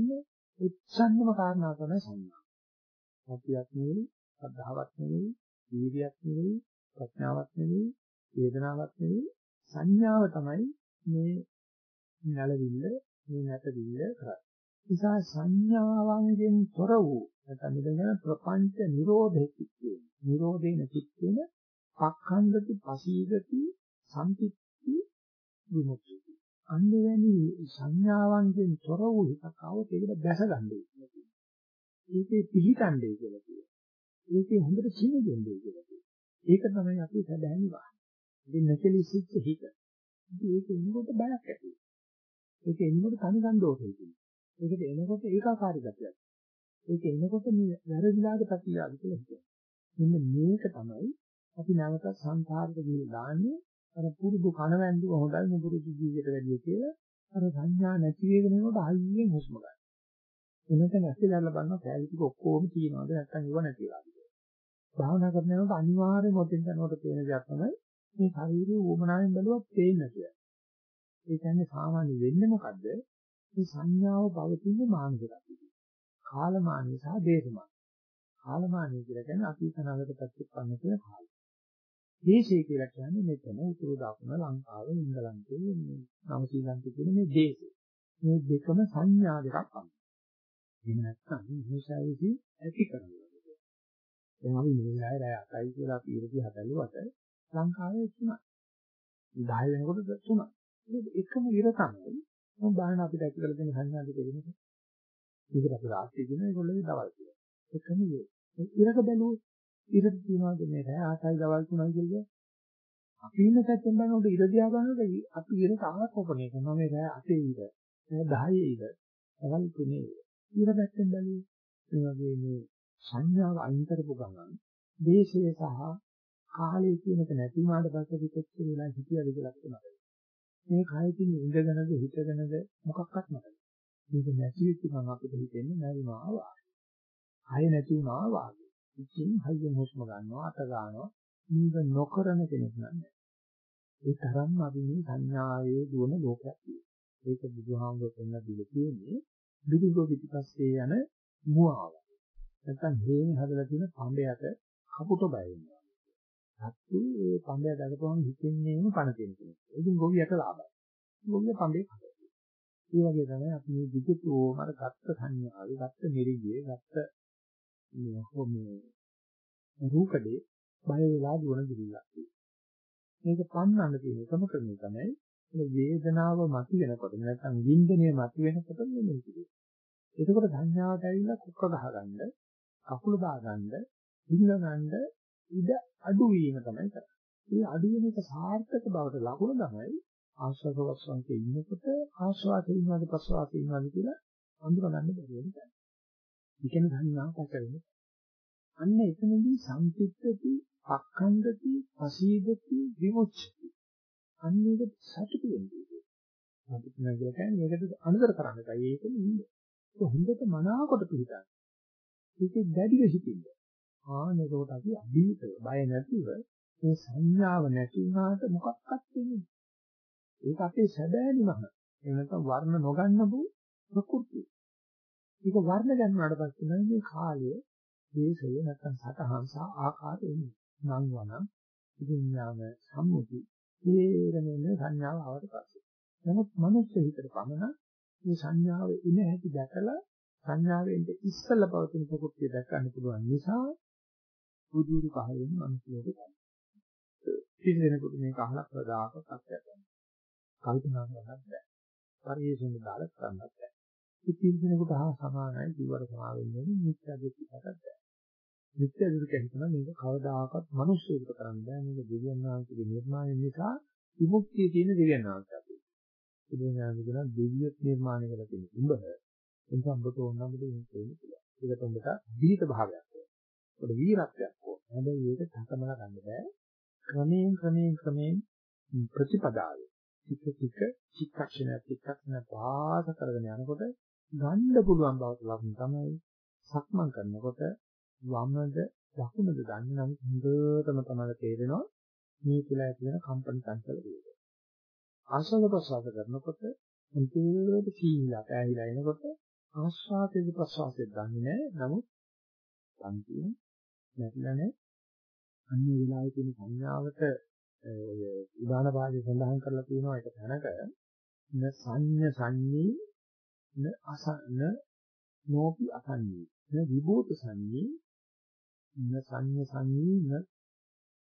උච්ඡන්නම කාරණා තමයි සංඥා. සතියක් නෙවෙයි, ශ්‍රද්ධාවක් නෙවෙයි, වීර්යයක් නෙවෙයි, ප්‍රඥාවක් නෙවෙයි, වේදනාවක් නෙවෙයි, සංඥාව තමයි මේ නැලවිල්ල, මේ නැතවිල්ල කරන්නේ. නිසා සංඥාවන්ගෙන් තොර වූ නැත්නම් මෙතන ප්‍රපංච නිරෝධය කිච්චේ. නිරෝධේන කිච්චේන පක්ඛන්දති පසීදති සම්පිත්ති විමුක්ති. අන්දවැනි සංඥාවන්ගෙන් තොර වූ එකක් આવොත් ඒකට දැස ගන්නයි කියන්නේ. ඒකේ පිළිතණ්ඩේ කියලා කියනවා. ඒකේ හොඳට සිහිගෙන්නේ කියලා කියනවා. ඒක තමයි අපි සැබෑම වාහන. ඉතින් නැකලිසිච්ච හිත. ඉතින් ඒක එනකොට බයක් ඇති වෙනවා. ඒක එනකොට තනි ගන්දෝෂය තියෙනවා. ඒකට එනකොට ඒකාකාරී ගතියක්. ඒක එනකොට මේ වැරදිලාගේ ප්‍රතිලාභ කියලා හිතනවා. මෙන්න මේක තමයි අපි නැවත සංසාරෙට ගිහින් දාන්නේ අර පුරුදු කණවැන්දුව හොඳයි නුපුරුදු ජීවිතයට වැඩිය කියලා අර සංඥා නැති වෙගෙන යනකොට හයියෙන් හුස්ම ගන්න. එනක නැතිලා බලනවා කැලේ ටික ඔක්කොම තියනවාද නැත්නම් ඉව නැතිලාද කියලා. භාවනා කරනකොට අනිවාර්යයෙන්ම ඔතෙන් යනකොට පේන දෙයක් තමයි මේ ශරීරයේ උමනාවෙන් බැලුවත් පේන්නේ නැහැ. ඒ කියන්නේ සාමාන්‍ය වෙන්නේ මොකද්ද? මේ සංඥාව පවතින මානසික අපිට. කාලමානී සහ දේශමාන. කාලමානී කියලා කියන්නේ අතීත නාගත ප්‍රතිපන්න කියන කාලය. දේශය කියලා කියන්නේ මෙතන උතුරු දකුණ ලංකාව ඉංගලන්තේ මේ නව ශ්‍රී ලංකාවේ කියන මේ දේශය. මේ දෙකම සංඥා දෙකක් අන්න. එහෙම නැත්නම් මේසාවේදී ඇති කරනවා. දැන් අපි මේ වෙලාවේ රැය 8යි කියලා අපි ඉරදී හදලුවට ලංකාවේ 3යි. 10 වෙනකොට 3යි. එකම ඉර තමයි. මොන බාහන අපිට ඇති කරලා දෙන සංඥා දෙක වෙනකොට. මේකට අපි රාත්‍රී කියන ඒගොල්ලෝගේ දවල් කියලා. එකම ඉර. ඉරක බැලුවොත් ඉරද තියනවාද මේ රැය 8යි දවල් 3යි කියලා. අපි ඉන්න පැත්තෙන් බලනකොට ඉර දිහා බලනකොට අපි ඉර තාක්ෂණය කරනවා මේ රැය 8 ඉර. රැය 10 ඉර. දවල් 3 ඉර. ඉර පැත්තෙන් බැලුවොත් මේ වගේ මේ සංඥාව අයින් කරපු ගමන් දේශය සහ කාලය කියන එක නැති වුණාට පස්සේ පිටත් වෙලා හිතියද කියලා තමයි. මේ කය තියෙන ඉඳගෙනද හිතගෙනද මොකක්වත් නැහැ. මේක නැති වෙච්ච ගමන් අපිට හිතෙන්නේ නැරිමා වාගේ. කය නැති වුණා වාගේ. ඉතින් හයියෙන් හුස්ම ගන්නවා අත ගන්නවා මේක නොකරන කෙනෙක් නෑ. ඒ තරම්ම අපි මේ සංඥාවේ දුවන ලෝකයක් තියෙනවා. ඒක බුදුහාමුදුරුවෝ පෙන්න දීලා තියෙන්නේ විදුගෝ පිටිපස්සේ යන මුවාව. නැත්තම් හේනේ හදලා තියෙන පඹයට කපුට බය වෙනවා. සත්තු ඒ පඹය දකපුවම හිතෙන්නේම පණ තියෙන කෙනෙක්. ඉතින් ගොවියට ලාභයි. ගොවිය පඹේ කඩේ. ඒ වගේ තමයි අපි මේ විදුතෝම අර ගත්ත සංඥාවේ, ගත්ත නිරිගේ, ගත්ත මේ මේ රූපදේ බය වෙලා දුවන දිවිලක් මේක පන්නන්න තියෙන එකම ක්‍රමය තමයි මේ වේදනාව මත වෙනකොට නැත්නම් වින්දනය මත වෙනකොට මෙන්න ඉතිරි. එතකොට සංඥාවට ඇවිල්ලා කුක්ක ගහගන්න, කකුල දාගන්න, ඉන්න ගන්න ඉඩ අඩු වීම තමයි කරන්නේ. මේ අඩු වෙන එක සාර්ථක බවට ලකුණ තමයි ආශ්වාස ප්‍රශ්වාසයේ ඉන්නකොට ආශ්වාසයේ ඉන්නවද ප්‍රශ්වාසයේ ඉන්නවද කියලා අඳුරගන්න බැරි වෙනවා. ඉගෙන ගන්නවා පතරෙන්නේ. අන්න එතනදී සම්පිත්තති, අක්ඛණ්ඩති, පසීදති, විමුච්ඡති. අන්න ඒක සතුටු වෙන්නේ. අපි කියනවා කියන්නේ මේකට අනුතර කරන්න එකයි ඒකෙම ඉන්නේ. ඒක හොඳට මනාවකට පිළිගන්න. ඒකේ දැඩිව සිටින්න. ආනෙකට අපි අභීතව බය නැතිව මේ සංඥාව නැති වුණාට මොකක්වත් වෙන්නේ ඒක අපේ සැබෑනිමහ. එහෙම නැත්නම් වර්ණ නොගන්නපු ප්‍රകൃතිය. ඒක වර්ණ ගන්නවට පස්සේ නම් මේ කාලය, දේශය නැත්නම් සතහන් සහ ආකාරය එන්නේ. නම් වනම් විඥාන සම්මුති තේරෙන්නේ සංඥාව ආවට පස්සේ. නමුත් මනුස්ස හිතට පමණ මේ සංඥාව ඉන හැටි දැකලා සංඥාවෙන් ඉස්සල පවතින ප්‍රകൃතිය දැක ගන්න පුළුවන් නිසා බුදුරු පහලින් මනුස්සයෙක් තමයි. ඉතින් මේක අහලා ප්‍රදාක සත්‍යයක් ගන්න. කල්පනා කරන්නත් බෑ. පරිේශන දාලා කරන්නත් බෑ. ඉතින් කෙනෙකුට හා සමානයි ජීවර සමාවෙන්නේ මිත්‍යා දෘෂ්ටියකට බෑ. මිත්‍යා දෘෂ්ටිය හිතන මේක කවදාකවත් මිනිස්සුන්ට කරන්න බෑ. මේක දෙවියන් වහන්සේගේ නිර්මාණය නිසා විමුක්තිය තියෙන දෙවියන් වහන්සේ. දෙවියන් වහන්සේ කියන දෙවියොත් නිර්මාණය කරලා තියෙන උඹ එනිසා උඹට ඕන නම් දෙන්න පුළුවන්. ඒකට උඹට විහිිත භාවයක් ඕන. උඹට වීරත්වයක් ඕන. හැබැයි ඒක තකමලා ගන්න බෑ. ක්‍රමයෙන් ක්‍රමයෙන් ක්‍රමයෙන් ප්‍රතිපදාවේ ටික ටික චිත්තක්ෂණය චිත්තක්ෂණ පාස කරගෙන යනකොට ගන්න පුළුවන් බවට ලකුණු තමයි සක්මන් කරනකොට වමද දකුණද දන්නේ නම් හොඳටම තමයි තේරෙනවා මේ කියලා ඇති වෙන කම්පන චංචල වේගය. ආශ්වාස ප්‍රශ්වාස කරනකොට හොඳට සීලා පැහැහිලා එනකොට ආශ්වාසයේ ප්‍රශ්වාසයේ දන්නේ නැහැ. නමුත් පන්තිය නැතිලා නැහැ. අන්නේ වෙලාවේ තියෙන සංඥාවට ඔය උදාන භාගයේ සඳහන් කරලා තියෙනවා ඒක තැනක. න සංඤ සංඤී න අසන නෝපි අසඤ්ඤී න විභූත සංඤී න සංඤ සංඤී න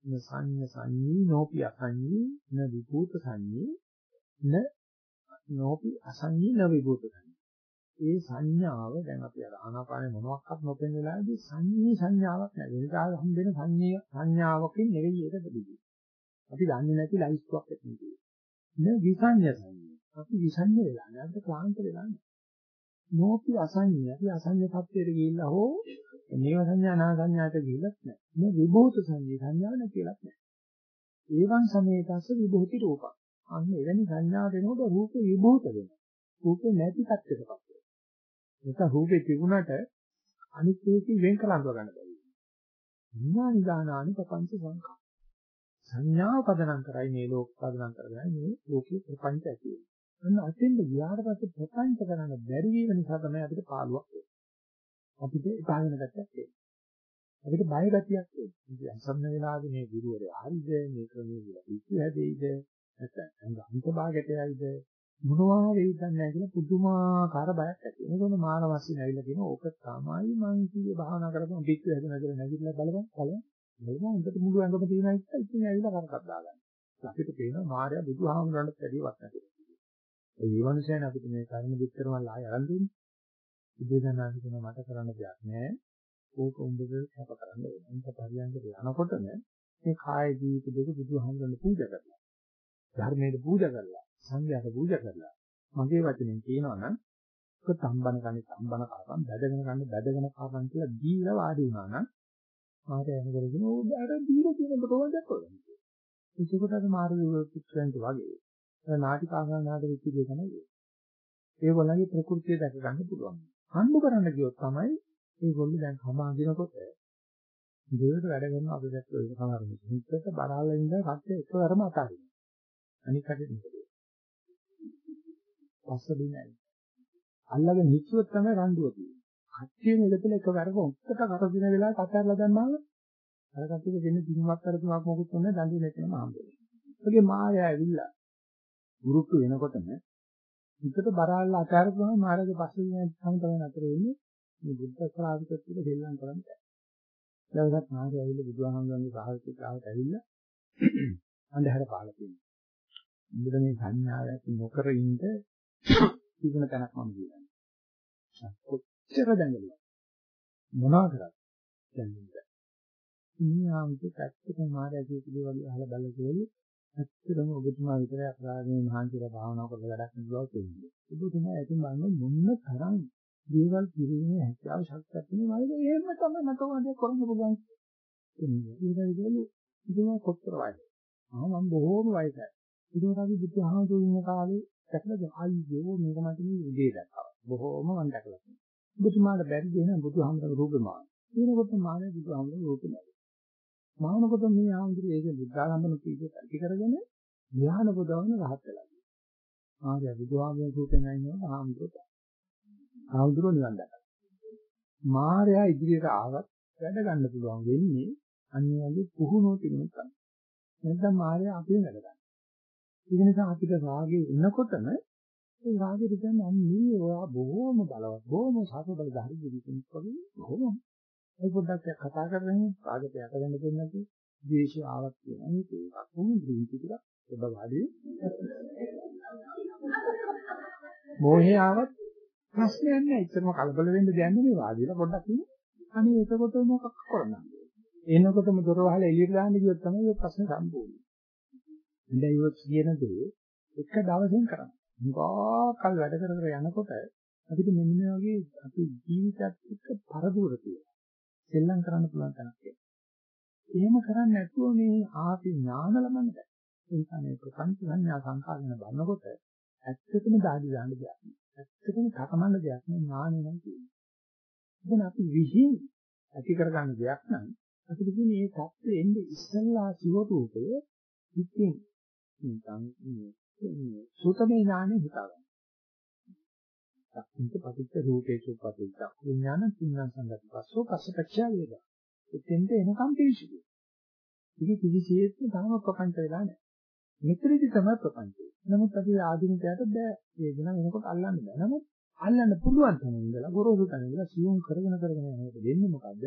න සංඤ සංඤී නෝපි අසඤ්ඤී න විභූත සංඤී න නෝපි අසඤ්ඤී න විභූත සංඤී ඒ සංඥාව දැන් අපි අර ආනාපානේ මොනවාක්වත් නොපෙන වෙලාවේදී සංඤී සංඥාවක් නැහැ. ඒක හම්බෙන සංඤ්ඤා සංඥාවකින් නෙවෙයි ඒක දෙන්නේ. අපි දන්නේ නැති ලයිස්ට්ුවක් එතන තියෙනවා. න විසඤ්ඤ සංඥා. අපි විසඤ්ඤ වෙලා නැහැ. අපිට ක්ලාන්ත වෙලා නැහැ. නෝපි අසඤ්ඤ. අපි අසඤ්ඤ තත්ත්වයට ගිහිල්ලා හෝ නේව සංඥා නා සංඥාට ගිහිල්ලත් නැහැ. මේ විභූත සංඥා සංඥාව නැතිලත් නැහැ. ඒවන් සමේතස්ස විභූති රූපක්. අන්න එවැනි සංඥා දෙනකොට රූපේ විභූත වෙනවා. රූපේ නැති තත්ත්වයකටපත් වෙනවා. ඒක රූපේ තිබුණට අනිත් ඒකේ වෙන් කළ අඳුර ගන්න බැහැ. විඥාන නිදානානි පపంచ සංඛා. සංඥාව පදනම් කරයි මේ ලෝක පදනම් කරගෙන මේ ලෝකේ ප්‍රපංච ඇති වෙන්නේ. අන්න අතෙන්ද ගියාට පස්සේ ප්‍රපංච කරන්න බැරි වීම නිසා තමයි අපිට පාළුවක් එන්නේ. අපිට එපා වෙන ගැටයක් එන්නේ. අපිට බය ගැටියක් එන්නේ. ඉතින් අසන්න වෙලාවේ මේ ගුරුවරයා හරිද මේ ක්‍රමයේ විලා ඉති හැදෙයිද නැත්නම් අන්ත භාගයට යයිද මොනවා වෙයිද නැහැ කියලා පුදුමාකාර බයක් ඇති වෙනවා. ඒකෝන මානවස්සින් ඇවිල්ලා කියන ඕක තමයි මං කියේ භාවනා කරපුවම පිටු හැදෙන කියලා නැගිටලා බලපන් බලන්න බලමු හොඳට මුළු ඇඟම තියෙනවා ඉතින් ඉතින් ඇවිල්ලා කරකක් දාගන්න. අපිට පේනවා මාර්යා බුදුහාමුදුරන්ට වැඩි වත් නැති. ඒ වගේම අපිට මේ කර්ම විතරම ආය අරන් දෙන්නේ. බුදුදහම කියන මට කරන්න දෙයක් නැහැ. ඕක උඹද කැප කරන්න වෙනවා. ඒක පරියන්කට යනකොටම මේ කාය ජීවිත දෙක බුදුහාමුදුරන්ට පූජා කරලා. ධර්මයට පූජා කරලා, සංඝයාට පූජා කරලා. මගේ වචනෙන් කියනවා නම් ඔක තම්බන කන්නේ තම්බන කාපම්, බැදගෙන කන්නේ බැදගෙන කාපම් කියලා දීලා වාඩි වුණා නම් මාරය එනකොටගෙන ඕක අර දීලා තියෙන කොහොමද දැක්කොත්. ඒකකට අර මාරු පුත්‍රයන්ට වගේ. අර නාටිකාංගන නාටක විචිතය තමයි. ඒගොල්ලන්ගේ ප්‍රകൃතිය දැක ගන්න පුළුවන්. හම්බ කරන්න ගියොත් තමයි ඒගොල්ලෝ දැන් සමාදිනකොට දෙයට වැඩ කරන අපි දැක්ක ඒක සමහර මිනිස්සුන්ට බරාල ඉඳලා කට්ටිය එකවරම අතාරිනවා. අනික කටේ මොකද? පස්සදී නැහැ. අල්ලගෙන හිතුවොත් තමයි රණ්ඩුව තියෙන්නේ. කච්චියෙන් එකතුල එකවරක ඔක්කට කර දින වෙලාවට අතාරලා දැම්මම අර කට්ටිය දෙන්නේ දිනුවක් කරතුමක් මොකුත් නැහැ දඬු නැතනම හම්බෙන්නේ. ඒකේ මාය ඇවිල්ලා ගුරුත්ව වෙනකොටම හිතට බරාල්ල ආචාර කරනවා මායාවේ පස්සේ යන තම තමයි නතර වෙන්නේ. මේ බුද්ධ ශ්‍රාවිකත්වයට දෙල්ලම් කරන්නේ. දවසක් මාගේ ඇවිල්ලා බුදුහාමුදුරන්ගේ සාහිත්‍යාවට ඇවිල්ලා අන්ධහර පාලා තියෙනවා. උඹට මේ සංඥාවක් නොකර ඉන්න තිබුණ තැනක් මම කියන්නේ. කොච්චර දැඟලුවා. මොනවා කරත් දැනෙන්නේ. මේ ආම්ති පැත්තට මායාවේ කිව්ව වගේ අහලා බලලා කියලා ඇත්තටම ඔබතුමා විතරයි අපරාධයේ මහන්සිලා භාවනා කරලා වැඩක් නෙවෙයි කියන්නේ. ඔබතුමා ඇතින් බලන්න මොන්න තරම් දේවල් පිළිගන්නේ හැකියාව ශක්තියක් තියෙනවා වගේ එහෙම තමයි මට වගේ කරන්න පුළුවන්. එන්නේ. ඒක විදිහට ඉතින් කොච්චර වයසද? ආ මම බොහෝම වයසයි. ඒකට අපි බුදුහාමුදුරු ඉන්න කාලේ දැකලා දැන් අයියෝ මේක මට මේ උදේ දැක්කා. බොහෝම මම දැකලා තියෙනවා. ඔබතුමාට බැරි දෙන බුදුහාමුදුරු රූපේ මාන. ඊනකොට මානේ බුදුහාමුදුරු රූපේ නෑ. මානකොට මේ ආන්දරේ ඒක බුද්ධාගමන කීකේ ඇති කරගෙන ධ්‍යාන පොදවන රහත් වෙලා. ආර්ය බුදුහාමුදුරු රූපේ නැිනවද ආන්දරට. ආන්දරෝ නිවන් දැක්කා. මාර්යා ඉදිරියට ආවත් වැඩ ගන්න පුළුවන් වෙන්නේ අනිවාර්ය පුහුණුව තිබුණොත් තමයි. නැත්නම් මාර්යා අපිව වැඩ ගන්න. ඒ නිසා අපිට රාගේ එනකොටම ඒ රාගෙට කියන්නේ අන්නේ ඔයා බොහොම බලවත් බොහොම සාප බලධාරි දෙවියන් වගේ බොහොම ඒ පොඩ්ඩක් කතා කරගෙන රාගයට යට වෙන්න දෙන්නේ නැති ද්වේෂය ආවත් කියනවා මේක එකක් වුණු දෘෂ්ටි ටික ඔබ වාදී මොහේ ආවත් ප්‍රශ්නයක් නැහැ එච්චරම කලබල වෙන්න දෙයක් නෙමෙයි වාදීලා පොඩ්ඩක් ඉන්න. අනේ එතකොට මොකක් කරන්නේ එනකොටම දොර වහලා එළියට දාන්න ගියොත් තමයි මේ ප්‍රශ්නේ සම්පූර්ණ ඉතින් ඒක කියන දේ එක දවසෙන් කරන්න. මුගාකල් වැඩ කර කර යනකොට අපිට මෙන්න මේ වගේ අපි ජීවිතයත් එක්ක පරදුර තියෙනවා. සෙල්ලම් කරන්න පුළුවන් තැනක් තියෙනවා. එහෙම කරන්නේ නැතුව මේ ආපි ඥාන ලබන්න බෑ. ඒ නිසා මේ ප්‍රපංච සංඥා සංකාරණ බලනකොට ඇත්තටම දාඩි දාන්න දෙයක් නෑ. ඇත්තටම කකමන්න දෙයක් නෑ ඥානෙ නම් තියෙන්නේ. ඉතින් අපි විහිං ඇති කරගන්න දෙයක් නම් අපිට කියන්නේ මේ தත්ත්වෙ එන්නේ ඉස්සල්ලා සිව රූපයේ ඉතින් නිකන් සූතමේ ඥානෙ හිතා ගන්න. සක්කින්ත පටිච්ච රූපේ සුපටිච්ච විඥාන තින්න සංගති පස්සෝ පස්සපච්චය වේද. එතෙන්ට එනකම් පිළිසිදු. ඉතින් කිසිසේත්ම තාම ප්‍රපංච වෙලා නැහැ. මෙතනදි තමයි ප්‍රපංචය. නමුත් අපි ආධුනිකයට බෑ වේදනාව එනකොට අල්ලන්න බෑ. නමුත් අල්ලන්න පුළුවන් තැන ඉඳලා ගොරෝසු තැන ඉඳලා සියුම් කරගෙන කරගෙන යනකොට වෙන්නේ මොකද්ද?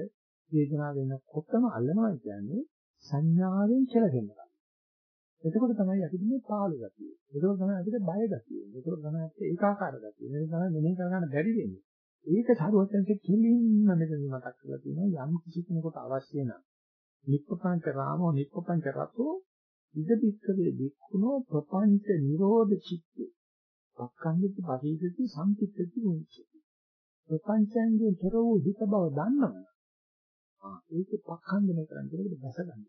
වේදනාව වෙනකොටම අල්ලනවා කියන්නේ සංඥාවෙන් කෙලවෙනවා. එතකොට තමයි අපිට මේ පාළු ගතිය. එතකොට තමයි අපිට බය ගතිය. එතකොට තමයි අපිට ඒකාකාර ගතිය. මේක තමයි මෙනෙහි කරගන්න බැරි වෙන්නේ. ඒක සරුවත්යන්ගේ කෙලින්ම මෙතන මතක් කරලා තියෙනවා යම් කිසි කෙනෙකුට අවශ්‍ය නම් නිප්පංච රාමෝ නිප්පංච රතෝ ඉද පිටකේ දික්කුණෝ ප්‍රපංච නිරෝධ චිත්තේ. පක්ඛන්දිත පරිහිති සම්පිත්තති මුච්චති. ප්‍රපංචයන්ගේ තොර වූ හිත බව දන්නවනේ. ආ ඒක පක්ඛන්දනය කරන්නේ ඒක දැස ගන්න.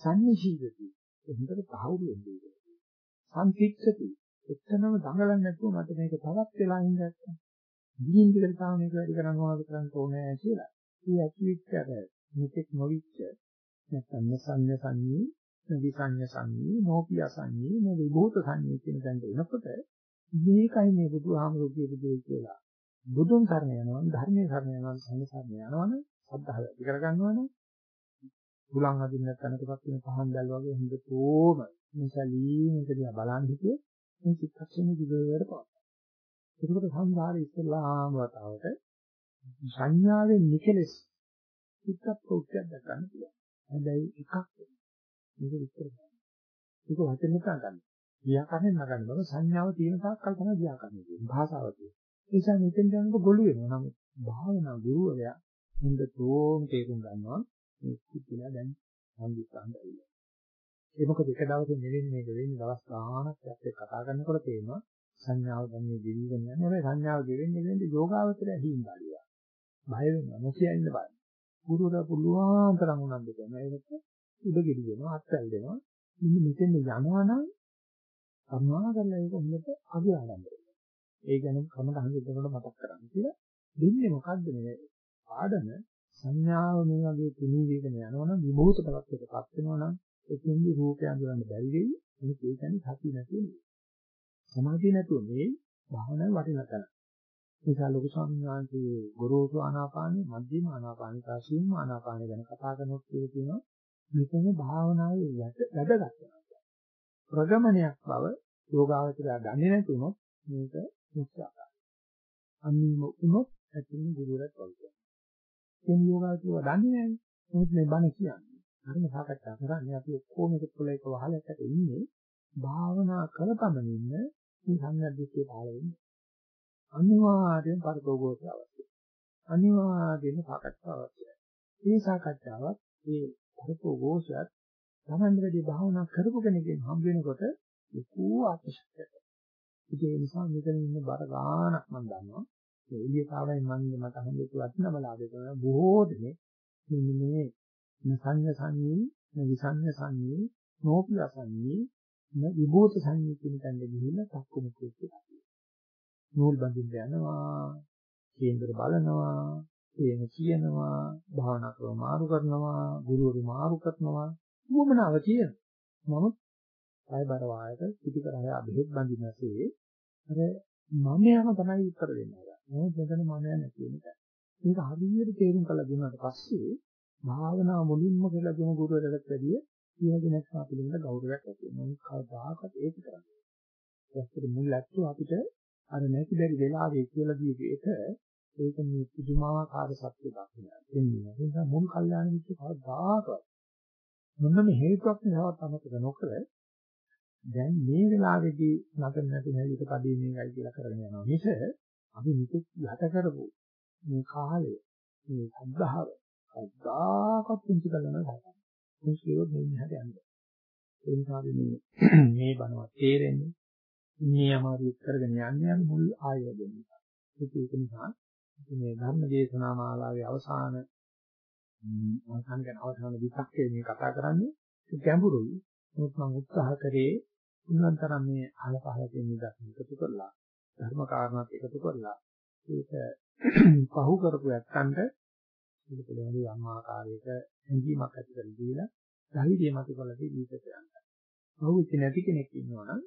සංනිශීදති හොඳට තහවුරු වෙන්නේ. සංකීර්ණති. එතනම දඟලන්නේ නැතුව මට මේක තවත් වෙලා ඉන්න නැත්නම්. දිගින් දිගට තාම මේක වැඩි කරන්න ඕනද කරන්න ඕනේ කියලා. මේ ඇතිවිච්ච අර මෙතෙක් නොවිච්ච නැත්නම් නසඤ්ඤ සංඤී, විසඤ්ඤ සංඤී, නෝපිය සංඤී, මේ විභූත සංඤී කියන දඬ එනකොට මේකයි මේ බුදුහාමුදුරුවෝ කියපු කියලා. බුදුන් සරණ යනවා, ධර්මයේ සරණ යනවා, සංඝ සරණ යනවනේ, සද්ධාව ඇති කරගන්නවනේ. හුලං අදින්න තැනකපත් වෙන පහන් දැල් වගේ හොඳටම මේසලී මේක දිහා බලන් හිටියේ මේ චිත්තක්ෂණේ දිගට පාත. ඒකකොට සංසාරේ ඉස්සලාම වතාවට සංඥාවෙන් නිකලස් චිත්ත ප්‍රෝක්ෂයක් දක්වන්න පුළුවන්. හැබැයි එකක් මේක විස්තර කරන්න. ඒක වචනෙන් ගන්න. ව්‍යාකරණයෙන් නගන්න බව සංඥාව තියෙන තාක්කල් තමයි ව්‍යාකරණය කියන්නේ. භාෂාව කියන්නේ. ඒ නිසා මෙතෙන් යනකොට ගොළු වෙනවා. නමුත් භාවනා ගුරුවරයා හොඳටම තේරුම් ගන්නවා මේ කිව්ලා දැන් සම්දිස්ථාන ඇවිල්ලා. ඒ මොකද එක දවසේ නෙවෙයි මේක වෙන්නේ දවස් ගාණක් අපිට කතා කරනකොට තේරෙනවා සංඥාව දැන් මේ දෙවිගෙන යනවා. හැබැයි සංඥාව දෙවෙන්නේ නෙවෙයි යෝගාවචරය හිඳාලියා. බය වෙනවා නොකිය ඉන්න බය. ගුරුවරයා පුළුවන් තරම් උනන්දු කරනවා. ඒකට උඩගෙඩි දෙනවා, අත්වැල් දෙනවා. ඉන්න මෙතෙන් යනවා නම් කරුණා කරලා ඒක හොඳට අගය ආරම්භ කරනවා. ඒ ගැන කමට හංගෙන්නකොට මතක් කරගන්න කියලා දෙන්නේ මොකද්ද මේ ආඩන සංඥාව මේ වගේ තුනී වේගන යනවනම් විභූත තත්ත්වයකටපත් වෙනවනම් එතෙන්දි රූපය අඳුරන්න බැරි වෙයි. ඒක ඒ කියන්නේ සතිය නැති නෙවෙයි. සමාධිය නැතුව මේ භාවනාව වටිනා තැන. නිසා ලොකු ස්වාමීන් වහන්සේ ගුරුතු ආනාපානෙ, මධ්‍යම ආනාපානෙ, කාසීම ආනාපානෙ ගැන කතා කරනකොට කියනවා මෙතන භාවනාවේ වැදගත් ප්‍රගමනයක් බව යෝගාවචරය දන්නේ නැතුනොත් මේක මුක්ෂාකාරයි. අන්නිම උනොත් ඇතුළේ ගුරුවරයෙක් වගේ. එන් යෝගාවචරය දන්නේ නැහැ. මොකද මේ බණ කියන්නේ. ධර්ම සාකච්ඡා කරන්නේ අපි ඔක්කොම එකතු වෙලා එක වහලකට ඉන්නේ භාවනා කරපමණින් මේ සංඥාදිකේ පහළ වෙන්නේ. අනිවාර්යෙන් පරිපෝගෝසය අවශ්‍යයි. අනිවාර්යෙන් සාකච්ඡා අවශ්‍යයි. මේ සාකච්ඡාවත් මේ පරිපෝගෝසයත් තමන්ගේ වැඩි භාවනා කරපු කෙනෙක්ගෙන් හම්බ වෙනකොට ලොකු ආශිර්වාදයක්. ඒ නිසා මෙතන ඉන්න බර ගානක් මම දන්නවා. ඒ එළියට ආවයි මම මට හම්බෙච්ච වටිනා බලාගෙන කරන බොහෝ දෙනෙක් මෙන්න මේ නසඤ්ඤ සංඤී, නවිසඤ්ඤ සංඤී, නෝපිය සංඤී, න විභූත සංඤී කියන තැනට ගිහිල්ලා තක්කුමුකු කියලා. නූල් බඳින්න යනවා, කේන්දර බලනවා, එන කියනවා, භාවනා ක්‍රම මාරු කරනවා, ගුරුවරු මාරු කරනවා, වුමනාව කියන. නමුත් ආය බර වායක පිටිකරහය බෙහෙත් බඳිනසේ අර මමයාම තමයි උත්තර දෙන්නේ. මොකද මෙතන මමයා නැති වෙන එක. මේක හරියට තේරුම් කරලා දුන්නාට පස්සේ භාවනා මුලින්ම කියලා දෙන ගුරුවරයාට වැඩිය කියන කෙනෙක් අපිට ගෞරවයක් ඇති වෙනවා. මොකද කවදාකවත් ඒක කරන්නේ. ඇත්තට මුල් ඇත්තෝ අපිට අර නැති බැරි වෙලාවේ කියලා දීපු එක ඒක මේ පුදුමාකාර සත්‍ය දක්වනවා. එන්නේ. ඒ නිසා මුල් කල්යාණ මිත්‍ර කවදාකවත් මොනම හේතුවක් නිසාවත් අමතක නොකර දැන් මේ වෙලාවේදී නතර නැති හැලිට කඩේ මේකයි කියලා කරගෙන යනවා. මිස අපි නිතෙක් යට කරපු මේ කාලය මේ සද්ධාව කවදාකවත් පුංචි කරලා නැහැ. පුංචි කරොත් මේ විදිහට යන්නේ. ඒ නිසා මේ මේ බණවත් තේරෙන්නේ මේ අමාරු කරගෙන යන්නේ යන මුල් ආයෝජන නිසා. ඒක නිසා මේ ධර්ම දේශනා මාලාවේ අවසාන අවසාන ගැන අවසාන විපක්ෂයේ මේ කතා කරන්නේ ගැඹුරුයි. නමුත් මම උත්සාහ කරේ උන්වන්තරම් මේ අහල පහල තියෙන දත් එකතු කරලා ධර්ම කාරණාත් එකතු කරලා ඒක පහු කරපු යත්තන්ට ඒක පිළිබඳව යම් ආකාරයක හැඟීමක් ඇති කරලා දීලා ධෛර්යය මත කරලා දීපිට යන්න. පහුවෙච්ච නැති කෙනෙක් ඉන්නවනම්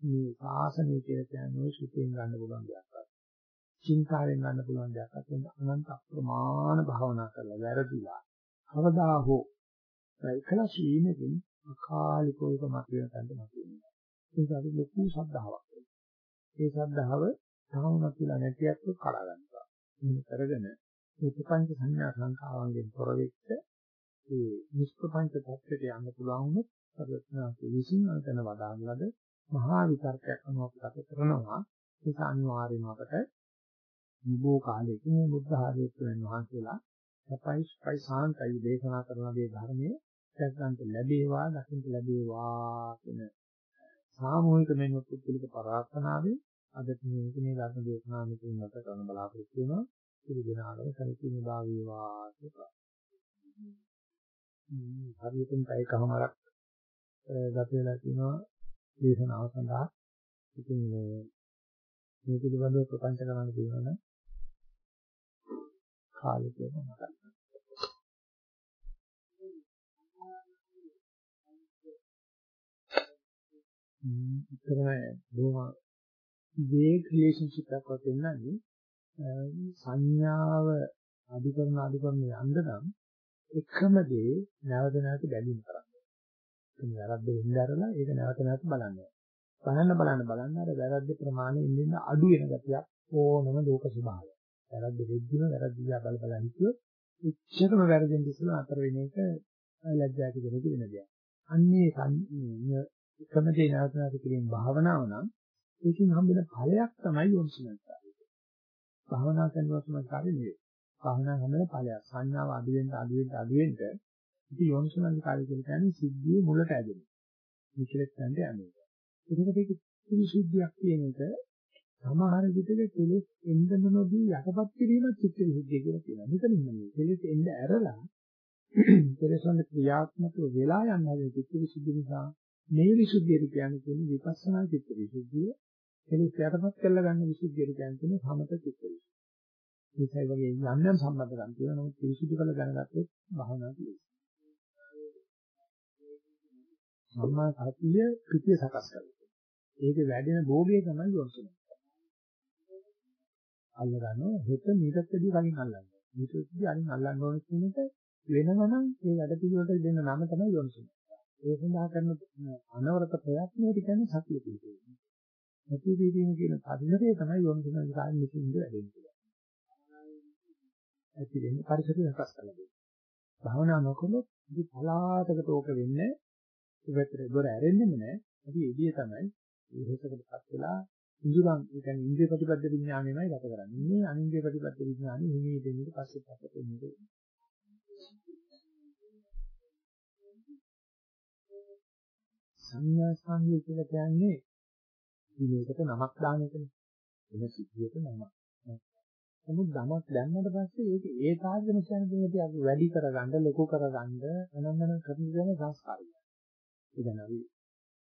මේ ශාසනය කියලා කියන්නේ සුතෙන් ගන්න පුළුවන් දෙයක්. චින්තාවෙන් ගන්න පුළුවන් දෙයක්. අතෙන් අනන්ත අප්‍රමාණ භාවනා කරලා වැරදිලා. කවදා හෝ ඒකලස් වීමකින් අකාලිකව එක මතුවෙන තැනට මතුවෙනවා. ඒක අපි ලොකු ශ්‍රද්ධාවක්. ඒ ශ්‍රද්ධාව තාමත් කියලා නැතිවත් කඩා ගන්නවා. මේ කරගෙන මේ ප්‍රපංච සංඥා සංකාවන්ගෙන් තොර වෙච්ච ඒ නිෂ්ප්‍රපංච tattete යන්න පුළුවන් වුණොත් සර්වඥාන්සේ විසින් අතන වදාළද මහා විතර්කයක් අනුව අපට කරනවා ඒක අනිවාර්යයෙන්ම අපට නිබෝ කාලයකින් මේ බුද්ධ ආර්යත්වයන් වහන්සේලා සපයි සපයි සාන්තයි දේශනා කරන දේ ධර්මයේ දැක්කන්ට ලැබේවා දකින්න ලැබේවා කියන සාමූහික මෙන්න පුදුලික ප්‍රාර්ථනාවෙන් අද මේ මේ ධර්ම දේශනාව මෙතන නැත කරන බලාපොරොත්තු වෙනවා සියලු දෙනාටම සනිසිනි භාවේවා කියලා. හරියටම පැයකමාරක් ගත වෙලා තිනවා දේශනාව සඳහා. ඉතින් මේ මේ පිළිබඳව ප්‍රපංච කරන්න තියෙනවා කාලෙ කියන මතක්. ඉතරම බොහොම වේග රිලේෂන්ෂිප් එකක් වගේ වෙනන්නේ සංඥාව අඩු කරන අඩු කරන යන්න නම් එකම දේ නැවත නැවත බැලීම කරන්න. ඒ වැරද්ද වෙන්න ඇරලා ඒක නැවත නැවත බලන්න. බලන්න බලන්න බලන්න අර වැරද්ද ප්‍රමාණය ඉන්න අඩු වෙන ගතියක් ඕනම ලෝක ස්වභාවය. වැරද්ද වෙද්දිම වැරද්ද දිහා බල බල හිටියොත් එච්චරම වැරදෙන් ඉස්සලා අතර වෙන එක ලැජ්ජා ඇති කෙනෙක් වෙන දෙයක්. අන්නේ එකම දේ නැවත නැවත කිරීම භාවනාව නම් ඒකෙන් හම්බෙන ඵලයක් තමයි යොන්සනස්කාරය. භාවනා කරනවා සමස්කාරය නෙවෙයි. භාවනා කරන ඵලයක්. සංඥාව අඩු වෙන්න අඩු වෙන්න අඩු වෙන්න ඉතින් යොන්සනස්කාරය කියන්නේ සිද්ධියේ මුලට ඇදෙන. විචලෙත් ගන්න යන්නේ. ඒකට ඒක පිළිසුද්ධියක් කියන එක සමහර විටක කෙලෙස් එන්න නොදී යටපත් කිරීම චිත්ත විසුද්ධිය කියලා කියනවා. මෙතන මේ කෙලෙස් එන්න ඇරලා කෙලෙස් වල ක්‍රියාත්මක වෙලා යන හැටි චිත්ත විසුද්ධිය නිසා මේ විසුද්ධියට කියන්නේ විපස්සනා චිත්ත විසුද්ධිය. කෙලෙස් යටපත් කරලා ගන්න විසුද්ධියට කියන්නේ සමත චිත්ත විසුද්ධිය. ඒකයි වගේ යම් යම් සම්බන්ධකම් තියෙනවා. නමුත් විසුද්ධි කළ දැනගත්තොත් භාවනා පිළිසි. සම්මා සතිය පිටිය සකස් කරගන්න. ඒක වැඩෙන භෝගය තමයි යොන්සන. අල්ල ගන්නවා හෙට මීටත්දී කලින් අල්ලන්න. මීටත්දී අනින් අල්ලන්න ඕන කියන එක වෙනවනම් ඒ වැඩ පිළිවෙලට දෙන්න නම තමයි යොන්සුන. ඒ සඳහා කරන අනවරත ප්‍රයත්නයේ කියන්නේ සතිය පිළිබඳ. සතිය පිළිබඳ කියන පරිසරය තමයි යොන්සුන විකාරෙ නිසින්ද වැඩෙන්නේ. ඇති වෙන්නේ පරිසරය වෙනස් කරලා භාවනා නොකළොත් ඉති පලාතකට ඕක වෙන්නේ ඉවතර දොර ඇරෙන්නෙම නැහැ. අපි එළිය තමයි ඉහසකටපත් වෙලා ඉඳුරන් ඒ කියන්නේ ඉන්ද්‍රිය ප්‍රතිපද විඥානයමයි ගත කරන්නේ. මේ අනින්ද්‍රිය ප්‍රතිපද විඥානෙ හිමී දෙන්නේ පස්සේ පස්සට එන්නේ. සංඥා සංගය කියලා කියන්නේ මේකට නමක් දාන එකනේ. එන සිද්ධියට නමක්. නමුත් ධමයක් දැම්මට පස්සේ ඒක ඒ තාර්ජන කියන්නේ අපි වැඩි කරගන්න ලොකු කරගන්න අනන්තන කරන දේ සංස්කාරය. ඒ කියන්නේ අපි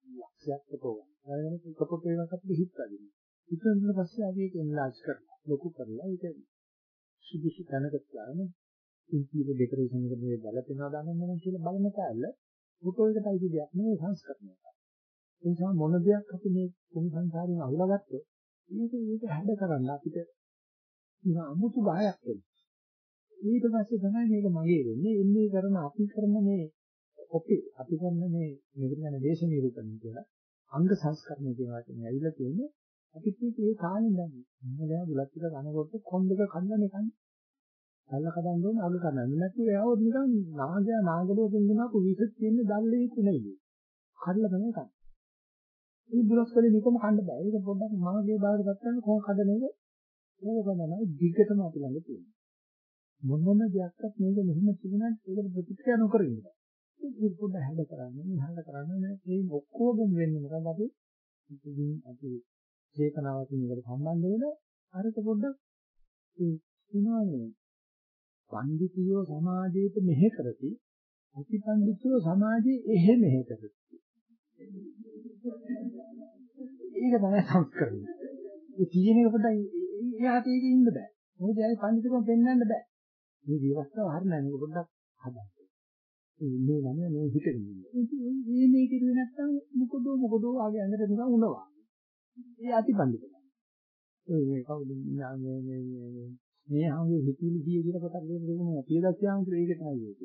ලක්ෂයක් පොතෝගන්න. අරගෙන කපොට ඒවාක් අපිට හිත ගන්න. හිතෙන් පස්සේ අපි ඒක එන්ලාජ් කරලා ලොකු කරලා ඒක සුදුසු තැනකට දාන ඉන්ටීරියර් ඩෙකරේෂන් එකට මේ බලපෙනවා දාන්න කියලා බලන කාලෙ ෆොටෝ එකටයි දෙයක් නෙවෙයි සංස්කරණය. ඒ නිසා මොන දෙයක් අපි මේ කුණු සංසාරයෙන් අහුලා ගත්තොත් මේක මේක හැඩ කරන්න අපිට ඉතින් අමුතු බායක් එනවා. ඊට පස්සේ තමයි මේක මගේ වෙන්නේ. එන්නේ කරන අපි කරන මේ ඔපි අපි කරන මේ මේකට කියන දේශ නිරූපණය කියලා අංග සංස්කරණය කියන වචනේ ඇවිල්ලා තියෙන්නේ අපිත් මේ කාලෙන් දැන් මොනවාද බුලත් ටික කනකොට කොන් දෙක කන්නනේ කන්නේ. අල්ල කඩන්න ඕන අලු කන්නන්නේ නැති ඒවොත් නිකන් නාගය නාගලෝකෙන් දෙනකු විසත් තියෙන්නේ දැල්ලේ කුණේදී. කඩලා තමයි කන්නේ. මේ බුලත් වලින් නිකම කන්න බෑ. ඒක පොඩ්ඩක් මාගේ බාහිර ගත්තම කොහොම කඩන එක ඒක තමයි දිගටම අපි ළඟ තියෙන්නේ. මොන මොන දෙයක්වත් මේක මෙහෙම තිබුණාට ඒකට ප්‍රතික්‍රියා නොකර ඉන්නවා. ඒක පොඩ්ඩ හැද කරන්නේ, නිහඬ කරන්නේ මේ ඔක්කොගෙම වෙන්නේ මොකද අපි ඉතින් අපි චේතනාවකින් එකට සම්බන්ධ වෙන අරක පොඩ්ඩක් ඒ මොනවානේ පඬිතියෝ සමාජයට මෙහෙ කරති අතිපඬිතියෝ සමාජයේ එහෙ මෙහෙ කරති. ඒක තමයි සංස්කරණය. ඒ තියෙන එක පොඩ්ඩක් එයාට ඒක ඉන්න බෑ. මොකද එයාගේ පඬිතුකම පෙන්වන්න බෑ. මේ විවස්ථාව හරියන්නේ නැහැ. පොඩ්ඩක් හදන්න. මේ නම මේ හිතෙන් ඉන්නේ. මේ මේ කිරුවේ නැත්තම් මොකද මොකද ආගේ ඇඟට නිකන් උනවා. ඒ අති පඬිතුකම. ඒ මේ කවුද මේ මේ මේ මේ හාමුදුරුවෝ හිතවිලි කිය කියලා පොතක් දෙන්න දෙන්නේ පියදස්යාම කියලා ඒක තමයි ඒක.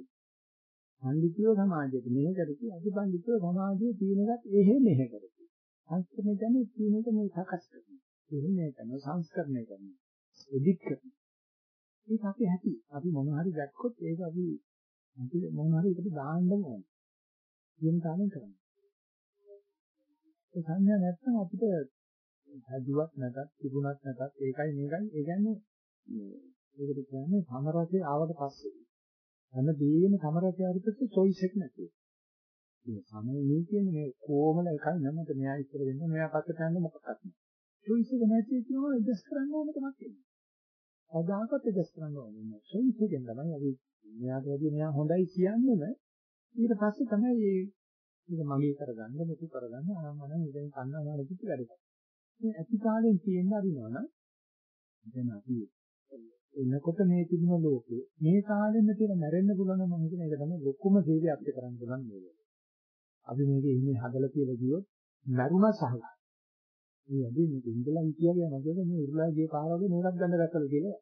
පඬිතුයෝ සමාජයේ මෙහෙ කරති අති පඬිතුයෝ සමාජයේ තියෙනකත් එහෙ මෙහෙ කරති. සංස්කෘතිය කියන්නේ තියෙනක මේ සකස් කරනවා. එහෙම කරන සංස්කරණය කරනවා. එඩිට් කරනවා. ඒක අපි ඇති. අපි මොන හරි දැක්කොත් ඒක අපි අපි මොන හරි එකට දාන්න ඕන. කියන තාලෙන් කරනවා. ඒ සංඥා නැත්නම් අපිට හැදුවක් නැතත් තිබුණත් නැතත් ඒකයි මේකයි ඒ කියන්නේ මේකට කියන්නේ සමරසයේ ආවට පස්සේ හැම දෙයක්ම සමරසයේ ආවට පස්සේ choice එක නැති. මේ සමයේ කියන්නේ මේ කොමල එකයි නැමත මෙයා ඉස්සර වෙන්න මෙයා පස්සට යන්න මොකක්වත් නැහැ. choice එක නැති කියනවා ඇඩ්ජස්ට් කරන්න ඕන කමක් නැහැ. අදාකත් ඇඩ්ජස්ට් කරන්න ඕනේ නැහැ. choice එකෙන් තමයි අපි මෙයාට වැඩි මෙයා හොඳයි කියන්නේම ඊට පස්සේ තමයි මේ මේක මගේ කරගන්න මොකද කරගන්න ආමනම් ඉතින් කන්නාමාන කිසි වැඩක්. මේ ඇති කාලෙන් තියෙන්න අරිනවනම් දැන් අපි එනකොට මේ තිබුණ ලෝකේ මේ කාලෙන්න තියෙන මැරෙන්න පුළුවන් නම් මම හිතන එක තමයි ලොකුම සේවය අපිට කරන්න පුළුවන් මේ. අපි මේකේ ඉන්නේ හදලා කියලා කිව්වොත් මැරුණා සහලා. මේ ඇදී මේක ඉඳලා හිටියා නේද මේ ඉරුලා ගිය පාර වගේ මේකක් ගන්න දැක්කද කියලා.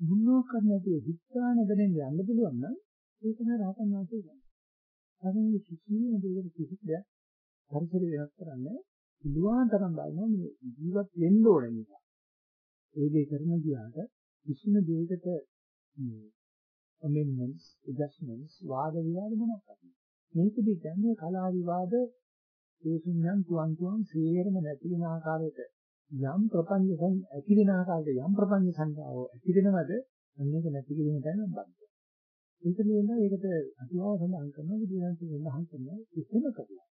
මුන්නෝ කරන්නේ හිතාන දෙන්නේ යන්න පුළුවන් නම් ඒක නෑ රහතන් වහන්සේ ගන්න. අරින් කිසිම දෙයකට කිසිදයක් පරිසරය වෙනස් කරන්නේ පුළුවන් තරම් බලනවා මේ ජීවත් වෙන්න ඕන නිසා. ඒ දේ කරන ගියාට කිසිම දෙයකට මේ amendments adjustments වාද විවාද මොනවද? මේකදී කියන්නේ කලා විවාද ඒසුන්යන් තුන් තුන් සේරම නැති වෙන ආකාරයට යම් ප්‍රපංච සං ඇති වෙන ආකාරයට යම් ප්‍රපංච සංඛාව ඇති වෙනවද අන්නේක නැති කිරීම තමයි බද්ධ. ඒක නියම ඒකට අතුවාව සඳහන් කරනවා විද්‍යාන්ත සඳහන් කරනවා කිසිම කරලා.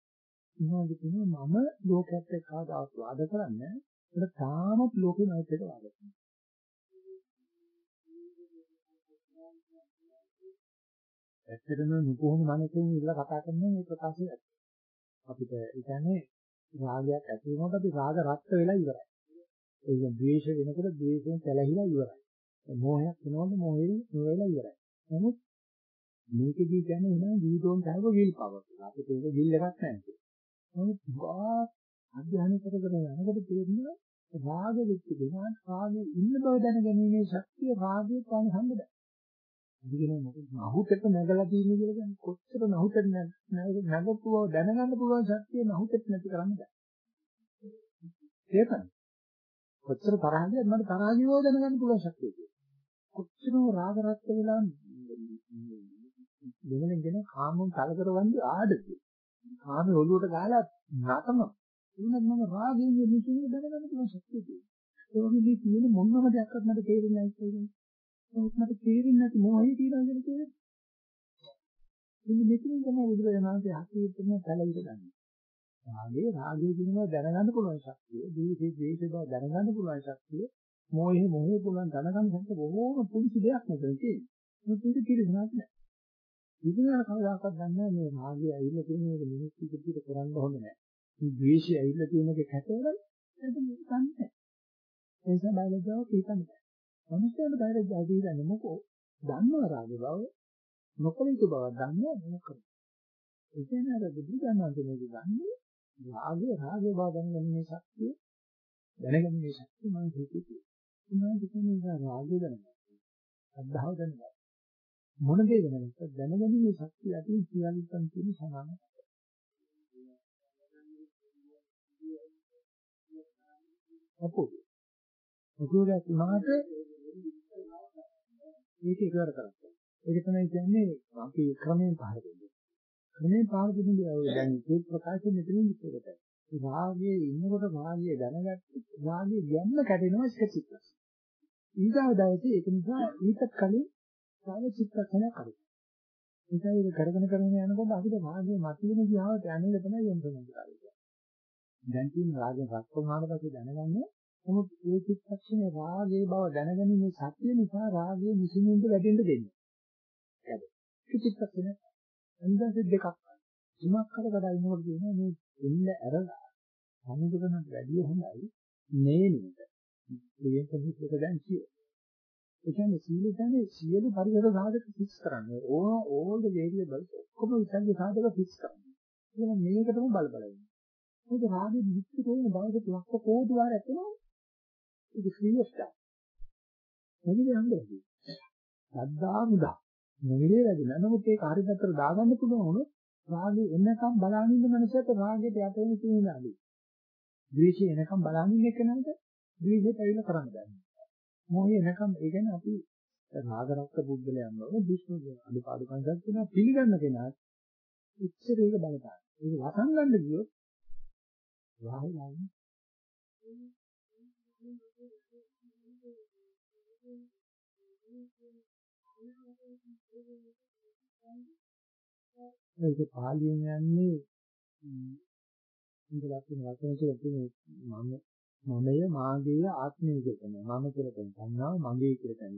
ඉන්නවාද කියනවා මම ලෝකයක් එක්ක ආදාස් වාද කරන්නේ ඒක තාමත් ලෝකෙ නැත් එක වාද කරනවා. ඇත්තටම නුකොහොම මනසෙන් ඉල්ල කතා කරන මේ ප්‍රකාශය ඇත්ත. අපිට ඒ කියන්නේ රාගයක් ඇති වෙනකොට අපි රාග රත් වෙලා ඉවරයි. ඒ කියන්නේ ද්වේෂ වෙනකොට ද්වේෂයෙන් සැලහිලා ඉවරයි. මෝහයක් වෙනකොට මොහෙන් නොවෙලා ඉවරයි. නමුත් මේකදී කියන්නේ එනවා ජීවිතෝන් සාහව විල් පවර් කියලා. අපිට ඒක විල් එකක් නැහැ. නමුත් ගා අධ්‍යයනය කරගෙන යනකොට තේරෙනවා රාග විච්ච දෙනාට රාගේ ඉන්න බව දැනගැනීමේ ශක්තිය රාගයේ පාන හම්බෙද. ඉතින් මොකද නහුතට නැගලා තියෙන්නේ කියලා කියන්නේ කොච්චර නහුතට නැගපු බව දැනගන්න පුළුවන් ශක්තිය නහුතට නැති කරන්නේ. ඒකයි. කොච්චර තරහද මට තරහගේ බව දැනගන්න පුළුවන් ශක්තිය තියෙනවා. කොච්චර රාග රත් වෙලා දෙවෙනෙන් දෙන කාමෙන් කලකරවන්නේ ආඩද. කාමේ ඔළුවට ගහලා නතම. එහෙනම් මම රාගයෙන් මිසින්න දැනගන්න පුළුවන් ශක්තිය තියෙනවා. ඒ වගේ මේ තියෙන මොනම දෙයක්වත් මට තේරෙන්නේ නැහැ කියන්නේ. නමුත් මට තේරෙන්නේ නැති මොහේ තියෙනවා කියන තේරෙන්නේ. ඉතින් මෙතනින් තමයි බුදුරජාණන් වහන්සේ හකියටම පැලිර ගන්නේ. රාගේ රාගේ කියනවා දැනගන්න පුළුවන් ශක්තිය, ද්වේෂේ ද්වේෂේ බව දැනගන්න පුළුවන් ශක්තිය, මොහේ මොහේ පුළුවන් දැනගන්න ශක්තිය බොහෝම පුංචි දෙයක් මෙතන තියෙන්නේ. මොකද ඒක කිරිසනක් නෑ. ඉතින් කවදාකවත් දන්නේ මේ රාගය ඇවිල්ලා තියෙන එක මිනිස්සු විදිහට කරන්න හොඳ නෑ. මේ ද්වේෂය ඇවිල්ලා තියෙන එක කැතවල ඒක නිකන්නේ. ඒ නිසා බයලජාව කීකන්නේ. මනුස්සයන්ට බයලජාව කියන්නේ මොකෝ? දන්නවා රාගේ බව, නොකල යුතු බව දන්නවා මොකද? ඒ කියන්නේ අර බුදුදහම කියන්නේ දන්නේ රාගය රාගේ බව දැනගැනීමේ ශක්තිය දැනගැනීමේ ශක්තිය මම හිතේ. උනාට කියන්නේ රාගය දැනගන්න. අද්ධාව දැනගන්න. මොන දේ වෙනවද දැනගැනීමේ ශක්තිය ඇති සියල්ලන් තියෙන සමානයි. අපෝ. ඔකුලක් උනාට මේක ඉවර කරගන්න. ඒක තමයි කියන්නේ අපි ක්‍රමයෙන් පහර දෙන්නේ. ක්‍රමයෙන් පහර දෙන්නේ දැන් ඒක ප්‍රකාශ මෙතනින් ඉස්සරට. රාගයේ ඉන්නකොට රාගය දැනගත්ත රාගය ගැම්ම කැඩෙනවා ස්කෙචික්ස්. ඊගාව දවසේ ඒක නිසා ඊට කලින් සාම චිත්තක්ෂණයක් අඩු. ඒකයි ඒක කරගෙන කරගෙන යනකොට අපිට රාගය මතුවෙන ගියාවට යන්නේ තමයි යොමුන්නේ කියන්නේ. දැන් තියෙන රාගයෙන් රත් වුණාට පස්සේ දැනගන්නේ නමුත් ඒ චිත්තක්ෂණේ රාගයේ බව දැනගැනීමේ සත්‍ය නිසා රාගයේ නිසින්ින්ද වැඩෙන්න දෙන්නේ. හරි. ඒ චිත්තක්ෂණ අන්දාසේ දෙකක්. තුනක් කර කඩ ඉන්නකොට කියනවා මේ එන්න ඇරලා සමුදුරනට වැඩිය හොඳයි නේනේද. ඉතින් කෙනෙක් දැන් කියේ. ඒ කියන්නේ සීල කියන්නේ සියලු පරිසර සාධක ෆික්ස් කරන්නේ. ඕන all the variables ඔක්කොම විසංගේ සාධක ෆික්ස් කරන්නේ. එහෙනම් මේකටම බල බල ඉන්න. මොකද රාගෙ නිත්‍ය තෝරන දවසට ලක්ෂ කෝටි වාර ඇතුළේ ඒක ෆ්‍රී ඔෆ් චාර්ජ්. මොකද යන්නේ? සද්දා මුදා. මොලේ වැඩිලා. නමුත් ඒක හරි පැත්තට දාගන්න පුළුවන් වුණොත් රාගේ එනකම් බලන් ඉන්න මනසට රාගයට යට වෙන තියෙන අඩු. ද්වේෂය එනකම් බලන් ඉන්න එකනට ද්වේෂයට ඇවිල්ලා කරන්න බෑ. මොහේ එනකම් ඒ කියන්නේ අපි රාගරක්ක පුද්ගලයන් වල දුෂ්ම අඩුපාඩු කන්සප්ට් වෙනවා පිළිගන්න කෙනා ඉච්ඡර ඒක බලපාන. ඒක වසන් ගන්න ගියොත් රාහුලයි ඒක පාලියෙන් යන්නේ ඉඳලා තියෙන වචන කියලා තියෙන මම මමය මාගේ ආත්මය කියන මම කියලා කියන සංඥාව මගේ කියලා කියන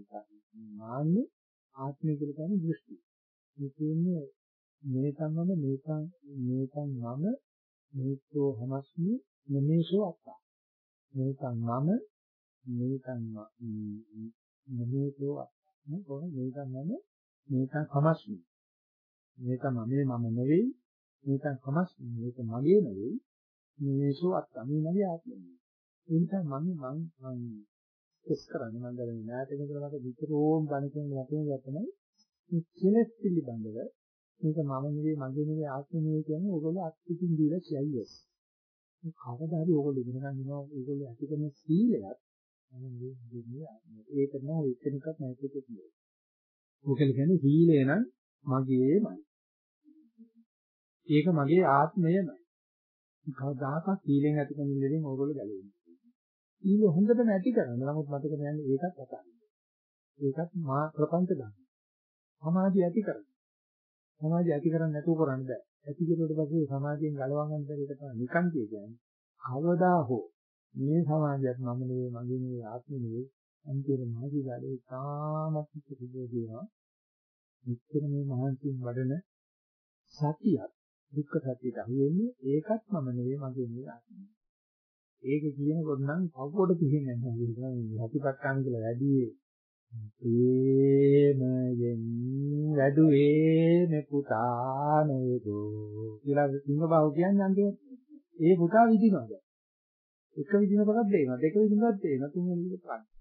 මාන්නේ ආත්මය කියලා කියන දෘෂ්ටි. මේ කියන්නේ මේකන් මම මේකන් මේකන් මම මේකෝ හමස්මි නමේසෝ අත්තා. මේකන් මම මේකන් නමේසෝ අත්තා. මොකද මේකන් මම මේකන් හමස්මි. මේක මමේ මම නෙවෙයි මේකන් හමස්මි මේක මගේ නෙවෙයි නමේසෝ අත්තා. මේ මගේ ආත්මය. ඒ නිසා මම මම මම ස්ට්‍රෙස් කරන්නේ මම දැන් නාටක කරලා විතරෝම් බණ කියන වචනේ තමයි මේ කෙලෙස් පිළිබඳව මේක මම නෙවෙයි මගේ නෙවෙයි ආත්මය නෙවෙයි කියන්නේ ඕගොල්ලෝ අත්‍යකින් දීලා කියයි. මේ කවදා හරි ඕගොල්ලෝ ඉගෙන ගන්න ඉනවා ඒගොල්ලෝ ඇති කරන සීලයක් මම මේ ඒක නෑ එතනකත් නැති කියන්නේ. ඕකල කියන්නේ සීලය නම් මගේමයි. ඒක මගේ ආත්මයමයි. කවදාකවත් සීලෙන් ඇති කරන දෙයෙන් ඕගොල්ලෝ ගැලවෙන්නේ. ඊළ හොඳටම ඇති කරගන්න. නමුත් මතක තියාගන්න ඒකත් අතන්නේ. ඒකත් මා ප්‍රපංච ගන්න. සමාධිය ඇති කරගන්න. සමාධිය ඇති කරන්නේ නැතුව කරන්න බෑ. ඇති කරුවට පස්සේ සමාධියෙන් ගලවා ගන්න බැරි එක තමයි නිකන් කියන්නේ. කවදා හෝ මේ සමාධියත් මම නෙවෙයි මගේ නෙවෙයි ආත්මෙ නෙවෙයි අන්තිම මාසි ගාලේ තාමත් සිදුවේ දෙනවා. මෙච්චර මේ මහන්සියෙන් වඩන සතියක් දුක්ඛ සත්‍යයට අහු වෙන්නේ ඒකත් මම නෙවෙයි මගේ නෙවෙයි ආත්මෙ. ඒක කියනකොට නම් කවුරුද පිළිගන්නේ නැහැ. හතිපත්කාම කියලා වැඩි ප්‍රේමයෙන් වැඩුවේ මේ පුතා නේදෝ කියලා සිංහබාහුව කියන්නේ අන්තිමට ඒ පුතා විදිනවා දැන්. එක විදිහකටත් දෙනවා දෙක විදිහකටත් දෙනවා තුන් වෙනි එක කරන්නේ.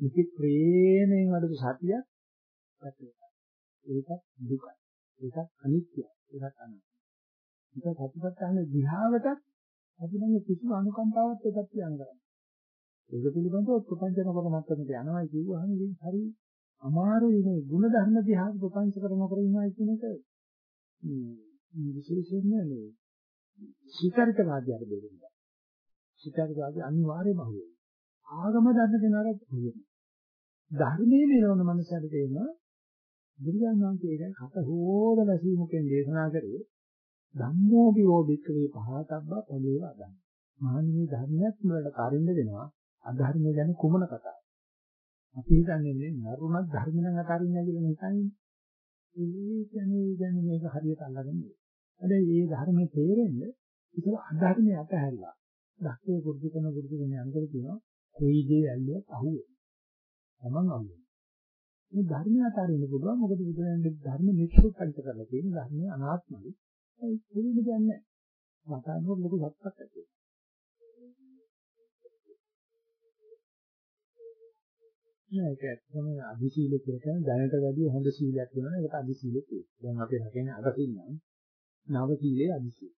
මේක ප්‍රේමයෙන් වඩපු සතියක් ඒකත් දුකයි. ඒකත් අනිත්‍යයි. ඒකත් අනාත්මයි. ඒක සතිපට්ඨාන දිහාවටත් අපි නම් කිසිම අනුකම්පාවක් ඒකත් කියන්න කරන්නේ. ඒක පිළිබඳව ප්‍රපංචන කොට මත්තකට යනවා කියුවාම ඉතින් හරි අමාරුයි මේ ಗುಣ ධර්ම දිහා ප්‍රපංච කරන කර ඉන්නවා කියන එක මේ විශේෂයෙන්ම මේ සීකාරිකවාදයට දෙන්නේ. සීකාරිකවාදී අනිවාර්යයෙන්ම අහුවෙයි. ආගම දන්න කෙනාට අහුවෙයි. ධර්මයේ මෙලවන මනසට තේරෙනවා බුදුරජාණන් වහන්සේ ඒක කට හොදලා සීමුකෙන් දේශනා කරේ ධම්මෝ විෝ වික්‍රේ පහතබ්බා පොළේ වදන්. මහන්නේ ධර්මයක් වලට කාරින්න දෙනවා අධර්මය ගැන කුමන කතාවක්. අපි හිතන්නේ නරුණක් ධර්ම නම් අතාරින්න කියලා හිතන්නේ. ඒ කියන්නේ කියන්නේ මේක හරියට අල්ලගන්න. හැබැයි මේ ධර්මයේ තේරෙන්න ඉතල අධර්මය අතහැරලා. ධර්මයේ කුරුදු කරන කුරුදු කරන අන්තර කියනවා කොයි දේ ඇල්ලුවත් අහුවේ. තමන් අහුවේ. මේ ධර්මය අතාරින්න පුළුවන් මොකද බුදුරජාණන්ගේ ධර්ම නිශ්චිත කරලා තියෙන ධර්මය අනාත්මයි. ඒ පිළිම දෙයක් නැහැ. මතානුව ලොකු සත්‍යක් ඇති. ඒක ඇත්තම අදි සීල කියලා කියන දැනට වැඩිය හොඳ සීලයක් වෙනවා ඒකට අදි සීලෙ කියනවා. දැන් අපි රකින්නේ අදසින් නම් නව සීලේ අදි සීල.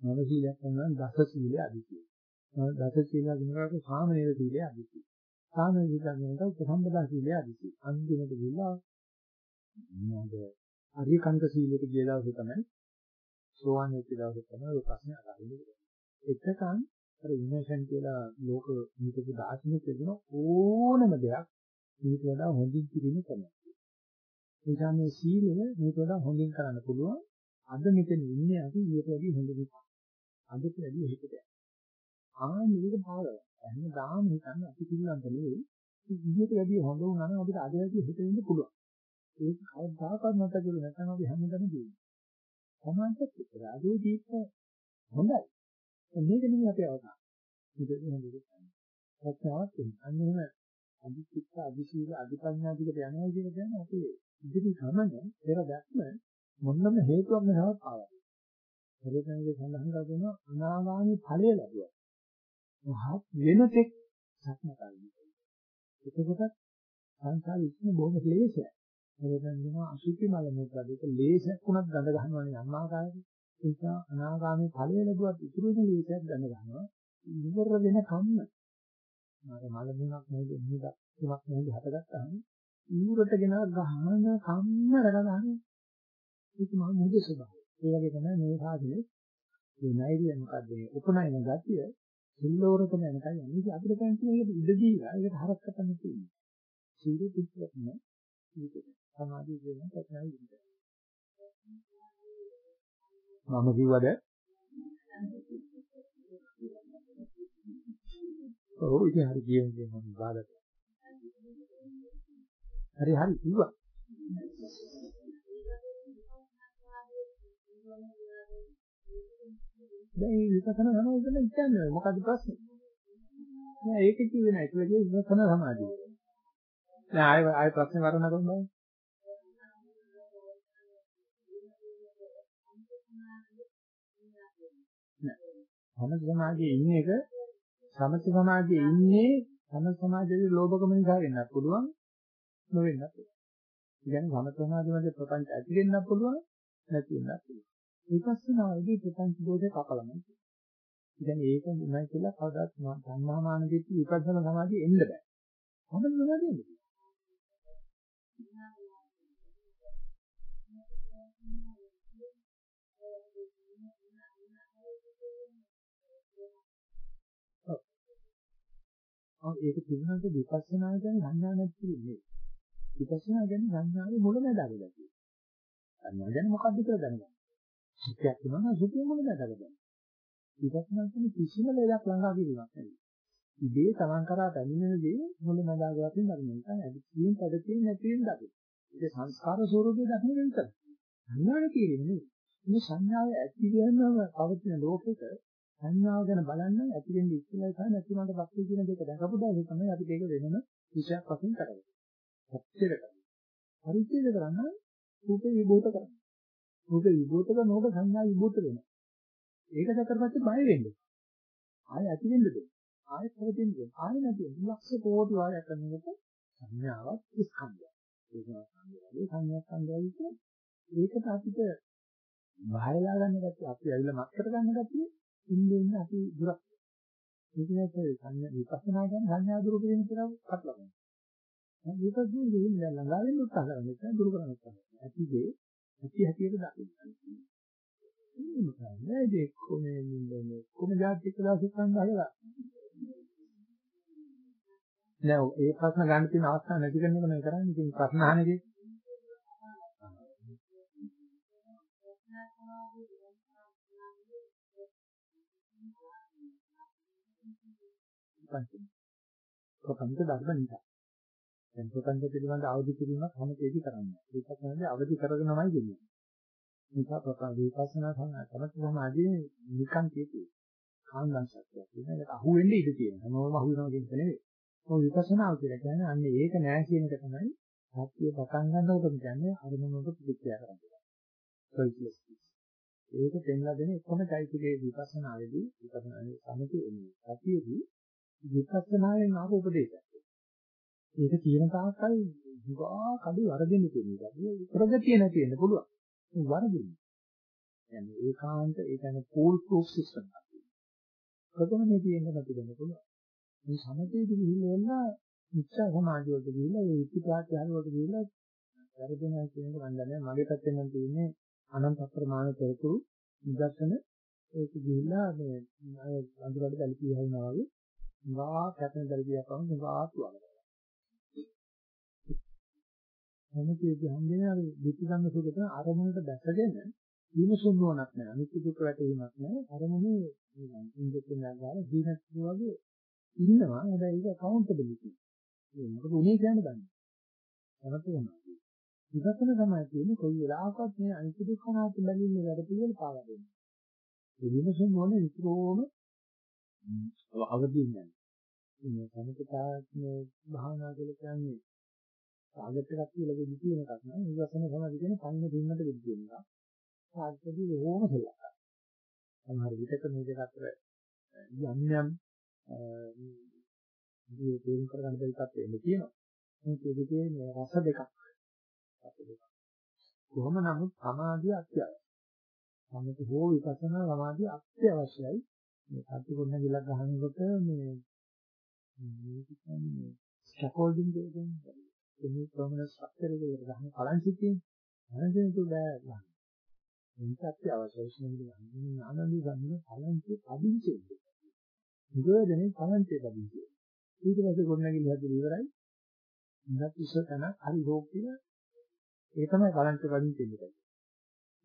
නව සීලයක් කරනවා දස සීලේ අදි සීල. දස සීල ගුණකට සාමනීය සීලේ අදි සීල. සාමනීය සීලකට උපසම්පදා සීලේ අදි සීල. අන්තිමට ගිහලා මොනවද අරියකන්ත සීලෙට ගිය දවසේ තමයි සෝවාන් වෙච්ච දවසේ තමයි ඔය ප්‍රශ්නේ අහන්නේ. එතකන් අර ඉමෝෂන් කියලා ලෝක නිකපු දාර්ශනික කියන ඕනම දෙයක් මේක වඩා හොඳින් කිරීම තමයි. ඒ නිසා මේ සීලය මේක වඩා හොඳින් කරන්න පුළුවන්. අද මෙතන ඉන්නේ අපි ඊට වැඩිය හොඳ නිසා. අදට වැඩිය හිතට. ආ මේක භාගය. එහෙනම් දාම හිතන්න අපි පිළිගන්න නෙවෙයි. ඊට වැඩිය හොඳ වුණා නම් අපිට අද වැඩිය හිත වෙන්න පුළුවන්. ඒක කවදාකවත් නැත කියලා නැත්නම් අපි හැමදාම දෙන්නේ. සමාජයත් එක්ක ආදී දීප්ත හොඳයි. මේක නෙමෙයි අපේ අවසාන. මේක නෙමෙයි. ප්‍රඥාවත් අන්න එහෙම අදිචිත්ත අදිශීල අදිපඤ්ඤා දිගට යනවා කියන කියන්නේ අපේ ඉදිරි ගමන පෙර දැක්ම මොනම හේතුවක් නැවත ආවා. පරිසංගේ සඳහන් කරනවා අනාගාමී ඵලය ලැබුවා. මහත් වෙනතෙක් සත්‍යතාවයි. එතකොට සංසාරෙ ඉන්න බොහොම ක්ලේශයි. එතන කියනවා අසුචි මල මුද්‍රා දෙක ලේසක් වුණත් ගඳ ගන්නවනේ අම්මාකාරයි. ඒ නිසා අනාගාමී ඵලය ලැබුවත් ඉතුරු වෙන ලේසයක් ගඳ ගන්නවා. ඉවර වෙන කම්ම මර මල මුණක් නේද මුණක් තුනක් නේද හටගත්තාම ඌරට ගෙන ගහන කම්මර ගන්න ඒක මහ මුද ස්වභාවය. ඒ වගේ තමයි මේ සාධනේ මේ නයිරිය මොකද්ද මේ උපනයන ගතිය සිල්ලෝරකම යනකම් යන්නේ. ඉතින් අපිට දැන් තියෙන එක ඉඳ දීලා ඒකට හරක් කරන්න තියෙනවා. සීල පිටුවක් නෑ. ඒක සමාධිය කියන ප්‍රඥාව විදිහට. මම කිව්වද ඔව් ඉතින් හරි කියන්නේ මම බාධා හරි හරි කිව්වා. දැන් මේ විපස්සනා සමාධිය ගැන හිතන්නේ මොකද්ද ප්‍රශ්නේ? නෑ ඒක කිව්වේ නෑ. ඒක විදිහේ විපස්සනා සමාධිය. නෑ ආයෙ ආයෙ ප්‍රශ්නේ වරණ කරමු බෑ නෑ. සමාධියේ ඉන්න එක සමථ සමාධියේ ඉන්නේ සමථ සමාධියේ ලෝභකම නිසා වෙන්නත් පුළුවන් නොවෙන්නත් පුළුවන්. ඉතින් සමථ සමාධියේ ප්‍රපංච ඇති වෙන්නත් පුළුවන් නැති වෙන්නත් පුළුවන්. විපස්සනාවේදී ප්‍රපංච දෝෂේ කපලමයි. ඉතින් ඒක උනායි කියලා කවදාත් සම්මාමාන දෙති විපස්සනා සමාධිය එන්න බෑ. සමථ සමාධිය එන්න. ඔව් ඒක පිළිබඳව විපස්සනා කියන්නේ සංඥා නැති නෙවෙයි. විපස්සනා කියන්නේ සංඥාවේ මුලමඳාග ගැතියි. සංඥා කියන්නේ මොකක්ද කියලා දැනගන්න. සුඛයක් වෙනවා සුඛය මුලමඳාග ගන්න. විපස්සනා කියන්නේ කිසිම දෙයක් ළඟා කිරීමක් නෙවෙයි. ඉබේ තමන් කරා දැනෙන දේ මුලමඳාග වශයෙන් දකින්න. නිකන් ඇදින් පදතින් නැති වෙන දකින්න. ඒක සංස්කාර ස්වරූපයේ දකින්න විතරයි. සංඥාන කියන්නේ මේ සංඥාව ඇති වෙනම පවතින ලෝකෙක සංඥාව ගැන බලන්න ඇති වෙන්නේ ඉස්සෙල්ලා සහ නැති වුණාට පස්සේ කියන දෙක දැකපු දවසේ තමයි අපි මේක වෙනම විෂයක් වශයෙන් කරන්නේ. සත්‍යද කරන්නේ. පරිච්ඡේද කරන්න රූපේ විභූත කරන්න. රූපේ විභූත කරනකොට සංඥා විභූත වෙනවා. ඒක දැකලා පස්සේ බය වෙන්නේ. ආයෙ ඇති වෙන්න දෙන්න. ආයෙත් හොදින්නේ ආයෙ නැති ලක්ෂ කෝටි වාරයක් කරනකොට සංඥාවක් ස්කන්ධයක් ඒක සංඥාවේ සංඥා සංඥාවයි කියන්නේ ඒකට අපිට බාහිරලා ගන්න ගැතිය අපි ඇවිල්ලා මත් කර ගන්න ගැතිය ඉන්නේ ඉන්නේ අපි දුරක් ඒක නැත්නම් සංඥා විපස්සනා කියන සංඥා දුරු කිරීම කියලා කටලවනවා දැන් මේකත් දෙන්නේ ළඟා වෙන්න උත්සාහ කරන්නේ නැහැ දුරු කරන්න උත්සාහ කරනවා ඇතිගේ ඇති හැටියට දකින්න. එහෙම කරන්නේ ඒ කොමේ නින්දනේ කොම જાතික දාසක් ගන්නවා නෑ ඒ ප්‍රශ්න ගන්න තියෙන අවස්ථාව නැති කරන එක නේ කරන්නේ. ඉතින් ප්‍රශ්න අහන එකේ ප්‍රපංච ධර්ම නිසා. දැන් ප්‍රපංච පිළිබඳ අවදි කිරීමක් හැමතේදි කරන්නේ. ඒකත් නැන්නේ අවදි කරගෙනමයි දෙන්නේ. නිසා ප්‍රපංච විපස්සනා සමථ සමාධියේ නිකන් තියෙන්නේ. කාන්දන් සත්‍යයක්. ඒකට අහු වෙන්න ඉඩ තියෙනවා. හැමෝම අහු වෙනවා කියන එක නෙවෙයි. ඔය විපස්සනාව කියලා කියන්නේ අන්න ඒක නෑ කියන එක තමයි සත්‍ය පටන් ගන්නකොට කියන්නේ අරමුණට ප්‍රතික්‍රියා කරන්නේ. සොයිස්ලස්නස්. ඒක දෙන්නලා දෙන එකම চৈতසිකයේ විපස්සනාවේදී විපස්සනාවේ සමතේ එන්නේ. සතියේදී විපස්සනාවෙන් ආපු උපදේශයක්. ඒක කියන තාක්කල් දුගා කඩු වරදින්න තියෙන එක. ප්‍රගතිය නැති වෙන්න පුළුවන්. ඒ වරදින්නේ. يعني ඒකාන්ත ඒ කියන්නේ fool proof system එකක්. ප්‍රගමනේ තියෙන්න නැති වෙන්න පුළුවන්. මේ සමතේදී ගිහිල්ලා මිච්ඡා සමාධිය වලට ගිහිල්ලා ඒ ඉතිපාත්‍ය වලට ගිහිල්ලා වැරදෙනවා කියන එක මම දන්නේ මගේ පැත්තෙන් නම් තියෙන්නේ අනන්ත අප්‍රමාණ පෙරතුරු නිදර්ශන ඒක ගිහිල්ලා මේ අය අඳුරට දැලිපිය හරිනවා වගේ ගා කැපෙන දැලිපියක් වගේ ගා තුවාල මොනකේදී හම්බෙන්නේ අර විපිසංග සුගත අරමුණට දැසගෙන විමසුම් නොනක් නෑ. අනිත්‍ය දුක වැටීමක් නෑ. අරමුණේ ඉන්දෙත් නගාල දීනත් වගේ ඉන්නවා. හැබැයි ඒක කවුන්ටබිලිටි ඒ මොකද උනේ කියන්න දන්නේ නැවත වෙනවා විපස්සන තමයි කියන්නේ කොයි වෙලාවකත් මේ අනිත්‍ය දුක්ඛ නාම බැඳින්නේ වැඩ පිළිවෙල පාවා දෙන්නේ ඒ විමසුම් මොනේ විතරෝම අවදීන් නැහැ මේ සමිතාත්මේ භාවනා කියලා කියන්නේ ටාගට් එකක් කියලා දෙවි කියන එකක් නෑ විපස්සන සමාධිය කියන්නේ පන්නේ දෙන්නට දෙවි කියන එක සාර්ථකදී ඕම සලකනවා සමහර විටක මේ දෙක අතර යම් යම් මේ තේරුම් කරගන්න බැරි තත්ත්වෙ තියෙනවා. මේ දෙකේ මේ රස දෙකක්. රස දෙකක්. කොහොම නමුත් සමාධිය අත්‍යවශ්‍යයි. සමථ හෝ විපස්සනා සමාධිය අත්‍යවශ්‍යයි. මේ සත්‍ය කොන්න ගිලක් ගහනකොට මේ මේ කියන්නේ ස්කැෆෝල්ඩින් කියන්නේ මේ ප්‍රොමිනන්ට් ස්ට්‍රක්චර් එකකට ගහන කලන්සික් තියෙන්නේ. අනන්තයෙන් තුඩෑ ගන්න. මේක අත්‍යවශ්‍යයි. මේ ආනන්දී ගන්න කලන්සික් අදින්චෙන්නේ. නිරෝධනේ කලන්තේ බදින්නේ. ඊට පස්සේ ගොඩනැගිලි හැදෙලා ඉවරයි. ඉන්නත් ඉස්ස තන හරි රෝග කියලා ඒ තමයි කලන්තේ බදින්න තියෙන්නේ.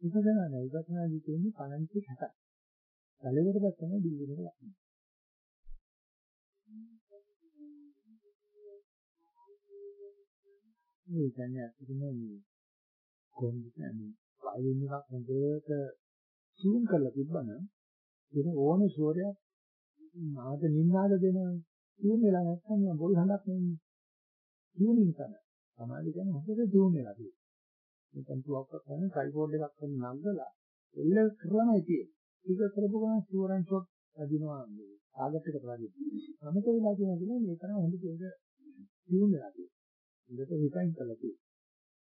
විපස්සනා නෑ විපස්සනාදී තියෙන්නේ කලන්තේ හැටයි. කලෙකට තමයි දිවිනක ලක්ෂණ. මේ කියන්නේ අත්‍යවශ්‍යම මේ කොහොමද කියන්නේ? වයින් එකක් හොඳට චූන් කරලා තිබ්බනම් ඒක ඕනේ ෂෝරයක් ආද නින්නාද දෙනවා. කියුම් වෙලා නැත්නම් මම බොල් හඳක් නෙන්නේ. කියුමින් තමයි. සමාධිය කියන්නේ හොඳට දියුම් වෙලා තියෙන්නේ මේකන් තුවක් කරන ට්‍රයිපෝඩ් එකක් කරන නංගලා එල්ල කරලාමයි තියෙන්නේ. ඒක කරපු ගමන් ෂුවරන් ෂොට් අදිනවා මේ ආගත් එකට වගේ අමතක වෙලා කියනවා මේ තරම් හොඳ දෙයක දියුම් වෙලා තියෙන්නේ හොඳට රිෆයින් කරලා තියෙන්නේ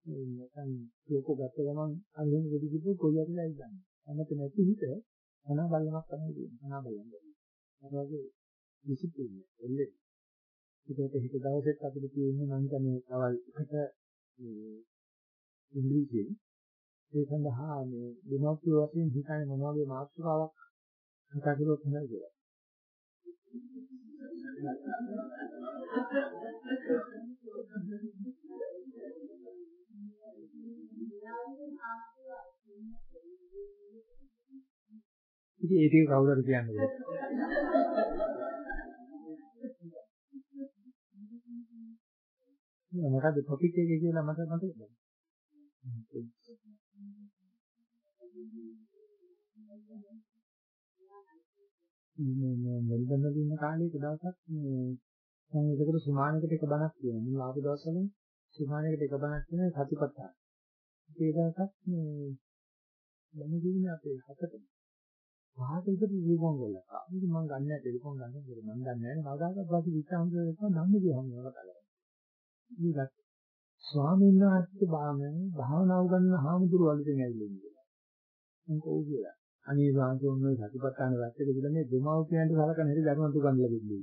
නැත්නම් ලෝකෝ ගත්ත ගමන් අනිත් දෙවි කිව්ව කොයි හරි ලයි ගන්න. අමත නැති හිත අනා බලමක් තමයි දෙන්නේ. අනා බලන්නේ. අර වගේ ඩිසිප්ලින් එන්නේ. ඒකට හිත දවසෙත් අපිට තියෙන්නේ මම හිතන්නේ අවල් එකට මේ ඉංග්‍රීසියෙන් ඒ සඳහා මේ දෙමව්පිය වශයෙන් හිතන්නේ මොන වගේ මාතෘකාවක් හිතා කළොත් හොඳයි කියලා. ඉතින් ඒක කවුරුද කියන්නේ? මොකද ටොපික් එකේ කියලා මට මතකද? මේ මෙල්බන්වල ඉන්න කාලේ එක දවසක් මේ මම ඒකට සුමානකට එක බණක් කියනවා. මම ආපු දවස්වල සුමානකට එක බණක් කියන සතිපට්ඨාන. ඒ දවසක් මේ මම කියන්නේ අපේ හතට පහට විතර ටෙලිෆෝන් කරලා. ඉතින් මම ගන්න නැහැ ටෙලිෆෝන් ගන්න කියලා මම දන්නේ නැහැ. කවදාකවත් වාසි විචාන්ත කරලා ධම්ම කියවම කතා කරා. ඉතින් ස්වාමීන් වහන්සේ බාමෙන් භාවනා උගන්වන හාමුදුරුවෝ වලින් ඇවිල්ලා ඉන්නවා. මම කවුද කියලා. අනේ වාංශෝන් මේ සතිපට්ඨාන වැත්තක ඉඳලා මේ දෙමව්පියන්ට සලකන හැටි ධර්මන්ත උගන්වලා දෙන්නේ.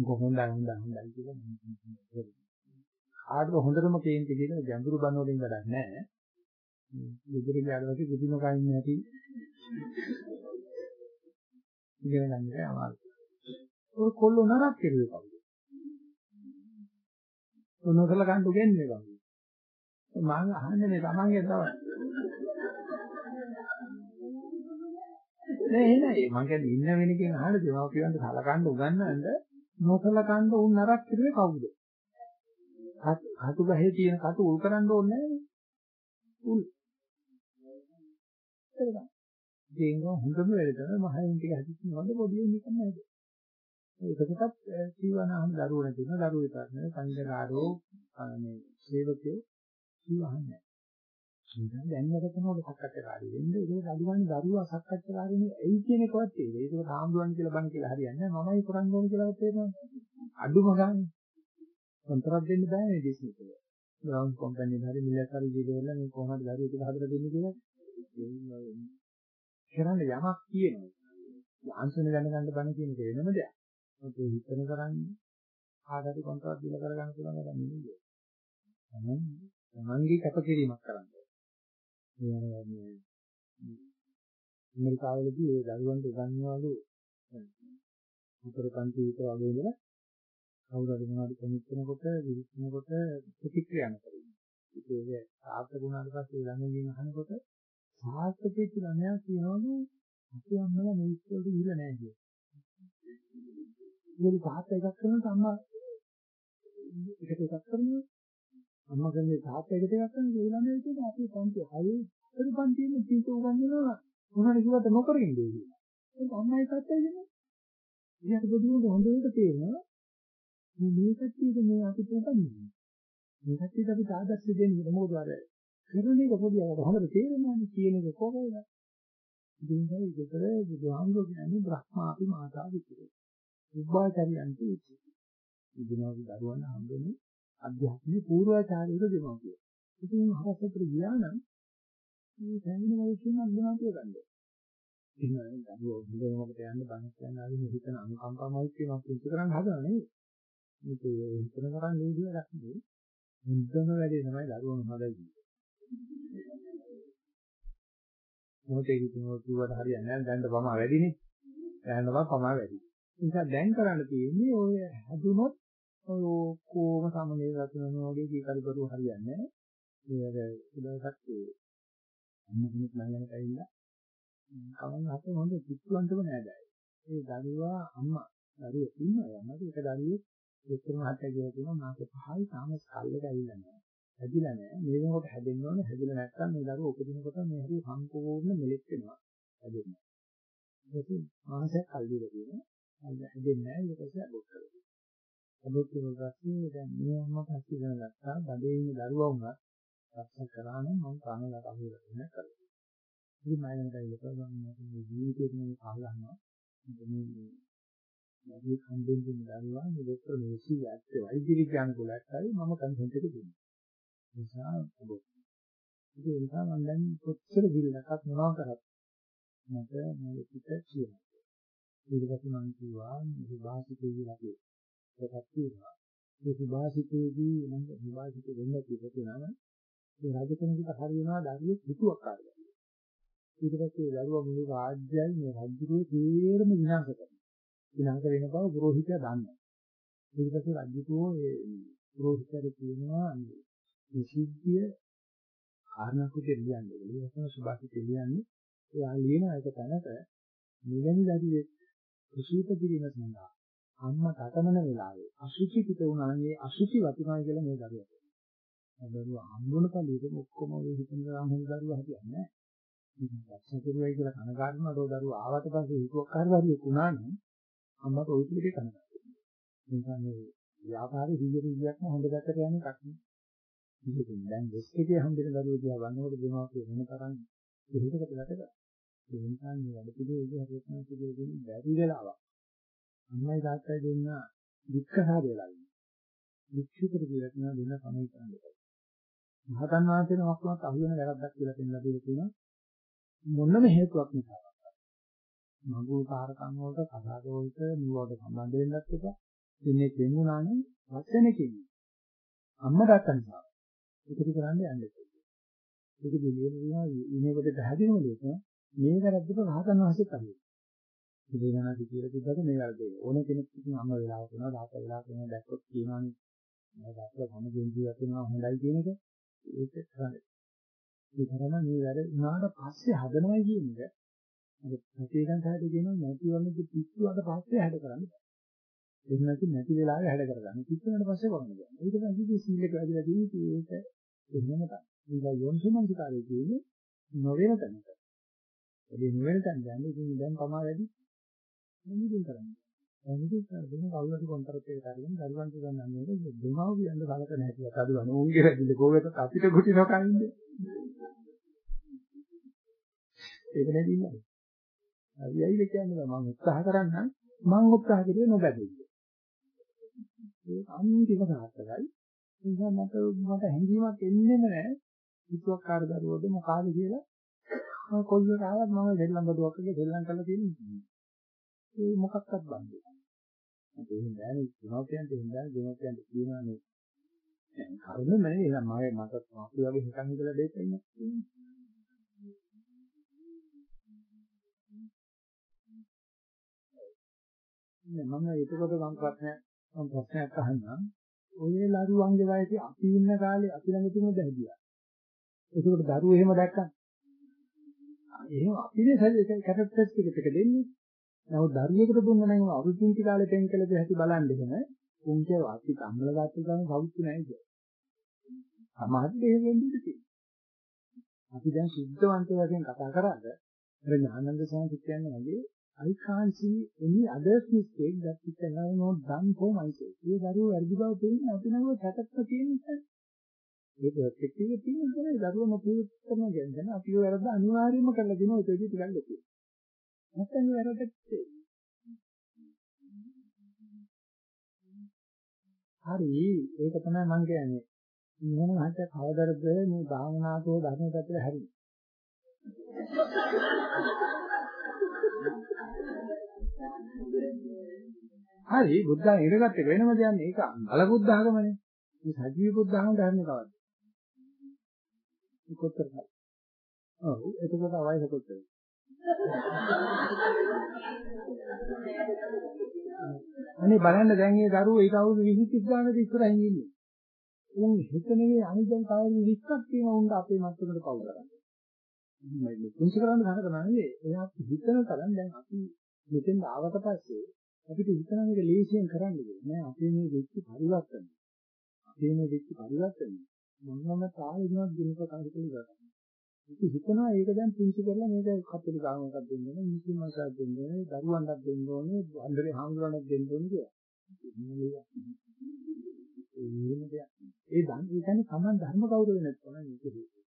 කොහොමද හොඳ හොඳයි කියලා මම කාටද හොඳටම කේන්ති කියලා ගැඹුරු බණ වලින් වැඩක් නැහැ. ඉදිරි ගියාට කිසිම කයින් නැති ඉගෙන ගන්න එක අමාරුයි. ඔය කොල්ල නරක් කෙරුවේ කවුද? මොනකල ගන්න දෙන්නේ කවුද? මම අහන්නේ මේ තමන්ගේ තමයි. නෑ නෑ මං කියන්නේ ඉන්න වෙනකන් අහන්න දෙමව්පියන්ට සලකන්න උගන්නන්න නොසලකන්න උන් නරක කිරුවේ කවුද? කටු ගහේ තියෙන කටු උල් කරන්න ඕනේ නෑනේ. උල්. ඒක දේංග හොඳම වෙලද මහින් ටික හදිස්සි හොඳ පොඩි නිකන් නේද? ඒකකටත් සීවනහන් දරුවෝ නැතිනවා දරුවෝ විතරක් නෙවෙයි සංඝකාරෝ මේ සේවකයෝ සීවහන්නේ. ඉතින් දැන් වැඩ කරනකොට සක්කච්ඡාකාරී වෙන්නේ ඒක අදිවන්නේ දරුවා සක්කච්ඡාකාරීනේ ඇයි කියන එකවත් තේරෙන්නේ. ඒක සාම්දුවන් කියලා බන් කියලා හරියන්නේ නැහැ. මමයි කරන්න ඕන කියලා තේරෙනවා. අඩුම ගානේ. කොන්ත්‍රාත් දෙන්න බෑ මේ බිස්නස් එක. ග්‍රවුන්ඩ් කම්පැනි එක හරි මිලියනරි ජීවිතවල මේ කොහොමද දරුවෝ ටික හදලා දෙන්නේ කියලා. කරන්නේ යමක් කියනවා. ලාංඡන දැනගන්න බණ කියන එක වෙනම දෙයක්. ඒක හිතන කරන්නේ ආදාරි කොන්ත්‍රාත් දීලා කරගන්න පුළුවන් එකක් නෙමෙයි. තමන්ගේ කැපකිරීමක් කරන්නේ. මේ ඇමරිකාවේදී ඒ දරුවන්ට උගන්වනවලු උතර පන්ති විතර වගේ ඉඳලා කවුරු හරි මොනවද කොමිට් වෙනකොට විවිධනකොට ප්‍රතික්‍රියා කරනවා. ඒක සාර්ථක වුණාට පස්සේ ළඟින් අහනකොට සාර්ථක වෙච්ච ළමයා කියනවලු අපි අම්මලා මේ ඉස්සෙල්ට ගිහිල්ලා නැහැ කියලා. ඒක තාත්තා එකක් කරනවා අම්මා එකට එකක් කරනවා අම්මා කියන්නේ තාත්තා එකට එකක් කරනවා ඒ ළමයා කියන්නේ අපි පන්ති හයේ අර පන්තියේ තීත උගන්වනවා මොනවද කිව්වට නොකර ඉන්නේ කියලා. ඒක අම්මයි තාත්තයි කියන්නේ. ඊට පොදුම හොඳට තේරෙනවා මේ කට්ටියද මේ අපිට උගන්වන්නේ. මේ කට්ටියට අපි ආදර්ශ දෙන්නේ මොකද අර කරන එක පොඩි අර හොඳට තේරෙනවානේ කියන එක කොහොමද? ඉතින් ඒක විතර බුදුහාමුදුරුවෝ කියන්නේ බ්‍රහ්මාපි මාතා විතරයි. උභාචරියන්ති උච්චති. ඉදිනවගේ දරුවන් හම්බෙන්නේ අධ්‍යාත්මික පූර්වාචාරයක දෙමව්පිය. ඉතින් හරසතර ගියා නම් මේ සෑහෙන වයසින් අනුගමනය ගන්නවා. ඉතින් දරුවෝ හොඳ මොකට යන්න බණ කියන්න ආවේ හිතන අනුකම්පාවයි කියනවා පුංචි කරන්න හදනවා නෙවෙයි. මේක හිතන කරන් නේද වැඩක් නෙවෙයි. මුද්දම වැඩේ තමයි දරුවෝ හොඳයි කියන්නේ. මොකද ඒක කිව්වට හරියන්නේ නැහැ. දැන් පමා වැඩිනේ. දැන් තමයි පමා වැඩි. ඒ නිසා දැන් කරන්න තියෙන්නේ ඔය හදුනොත් ඔය කොහොම සමනේ රතුනන වගේ කීකරු හරියන්නේ නැහැ. ඒ අර උදාසක් ඒ අන්න කෙනෙක් ළඟට ඇවිල්ලා කවන් අත හොඳ කිට්ටුවන්ටම නෑදෑයි. ඒ දරුවා අම්මා දරුවෝ ඉන්නවා යන්නද ඒක දරුවෙක් එක්කම හත්ය කියලා කියනවා මාසේ පහයි තාම ස්කල් එක ඇවිල්ලා නෑ. හැදිලා නෑ. මේ වෙනකොට හැදෙන්න ඕනේ. හැදිලා නැත්නම් මේ දරුවෝ උපදිනකොට මේ හැටි සම්පූර්ණ මෙලෙක් වෙනවා. හැදෙන්නේ. ඒක මාසයක් කල් දීලා තියෙනවා. හැදෙන්නේ නෑ. ඊට පස්සේ අබොත් කරනවා. අබොත් කරනකොට දැන් මේ අම්මා පස්සේ දැනගත්තා. බඩේ ඉන්න දරුවා වුණත් රක්ෂා කරා නම් මම කාණලා අහුවෙලා ඉන්නේ කරා. ඉතින් මම දැන් කියනවා මම මේ ජීවිතේ මේ අහලනවා. මේ මගේ කන්දෙන් දෙන දරුවා මේ ડોක්ටර් මේසි ඇත්තේ වෛද්‍ය විද්‍යාන ගොඩක්යි මම කන්සෙන්ට් එක දුන්නා. ඒ නිසා ඔබ ඒ නිසා මම දැන් කොච්චර ගිල්ලක්වත් මොනවා කරත් මට මේ පිට කියනවා. ඊට පස්සේ මම කිව්වා මේ භාෂිතේ කියලා එකක් තියෙනවා. මේ සුභාසිතේදී නම් සුභාසිත වෙන්න කියලා ඒ රජකෙනෙකුට හරි වෙනවා ධර්මයේ පිටුවක් ආරගෙන. ඊට පස්සේ දරුවා මුළු රාජ්‍යයයි මේ රජුගේ තේරම විනාශ කරනවා. විනාශ වෙන බව පූජිතයා දන්නවා. ඊට පස්සේ රජුකෝ ඒ පූජිතයට කියනවා මේ සිද්ධිය ආරණකුට ලියන්නේ. ඒ නිසා සුභාසිත ලියන්නේ එයා ලියන එක තැනක නිවැරදි දරියේ කුසීත කිරීම සඳහා අම්මා තටමන වෙලාවේ අසුචි පිට වුණා නම් ඒ අසුචි වටිනවා කියලා මේ දරුවා කියනවා. දරුවා හම්බුන කලියක ඔක්කොම ඔය හිතන තරම් හොඳ දරුවා හිටියන්නේ නැහැ. ඉතින් රක්ෂා කරුවයි කියලා කනගාටුනට ඔය දරුවා ආවට පස්සේ හිතුවක් කාර්යයක් වුණා නම් අම්මට ওই පිළිදේ කනගාටු වෙනවා. ඒ නිසා මේ ව්‍යාපාරේ 100 100ක්ම හොඳ පැත්තට යන එකක් නෙවෙයි. ඉතින් දැන් දෙස් එකේ හම්බෙන දරුවෝ දිහා බලනකොට දෙමාපිය වෙන තරම් දෙහිකට වැඩ කරා. ඒ නිසා මේ වැඩ පිළිවෙලේ හරියටම පිළිවෙලින් බැරි වෙලාවක්. අම්මයි තාත්තයි දෙන්න වික්කසාර වෙලා ඉන්නේ. වික්ෂිතට කියලා කියන දෙන්න සමයි කරන්නේ. මහතන් වහන්සේ නමක්වත් අහු වෙන වැරද්දක් කියලා පෙන්නලා දෙලා තියෙනවා. මොනම හේතුවක් නිසා. මඟුල් කාරකම් වලට කතාව වලට නිවට සම්බන්ධ වෙන්නත් එපා. ඉන්නේ දෙන්නුනා නම් වචනකින්. අම්මා තාත්තා නිසා. ඒකද කරන්න යන්නේ. ඒක දෙවියන්ගේ ඉනේකට පැහැදිලිම දෙයක් මේ වැරද්දට රහතන් වහන්සේත් අහුවෙයි. ඉතින් කියලා කිව්වට මේ වැරද්ද ඕන කෙනෙක් ඉතින් අම්ම වෙලාව කරනවා තාත්තා වෙලාව කරනවා දැක්කොත් කියනවානේ මම තාත්තා සමගින් ජීවත් වෙනවා හොඳයි කියන එක ඒක කරන්නේ. ඒ තරම මේ වැඩ උනාට පස්සේ හදනවයි කියන එක අර ප්‍රතිගන් සාහිත්‍ය කියනවා නැති වන්නේ පිස්සු අද පස්සේ හැඩ කරන්නේ. ඒක නැති නැති වෙලාවෙ හැඩ කරගන්න. පිස්සු වෙනට පස්සේ කරන්න බෑ. ඒක තමයි සීලක වැඩිලා තියෙන්නේ ඒක එහෙම තමයි. ඒක යොන්සුමන්තිකාරයේ කියන්නේ නොවන තැනක. ඒ නොවන තැන දැන් ඉතින් දැන් තමයි වැඩි. මොනිදින් කරන්නේ. එනිදි කරගෙන කවුරුහරි කොන්තරත් එක කරගෙන දරුවන්ට ගන්නන්නේ ඒක දෙමාව කියන්න කලක නැතිව අදුවන උන්ගේ රැදිල කෝවෙත් අපිට ගුටි නොකන්නේ. ඒක නැති නේද? හරි ඇයිද කියන්නේ මම උත්සාහ කරන්නම් මම උත්සාහ කරුවේ නොබැදෙන්න. ඒක අන්තිම සාර්ථකයි. ඒ නිසා මට මට හැඟීමක් එන්නේ නැහැ. විශ්වකාර දරුවෝද මොකාද කියලා. මම කොයි එක ආවත් මම දෙල්ලම් බඩුවක් වගේ දෙල්ලම් කරලා තියෙන්නේ. ඒ මොකක්වත් බන්නේ. මට එහෙම බෑනේ දෙමෝපියන්ට එහෙම බෑනේ දෙමෝපියන්ට කියනවානේ. දැන් කරුණ මනේ මම මට මාපි වගේ හිතන් ඉඳලා දෙන්න ඉන්නේ. නෑ මම ඒකකොට මම ප්‍රශ්නයක් මම ප්‍රශ්නයක් අහන්නම්. ඔය ලරුවන්ගේ වයසේ අපි ඉන්න කාලේ අපි ළඟ තිබුණ දැහැදියා. ඒකකොට දරුවෝ එහෙම දැක්කම එහෙම අපිනේ කැරක්ටරිස්ටික් එක දෙන්නේ. නමුත් දරුවෙකුට දුන්න නම් අරුචින්ති කාලේ පෙන් කළ දෙහැටි බලන්නගෙන උන්ගේ වාසි කම්මල ගත්ත ගමන් සෞඛ්‍ය නැහැ කිය. සමාජයේ එහෙම වෙන්නේ ඉතින්. අපි දැන් සුද්ධවන්ත වශයෙන් කතා කරාද අර ඥානන්ද සාන්ති කියන්නේ වගේ I can't see any other's mistake that it can have not done for myself. ඒ දරුවෝ වැඩි බව තේින්නේ අපි නම් සැකත්ව තියෙන නිසා. ඒ පර්ස්පෙක්ටිව් එක තියෙන නිසා දරුවෝ මොකද කරන ගැන අපි ඔය වැරද්ද අනිවාර්යයෙන්ම කරලා දිනන ඔය දෙවි ටිකක් ලොකු. නැත්නම් ඒ වැරද්ද හරි ඒක තමයි මම කියන්නේ. මොන හද කවදරද මේ භාවනාවකෝ ධර්ම පැත්තට හැරෙන්නේ. හරි බුද්ධා ඉරගත්ත එක වෙනම දෙයක් නේ. ඒක අල බුද්ධ ආගමනේ. මේ සජීව බුද්ධ ආගම ගන්න කවද්ද? කොතරද? ඔව් එතකොට අවයස කොතරද? අනේ බලන්න දැන් මේ දරුවෝ ඒක අවුරුදු 20 ගානක ඉස්සරහින් ඉන්නේ. උන් හිත නෙවෙයි අනිදන් කවුරු 20ක් තියෙන උන්ට අපේ මත්තකට පවු කරන්නේ. මේ කුංච කරන්න හදන නෙවෙයි. එයා හිතන තරම් දැන් අපි මෙතෙන් ආවට පස්සේ අපිට හිතන මේක ලේසියෙන් කරන්න බෑ. නෑ අපේ මේ වෙච්ච පරිවර්තන. අපේ මේ වෙච්ච පරිවර්තන මොනම තාලෙකවත් දිනක කාර්ය කරලා ඉතින් හිතනවා ඒක දැන් පුංචි කරලා මේක කප්පලි ගාමකක් දෙන්න ඕනේ, මුස්ලිම් මාසයක් දෙන්න ඕනේ, දරුවන්ටත් දෙන්න ඕනේ, අන්දරේ හාමුදුරන්ට දෙන්න ඕනේ කියලා. ඒ දන් ඒ කියන්නේ සමාන ධර්ම කවුරු වෙනත් තමයි මේක හේතුව.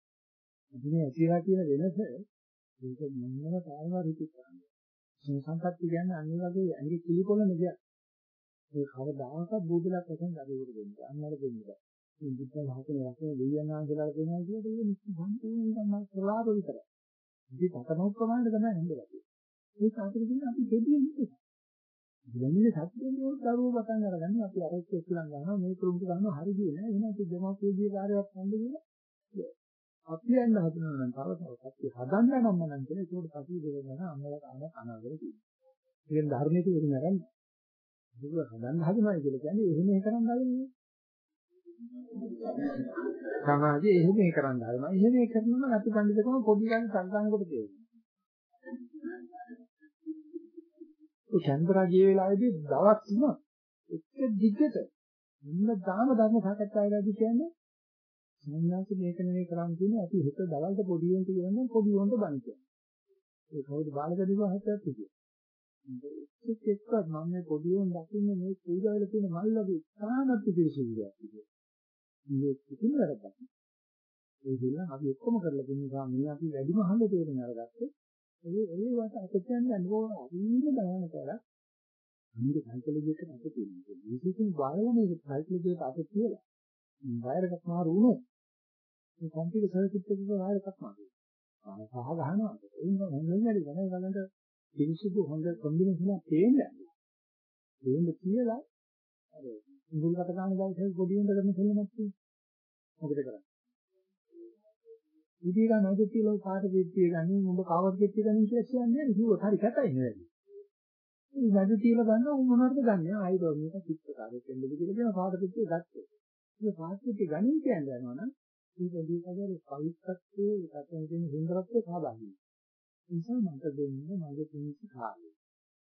ඉතින් ඇතිලා තියෙන වෙනස ඒක මොනම තාලම රිපීට් කරන්නේ. මේ සම්පත්තිය කියන්නේ අනිත් වගේ ඇඟේ කිලිපොළ නෙගිය. ඒ කවදාකවත් බුදුලක් වශයෙන් දරුවෙකුට දෙන්න. අන්නර දෙන්න බෑ. මේ බුද්ධ භාෂණ වශයෙන් දෙවියන්වහන්සේලා දෙනවා කියන්නේ ඒක නිසි සම්පූර්ණ නම් ප්‍රලාප විතරයි. ඉතින් තතනොත් ප්‍රමාණයට තමයි හම්බෙලා තියෙන්නේ. ඒක අපිට කියන්නේ අපි දෙවියන් නෙවෙයි. ඉතින් සත්‍යයෙන් දරුවෝ පටන් අරගන්න අපි අර එක්ක ඉස්සලම් ගන්නවා මේ කුරුම්බ ගන්නවා හරි කියන එහෙනම් අපි දෙමාපියගේ කාර්යයක් හම්බ කියලා අපි යන්න හදනවා නම් තව තව කට්ටිය හදන්න නම් මනම් කියන ඒකට කට්ටිය දෙකම අම්මලා කන කනවල තියෙනවා. ඒකෙන් ධර්මයේ තියෙන නරන් ඒක හදන්න හදනවා කියලා කියන්නේ එහෙම ඒ කරන් හදන්නේ. සමාජයේ එහෙම ඒ කරන් හදනවා. එහෙම ඒ කරනවා නම් අපි පඬිතුකම පොඩි ගන්න සංසාන කොට තියෙනවා. ඒ චන්ද්‍රාජී වෙලාවේදී දවස් තුන එක දිගට මෙන්න දාම ධර්ම සාකච්ඡාවේදී කියන්නේ සම්මාස මේක නෙවෙයි කරන් තියෙන්නේ අපි හිත දවල්ට පොඩි වෙන කියනනම් පොඩි වොන්ට බණ කියන්නේ. ඒ කවුද බාලක දිවහසක් කියන්නේ. ඒක එක්කත් මම මේ පොඩි වොන් දකින්නේ මේ පූජාවල තියෙන මල්ලගේ තානත් පිළිසිවියක් කියන්නේ. මේ කිසිම වැරද්දක් නෑ. ඒ දෙන්න අපි ඔක්කොම කරලා දෙනවා මේ අපි වැඩිම හඳ තේරුම් අරගත්තේ ඒ ඒ වට අපිට කියන්නේ අනුභව අරින්න බලන කරලා අනිත් සයිකොලොජියට අපිට තියෙනවා. විශේෂයෙන් බලලා මේක සයිකොලොජියට අපිට කියලා. වයර් එකක් මාරු වුණොත් මේ කම්පියුටර් සර්කිට් එකක වයර් එකක් මාරු වෙනවා. පහ ගහනවා. ඒ නිසා හොඳින් හරි ගණන් ගන්නට පිරිසිදු හොඳ කොම්බිනේෂන් එකක් තේන්නේ. තේන්න කියලා අර ඉංග්‍රීසි කට ගන්න දවසේ පොඩි උන්ට කරන සෙල්ලමක් තියෙනවා. මොකද කරන්නේ? ඉතින් ඒක නැගිට කියලා කාට දෙත්තිය ගන්නේ උඹ කවද දෙත්තිය ගන්නේ කියලා කියන්නේ නැහැ කිව්වොත් හරි කැතයි නේද? මේ නැගිට කියලා ගන්න උඹ මොනවද ගන්නේ? ආයිඩෝ මේක චිත්තකාරයෙක් වෙන්න කියලා කියන කාට දෙත්තිය ගත්තේ. ඒ කාට දෙත්තිය ගන්නේ කියන්නේ යනවනම් මේක දීකගේ පවිත්‍රත්වයේ රටෙන් දෙන සුන්දරත්වය සාධාරණයි. ඒ නිසා මට දෙන්නේ මගේ පුංචි කාලේ.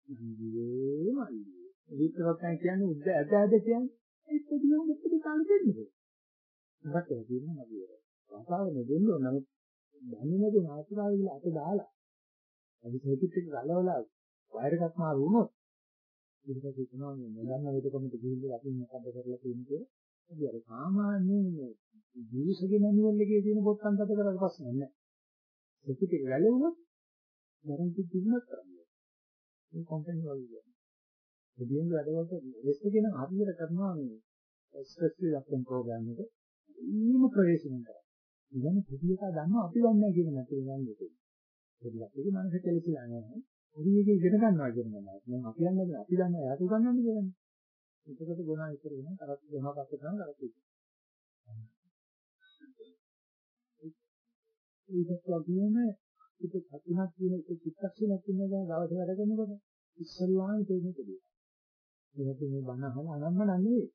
මම ගියේ මල්ලි. විතරක් කියන්නේ උද්ද ඇද ඇද කියන්නේ ඒත් දිනුම් දෙකේ කාලෙ දෙන්නේ. මට කියනවා මගේ. රසායන දෙන්න ඕන නමුත් දන්නේ නැති මාත්‍රාව විල අත දාලා අපි සෙකිට් එක ගලවලා වයර් එකක් මාරු වුණොත් ඊට පස්සේ කියනවා මේ නදන්න වේදකමට ගිහිල්ලා අපි මොකද කරලා තියෙන්නේ අපි අර සාමාන්‍ය මේ ජීවිසගේ මැනුවල් එකේ තියෙන පොත්තම් පද කරලා ප්‍රශ්න නැහැ සෙකිට් එක ගලවුණොත් ගැරන්ටි දෙන්නත් කරන්නේ මේ කම්පැනි වල කියන්නේ දෙවියන් වැඩවලට රිස්ක් කියන හරියට කරනවා මේ ස්ට්‍රෙස් රිඩක්ෂන් ප්‍රෝග්‍රෑම් එක ඊම ප්‍රවේශම් කරා ඉතින් පොඩි එකා දන්නවා අපි දන්නේ නැහැ කියන නැති නන්නේ ඒක. පොඩියක් ඒක මනස කෙලෙසිලා නැහැ. පොඩි එකේ ඉගෙන ගන්නවා කියන එක නෑ. මම අපි දන්නේ අපි දන්නේ යාතු ගන්නන්නේ කියලානේ. එතකොට ගුණා ඉතර වෙන කරත් ගුණා පස්සේ තමයි කරත් ඒක. ඒකත් වගේම ඒක සතුනක් කියන එක චිත්තක්ෂණයක් කියන එක දවස් වැඩ කරනකොට ඉස්සල්ලාම තේරෙන්නේ දෙයක්. ඒකට මේ බණ අහලා අනම්ම නෙවෙයි.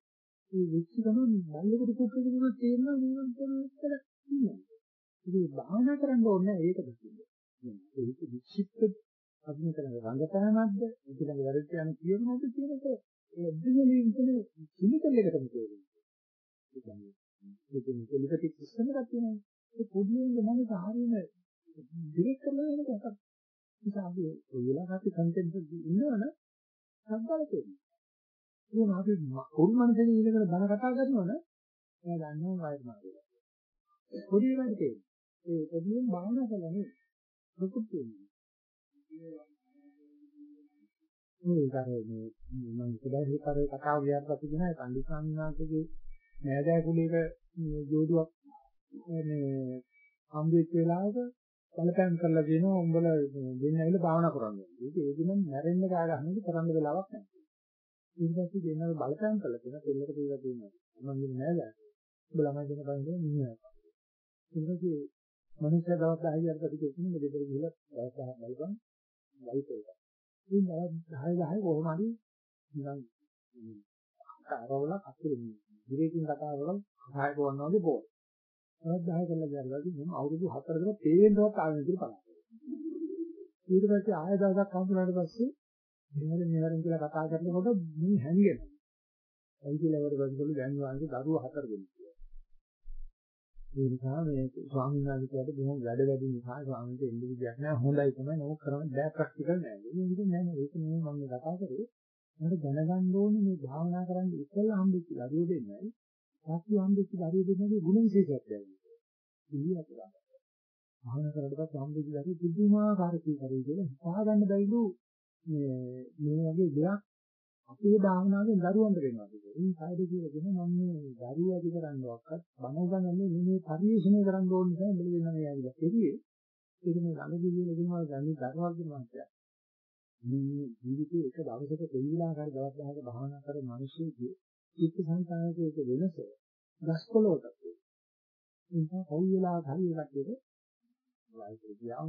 මේ විචි ගමන් මල්ලෙකට කුප්පෙකට තේරෙනවා මේවා විතර ඉතින් භාවනා කරන්න ඕනේ ඒක දකින්න. ඒක විචිත්ත අපි කරන රංගපෑමක්ද ඊළඟ වැරද්ද යන කියනවාද කියන එක ඒ ඇද්දෙලි ඉතන කිමිකල් එකටම තේරෙන්නේ. ඒ කියන්නේ ඒක ටෙලිපැතික් සිස්ටම් එකක් තියෙනවා. ඒ පොඩියෙන් මම සාහරින ඩිරෙක්ට් කරලා එන එකක්. ඒක අපි ඔය වෙලාවට කන්ටෙන්ට් එක ඉන්නවනම් සම්බල තියෙනවා. ඒක අපි උන් මනසේ ඉඳගෙන බන කතා කරනවනේ එයා දන්නවා වයර් මාර්ගය. පොඩි වෙලාවට තියෙනවා. ඒ පොඩියෙන් භාවනා කළා නේ. ප්‍රකෘති වෙනවා. මේ කරේ මම ඉතලා කරේ කතාව ගියාට පස්සේ කියන පණ්ඩිත ස්වාමීනාගේ නෑදෑ කුලයක ජෝඩුවක් මේ හම්බෙච්ච වෙලාවක බලපෑම් කරලා දෙනවා උඹලා දෙන්න ඇවිල්ලා භාවනා කරන්න. ඒක ඒ දිනම් මැරෙන්න ගා ගන්න කරන්න වෙලාවක් නැහැ. ඊට පස්සේ දෙන්නව බලපෑම් කරලා තියෙනවා දෙන්නට කියලා තියෙනවා. මම කියන්නේ නෑදෑ. උඹ ළමයි දෙන බන්නේ නිහිනවා. ඊටපස්සේ මනුෂ්‍ය දවස් 10 කට පස්සේ කියන්නේ දෙදර ගිහලා දවස් 10 බලපන් ලයිට් එක. ඉතින් දවස් 10 10 කොහොම හරි නිකන් කාරවල අතුරු ඉරේකින් කතා කරලා සහාය කරනවා වගේ පොල්. දවස් 10 කරලා ගියාට මම අවුරුදු 4කට තේරෙන්නවත් ආවෙ කියලා බලන්න. ඊට පස්සේ ආය දවසක් හම්බුනාට පස්සේ මෙහෙම මෙහෙම කියලා කතා කරනකොට මේ හැංගෙනවා. ඇයි කියලා වර බඳුළු දැන් වාගේ දරුවෝ හතර දෙනෙක්. ඒ නිසා මේ ස්වාමීන් වහන්සේට බොහොම වැඩ වැඩි නිසා ස්වාමීන්ට එන්න විදියක් නැහැ. හොඳයි තමයි නමුත් කරන්න බෑ ප්‍රැක්ටිකල් නෑ. මේ විදිහ නෑ නෑ. ඒක නෙමෙයි මම කතා කරේ. මට දැනගන්න ඕනේ මේ භාවනා කරන්න ඉස්සෙල්ලා හම්බෙච්ච දරුවෝ දෙන්නයි. තාක්ෂි හම්බෙච්ච දරුවෝ දෙන්නගේ ගුණ විශේෂයක් දැනෙනවා. ඉලියට ගන්න. භාවනා කරද්දී හම්බෙච්ච දරුවෝ පුදුමාකාර කීකරයි කියලා හිතා ගන්න බැයිලු මේ මේ වගේ දෙයක් අපේ භාවනාවෙන් දරුවන්ට වෙනවා කියන්නේ. මේ කායද කියලා කියන මම මේ දරුවෝ ඇති කරන්නවක්වත් බණ උගන්වන්නේ මේ මේ පරිශ්‍රණය කරන්න ඕන නිසා මෙල වෙන මේ ඇවිල්ලා. එළියේ ඒක මේ ළඟදී කියන දෙනවා ගන්නේ දරුවක් දෙනවා. මේ ජීවිතේ එක දවසක කොයි වෙලාවකරි දවස් 10ක භාවනා කරන මිනිස්සුගේ චිත්ත සංකාරයේ එක වෙනස ගස්කොලකට. ඒ නිසා කොයි වෙලාවක හරි එකක් දෙක වයිකේ ගියාම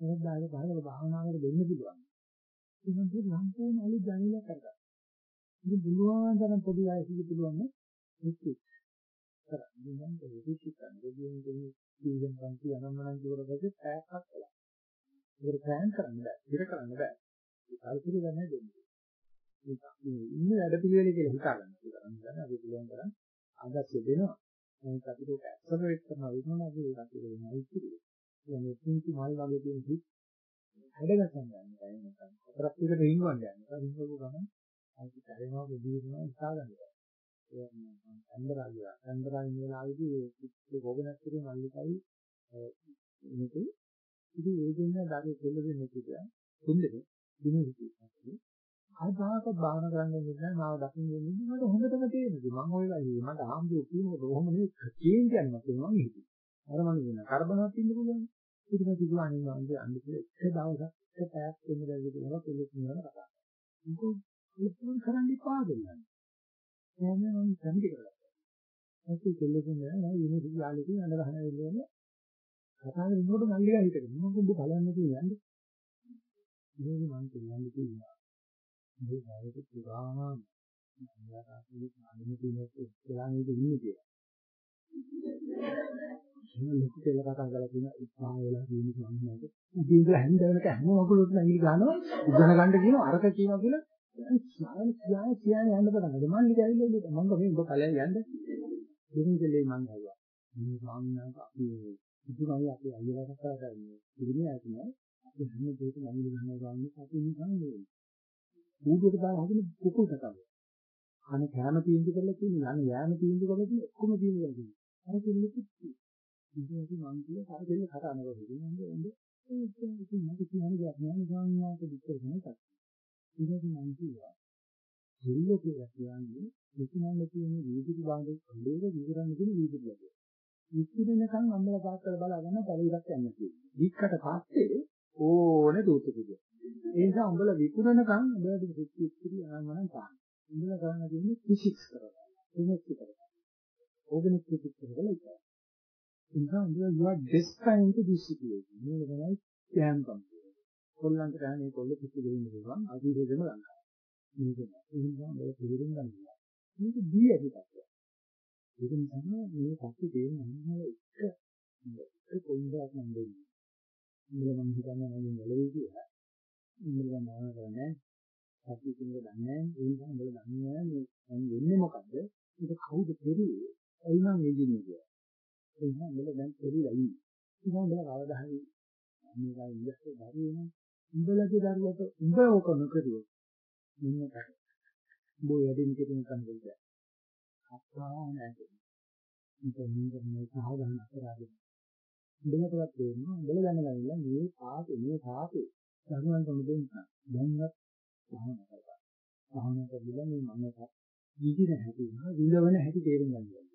මොකද ආයේ බලලා භාවනා කරලා දෙන්න පුළුවන්. ඒ කියන්නේ සම්පූර්ණ අලුත් දැනීමක් කරගන්න. ඉතින් බුදුහාම තරම් පොඩි වයසක පුළුවන් නේ රිට්‍රීට් කරන්නේ නම් රිට්‍රීට් කරන්නේ කියන්නේ ජීවිතෙන් පන්ති අනම්මනම් කියවලකදී පැයක්වත් කළා. ඒක ප්ලෑන් කරන්න බෑ. ඉර කරන්න බෑ. ඒ කල්පිරි ගන්න දෙන්නේ. ඒක මේ ඉන්න වැඩ පිළිවෙල කියලා හිතා ගන්න. ඒක කරන්නේ අපි පුළුවන් තරම් ආදර්ශය දෙනවා. මේක අපිට ඇක්සලරේට් කරනවා වෙනවා අපි ඒක අපිට වෙනවා ඉතිරි. يعني පුංචි මල් වගේ තියෙන හිත් හැඩගස්සන්න ගන්න. ඒ නැත්නම් හතරක් විතර රින්ගවන්න යනවා. රින්ගවපු ගමන් අපි කරේනවා බුදුරණා හිතා ගන්නවා. ඒ අන්දරාගය. අන්දරාගය වෙලාවේදී ඒ ගෝබනස්තරේ මල්ලිකයි මේක ඉතින් ඒ දෙන්න දාගේ දෙල්ල දෙන්නේ කියලා තුන්දෙනෙක් දිනු හිටියේ. ආදාක බාහන කරන්න දෙන්නේ මාව දකින්න දෙන්නේ මට හොඳටම තේරෙනවා. මම ඔය වගේ මට ආම්බුවේ තියෙනකොට කොහොම නෙවෙයි චේන්ජ් යනවා කියලා මම හිතුවා. අර මම කියන කරබනක් ඉන්න පුළුවන්. ඊට පස්සේ කිව්වා අනේ මම අන්න කියලා එක දවසක් එක පැයක් දෙන්න බැරි කියලා පොලිස් නිවන කතා කරා. මොකද ඒක කරන්න එපා දෙන්නා. එහෙනම් මම සම්පූර්ණ කරලා. ඒක කෙල්ලකින් නෑ නෑ යුනිවර්සිටි යාළුවෙක් අඬ ගහන වෙලාවෙ කතා කරනකොට මල්ලිලා හිටගෙන මම කොහොමද බලන්නේ කියන්නේ. මේක මම කියන්නේ කියනවා. මේ වයස පුරාම අන්‍යතාවයේ අනිත් දිනක ඉස්සලා නේද ඉන්නේ කියලා. මේ ලොකු කියලා කතා කරලා කියන ඉස්හා වෙලා කියන සම්මත. උදේ ඉඳලා හැන්ද වෙනකන් හැම වගලොත් නැගිලි ගන්නවා. ඉගෙන ගන්න කියනවා අරක කියනවා කියලා. ස්නාන ස්නාන කියන යන්න පටන් ගත්තා. මම ඉතින් ඇවිල්ලා ඉන්න මම මේ ඔබ කලින් යන්න. දෙවිදලේ මම හවුවා. මේ ස්වාමීන් වහන්සේ අපි ඉතිමයි අපි අයියලා කතා කරන්නේ. ඉතින් ඇති නෑ. අපි හැම දෙයකම නැගිලි ගන්නවා ගන්නේ අපි නිකන් නෙවෙයි. කූඩුවට දාලා හදන කුකුල් කතාව. අනේ කෑම තීන්දුව කරලා තියෙනවා. අනේ යෑම තීන්දුව කරලා තියෙනවා. ඔක්කොම තීන්දුව කරලා තියෙනවා. අර කෙල්ලෙත් ඉතින් මං කිය අර කෙල්ල කතා කරනවා. ඉතින් මම ඒක ඉතින් මට කියන්න දෙයක් නෑ. ස්වාමීනාට විතර කෙනෙක්. ඉතින් මං කිව්වා. කෙල්ල කියලා කියන්නේ විකුණන්න තියෙන වීදුරු බාඳේ කොල්ලේක විකුණන්න තියෙන වීදුරු ලැබෙයි. විකුණනකම් අම්මලා පාත්තල බලාගෙන පරිවිරක් යන්න තියෙනවා. දීක්කට පස්සේ ඕනේ දූතකද. ඒ නිසා උඹලා විකුණනකම් උඹලා පිටි පිටි ආනමනම් තාන්න. උඹලා කරන්න තියෙන්නේ ෆිසික්ස් කරලා. කෙනෙක් කරලා. ඕගනික් ෆිසික්ස් කරලා ඉතින්. ඒ නිසා උඹලා you are destined to this situation. මේ තමයි ඥාන කම්පිය. කොල්ලන්ට ගහන්නේ කොල්ල පිටි දෙන්න පුළුවන්. අදීහෙදම ලංකාව. මේක නෑ. ඒ නිසා උඹලා තේරුම් ගන්න ඕනේ. මේක දී ඇති තත්ත්වයක්. ඒක නිසා මේ කප්පි දෙන්න අන්නල එක එක පොයින්ට්යක් මම දෙන්නේ. උඹලා මම හිතන්නේ මම මොළේ කියලා. උඹලා මම කරන්නේ අපි කිව්ව දන්නේ ඒ නිසා උඹලා දන්නේ මේ මම වෙන්නේ මොකද්ද? ඒක කවුද පෙරුවේ? එයි නම් එදිනේ කියලා. ඒ නිසා උඹලා දැන් පෙරිලා ඉන්නේ. ඒ නිසා උඹලා කවදා හරි මේකයි ඉස්සෙල්ලා දරුවෝ උඹලගේ දරුවට උඹ ඕක නොකරුවොත් මෙන්න කර. උඹ වැඩිම කෙනෙක් කන්දෙල්ද? අප්පා නැහැ. ඉතින් මේක මේ සාහදාන අපරාධය. උඹලටවත් තේරෙනවා උඹලා දැනගන්න මේ පාපේ මේ පාපේ දරුවන්ට මුදෙන්න දැන්වත් සාහන කරපන්. සාහන කරලා මේ මනස විදින හැටි විඳවන හැටි තේරුම් ගන්න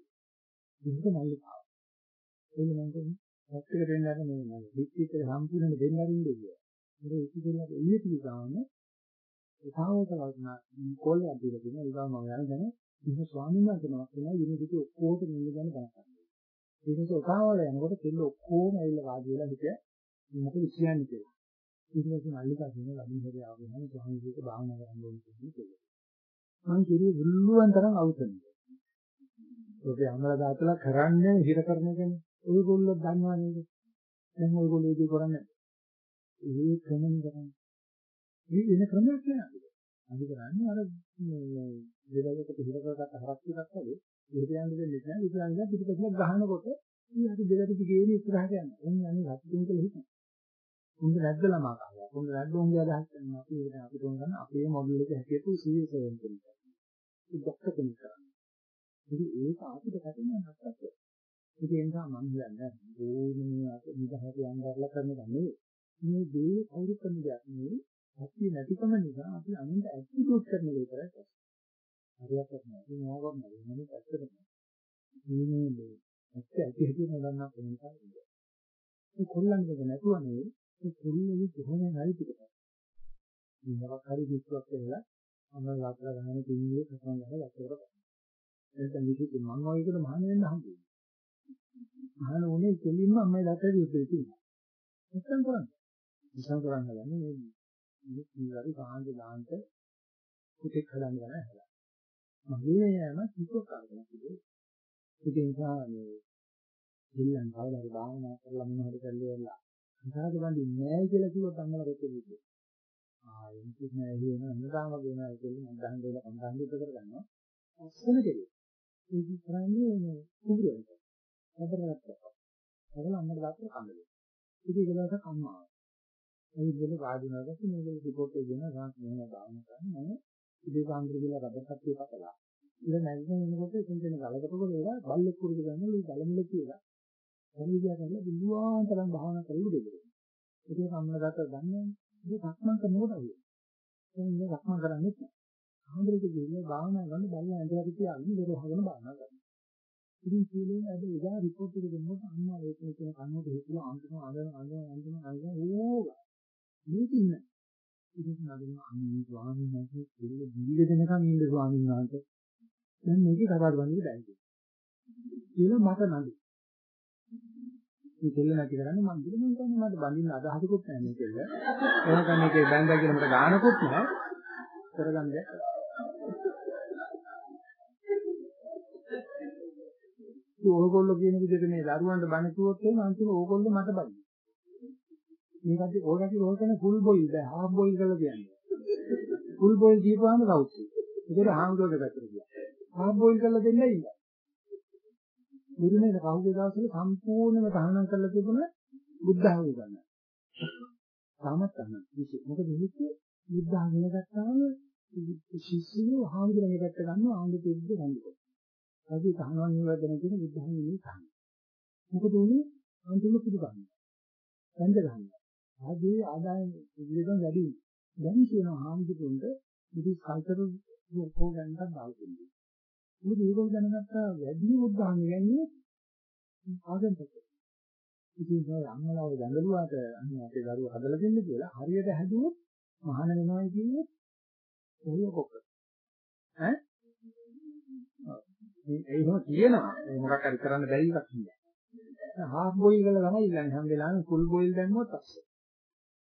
ඕනේ. මේක මල්ලි පාව. ඒක මම කියන්නේ ඇත්තට දෙන්න අර මේ මම පිටිට සම්පූර්ණ දෙන්න අරින්නේ කියලා. ඒක ඉතිදෙන්නට එළිය පිළිගාම ඒතාවක වුණා කෝලේ අදින දෙන ඒවා මම යනගෙන ඉතින් ස්වාමීන් වහන්සේ නමක් වෙනවා යුනිවර්සිටි ඔක්කොම නිල්ල ගැන බලන්න. ඒක නිසා ඔතාවල යනකොට කෙල්ල ඔක්කොම ඇවිල්ලා වාඩි වෙලා හිටිය මොකද කියන්නේ කියලා. ඊට පස්සේ මල්ලිකා කියන ලබින් හරි ආවම ස්වාමීන් වහන්සේ භාවනා කරන්න ඕනේ කියලා. මම කිව්වේ බුල්ලුවන් තරම් අවුතන්නේ. ඔබේ අමල දාතලා කරන්නේ හිර කරන එකනේ. ඔයගොල්ලෝ දන්නවා නේද? දැන් ඔයගොල්ලෝ ඒක කරන්නේ. ඒ ක්‍රමෙන් කරන්නේ. මේ වෙන ක්‍රමයක් නෑ. අපි කරන්නේ අර මේ දෙවලකට හිර කරගත්ත හරක් ටිකක් වගේ ඒක යන්න දෙන්නේ නැහැ. ඒක යන්නේ පිටිපස්සට ගහනකොට මේ අපි දෙකට දිගේම ඉස්සරහට යනවා. එන්නේ අනේ හත්තුන් කියලා හිතනවා. උන්ද නැද්ද ළමා කාලයක්. උන්ද නැද්ද උන්ගේ අදහස් කරනවා. අපි ඒක අපිට උන් ගන්න අපේ මොඩල් එක හැටියට සීරියස් වෙන්න තියෙනවා. ඒක ડોක්ටර් කෙනෙක් කරන්නේ. ඉතින් ඒක අපිට කටින් නැත්තත්. ඒක නිසා මම හිතන්නේ ඕනේ අපි නිදහස යන්න කරලා කරන එක නෙවෙයි. මේ දේ කවුරු කරන දෙයක් නෙවෙයි. අපි නැතිකම නිසා අපි අනුන්ට ඇක්ටිවිට් කරන එක විතරයි. හරියට කරනවා. ඉතින් ඕවා කරනවා. මොනවද ඇත්තටම. මේ මේ ඇත්ත ඇති හැටි නොදන්නා කෙනෙක් තමයි. මේ කොල්ලන්ගේ නැතුව නෙවෙයි මේ කොල්ලෙදි කොහොමද හරි පිටපත්. මේවක් හරි කිව්වක් කියලා අන්න ලතර ගහන කින්නේ කසන් ගහලා ලතර කරා. එතන විදිහට මම වගේ කියලා මහාන වෙන්න හම්බුනේ. මහාන උනේ දෙලින්ම අම්මයි දාතේ ඉතිරි තියෙනවා. නැත්තම් කරන්නේ. නැත්තම් කරන්න හදන්නේ මේ මේ කීවරි කාන්ද දාන්ට කුටෙක් හදන්න ගන්න හැදලා. මගේ යෑම කිසිවක් කරගන්න කිව්වේ. ඒක නිසා මේ දෙල්ලන් කවදාද භාවනා කරලා මොන හරි කරලා ඉතාලි බඳින්නේ නැහැ කියලා කිව්වොත් අම්මලා දෙකේ ආ එන්නේ නැහැ කියන අන්නදාම වගේ නෑ කියලා මම දහන් දෙලා කම්බන් දෙක කරගන්නවා. අස්සන කෙරේ. ඒක කරන්නේ මේ කුඹුරට. හදරගත්තා. ඒකල අම්මට දාපු කන්දේ. ඉතින් ඒක දවසක් අම්මා ආවා. ඒ විදිහට වාඩි වෙනකොට මේක රිපෝට් එක දෙනවා ගාන මෙහෙම භාවනා කරනවා. මම ඉතින් කාන්දර කියලා රබර් කට්ටිය පතලා. ඉතින් නැගිටින ඉන්නකොට එතන තියෙන ගලකට කොහෙලා බල්ලෙක් කුරුද ගන්න ලු ගලමුල කියලා. එනිදියා කරලා බිඳුවාන්තරම් භාවනා කරලා දෙන්නේ. ඒක සම්මතගත දන්නේ නැහැ. ඒක සක්මන් කරනකොට අයියෝ. එහෙනම් මේ සක්මන් කරන්නේ නැහැ. ආන්දරේක ගිහින් භාවනා කරන බල්ලා ඇඳලා තියාගෙන ඉවර හගෙන භාවනා කරනවා. ඉතින් කීලෙන් අද එදා රිපෝට් එක දෙන්නකොට අම්මා ඒක කියන කන්නට හිතුවා අන්තිම අඳන අඳන අඳන අඳන ඕක. මේක ඉන්න. ඉතින් නදින අම්මේ ස්වාමීන් වහන්සේ දෙල්ල දීල දෙනකන් ඉන්න ස්වාමීන් වහන්සේ. දැන් මේකේ කතාවට බඳින්න බැහැ. කියලා මට නඩු. මේ දෙල්ල නැති කරන්නේ මම දෙල මම කියන්නේ මට බඳින්න අදහසකුත් නැහැ මේ දෙල්ල. එහෙනම් මේකේ බැඳලා කියලා මට ගානකුත් නැහැ. කරගන්න දෙයක්. ඕගොල්ලෝ කියන විදිහට මේ දරුවන්ට බණ කිව්වොත් එහෙනම් අන්තිම ඕගොල්ලෝ මට බයි. මේකත් ඕගොල්ලෝ ඕක කියන්නේ ෆුල් බොයිල් බෑ හාෆ් බොයිල් කරලා කියන්නේ. ෆුල් බොයිල් දීපුවාම කවුද? ඒකට හාමුදුරුවෝ පැත්තට ගියා. හාෆ් බොයිල් කරලා දෙන්න ඉන්න. මුරුමේ කවුද දවසල සම්පූර්ණයෙන්ම තහනම් කරලා තිබුණ බුද්ධ ආගම ගන්න. තාමත් ගන්න. මොකද මේක බුද්ධ ආගම ගත්තාම ශිෂ්‍යයෝ හාමුදුරුවෝ පැත්ත ගන්නවා ආන්දරෙද්ද ගන්නවා. අපි තහනම් නිවැරදින කියන බුද්ධ ආගමේ තහනම්. මොකද උනේ අන්තිම පිළිගන්න. දැන්ද ගන්න. ආදී ආදායම් පිළිගන්න වැඩි. දැන් කියනවා හාමුදුරුවන්ට ඉති කල්තර ලෝකෝ ගන්නත් දාල්කෙන්නේ. මොකද ඒගොල්ලෝ දැනගත්තා වැඩි බුද්ධ ආගම කියන්නේ ආගන්තුක. ඉතින් ඒ අම්මලාව දඟලුවාට අන්න අපේ දරුවෝ හදලා දෙන්න කියලා හරියට හැදුවොත් මහාන වෙනවා කියන්නේ ඔය කොක. ඈ? ඒ එහෙම කියනවා. ඒ මොකක් හරි කරන්න බැරි එකක් කියන්නේ. හාෆ් බොයිල් කරලා තමයි ඉල්ලන්නේ හැම වෙලාවෙම ෆුල් බොයිල් දැම්මොත් අස්සේ.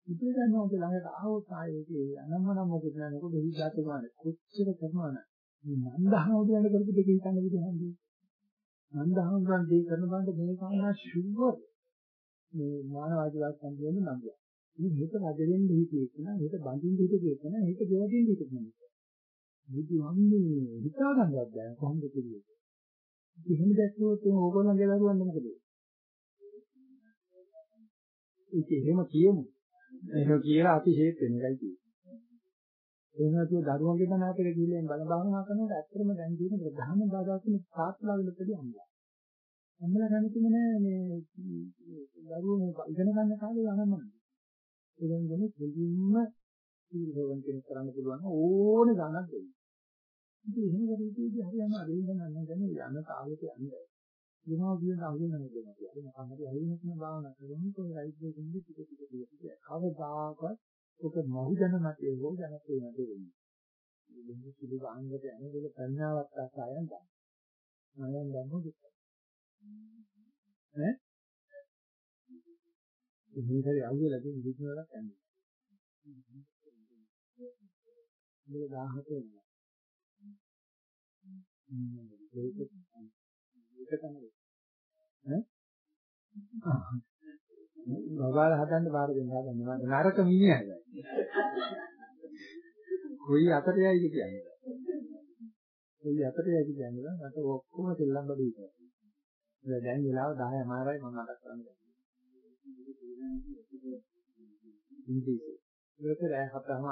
ඉතින් ගන්නවා අපි ළඟට ආවොත් ආයේ අනම්මනම් මොකද නෑ මොකද හිතාත ගන්න කොච්චර කරනවද මේ නන්දහම කියන කරපු දෙක හිතන්න විදිහක් නන්දහම ගන්න දේ කරන බඳ මේ කාරණා ෂුවර් මේ මානවාදීවාද සම්බන්ධ නම් නම්බුවා. ඉතින් මේක රජෙන් හිතේ කියන මේක බඳින් හිතේ කියන මේක දෙවදින් හිතේ කියන බුදුහාමුදුරනේ හිතා ගන්නවත් බෑ කොහොමද කියන්නේ. ඉතින් එහෙම දැක්කොත් ඕගොල්ලන්ගේ දරුවන්ට මොකද? ඒක එහෙම කියමු. එහෙම කියලා අපි හේත් වෙන එකයි කියන්නේ. එහෙම නැතුව දරුවන්ගේ තන අපිට ගිහින් බල භාවනා කරනකොට ඇත්තටම දැන් තියෙන ප්‍රධාන බාධා තමයි තාත්තලාගෙලදී අම්මලා. අම්මලා කැමතිම නෑ මේ දරුවෝ මේ ඉගෙන ගන්න කාලේ අනම්මන. ඉගෙන ගන්න දෙලින්ම සීලෝවන් කෙනෙක් කරන්න පුළුවන් ඕනේ ගානක් දෙන්න. ඉතින් එහෙම කරීදී හරියම අදින්න ගන්න දැන යන තාලෙට යන්නේ. වෙනවා කියන අහුවෙන නේද කියලා. ඒක තමයි අහිමින කියන භාවනා කරන්නේ කොයි රයිට් එකකින්ද ටික ටික ටික ටික. කවදාකවත් ඔක මොහු ජන මතේ හෝ ජනකේ නැති වෙන්නේ. මේ සුළු ගානකට යනකොට ප්‍රඥාවත් ආසයන් ගන්න. මම දැම්මොත් ඈ? මේකේ අහුවෙලා තියෙන විදිහ වලක් යන්නේ. මේක 17 වෙනවා. ඒක තමයි. ඈ? බබාල හදන්න බාර දෙන්න හදන්නේ මම නරක මිනිහයි. කොයි අතට යයිද කියන්නේ. කොයි අතට යයිද කියන්නේ මට ඔක්කොම දෙල්ලම් බඩු ඉතින්. දැන් වෙලාව 10 මාරයි මම මතක් කරන්නේ. ඉංග්‍රීසි. ඒක රෑ හතම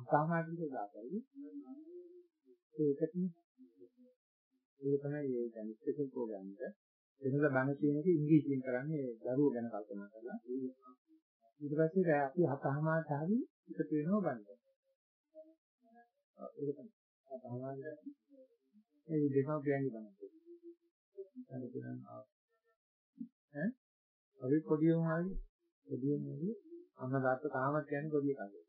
හතම විතර දාතයි. ඒකත් ඒක තමයි ඒ දැන් ස්පෙෂල් ප්‍රෝග්‍රෑම් එක. වෙනද බණ කියන එක ඉංග්‍රීසියෙන් කරන්නේ දරුවෝ ගැන කල්පනා කරලා. ඊට පස්සේ අපි හතහමාට හරි එකතු වෙනවා බණ. ඒක තමයි. හතහමාට ඒ දෙමාපියන්ගේ බණ. අර කියනවා ඈ අපි පොඩි උන්වගේ පොඩි උන්වගේ අම්මා තාත්තා තාමත් කියන්නේ පොඩි එකක්.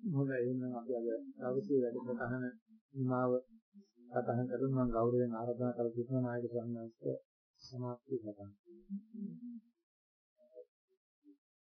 හොඳයි. එහෙනම් අපි අද දවසේ වැඩසටහන නිමාව සටහන් කරමු. මම ගෞරවයෙන් ආරාධනා කරලා සිටිනවා නායක සම්මානස්ත සමාප්තිය සටහන්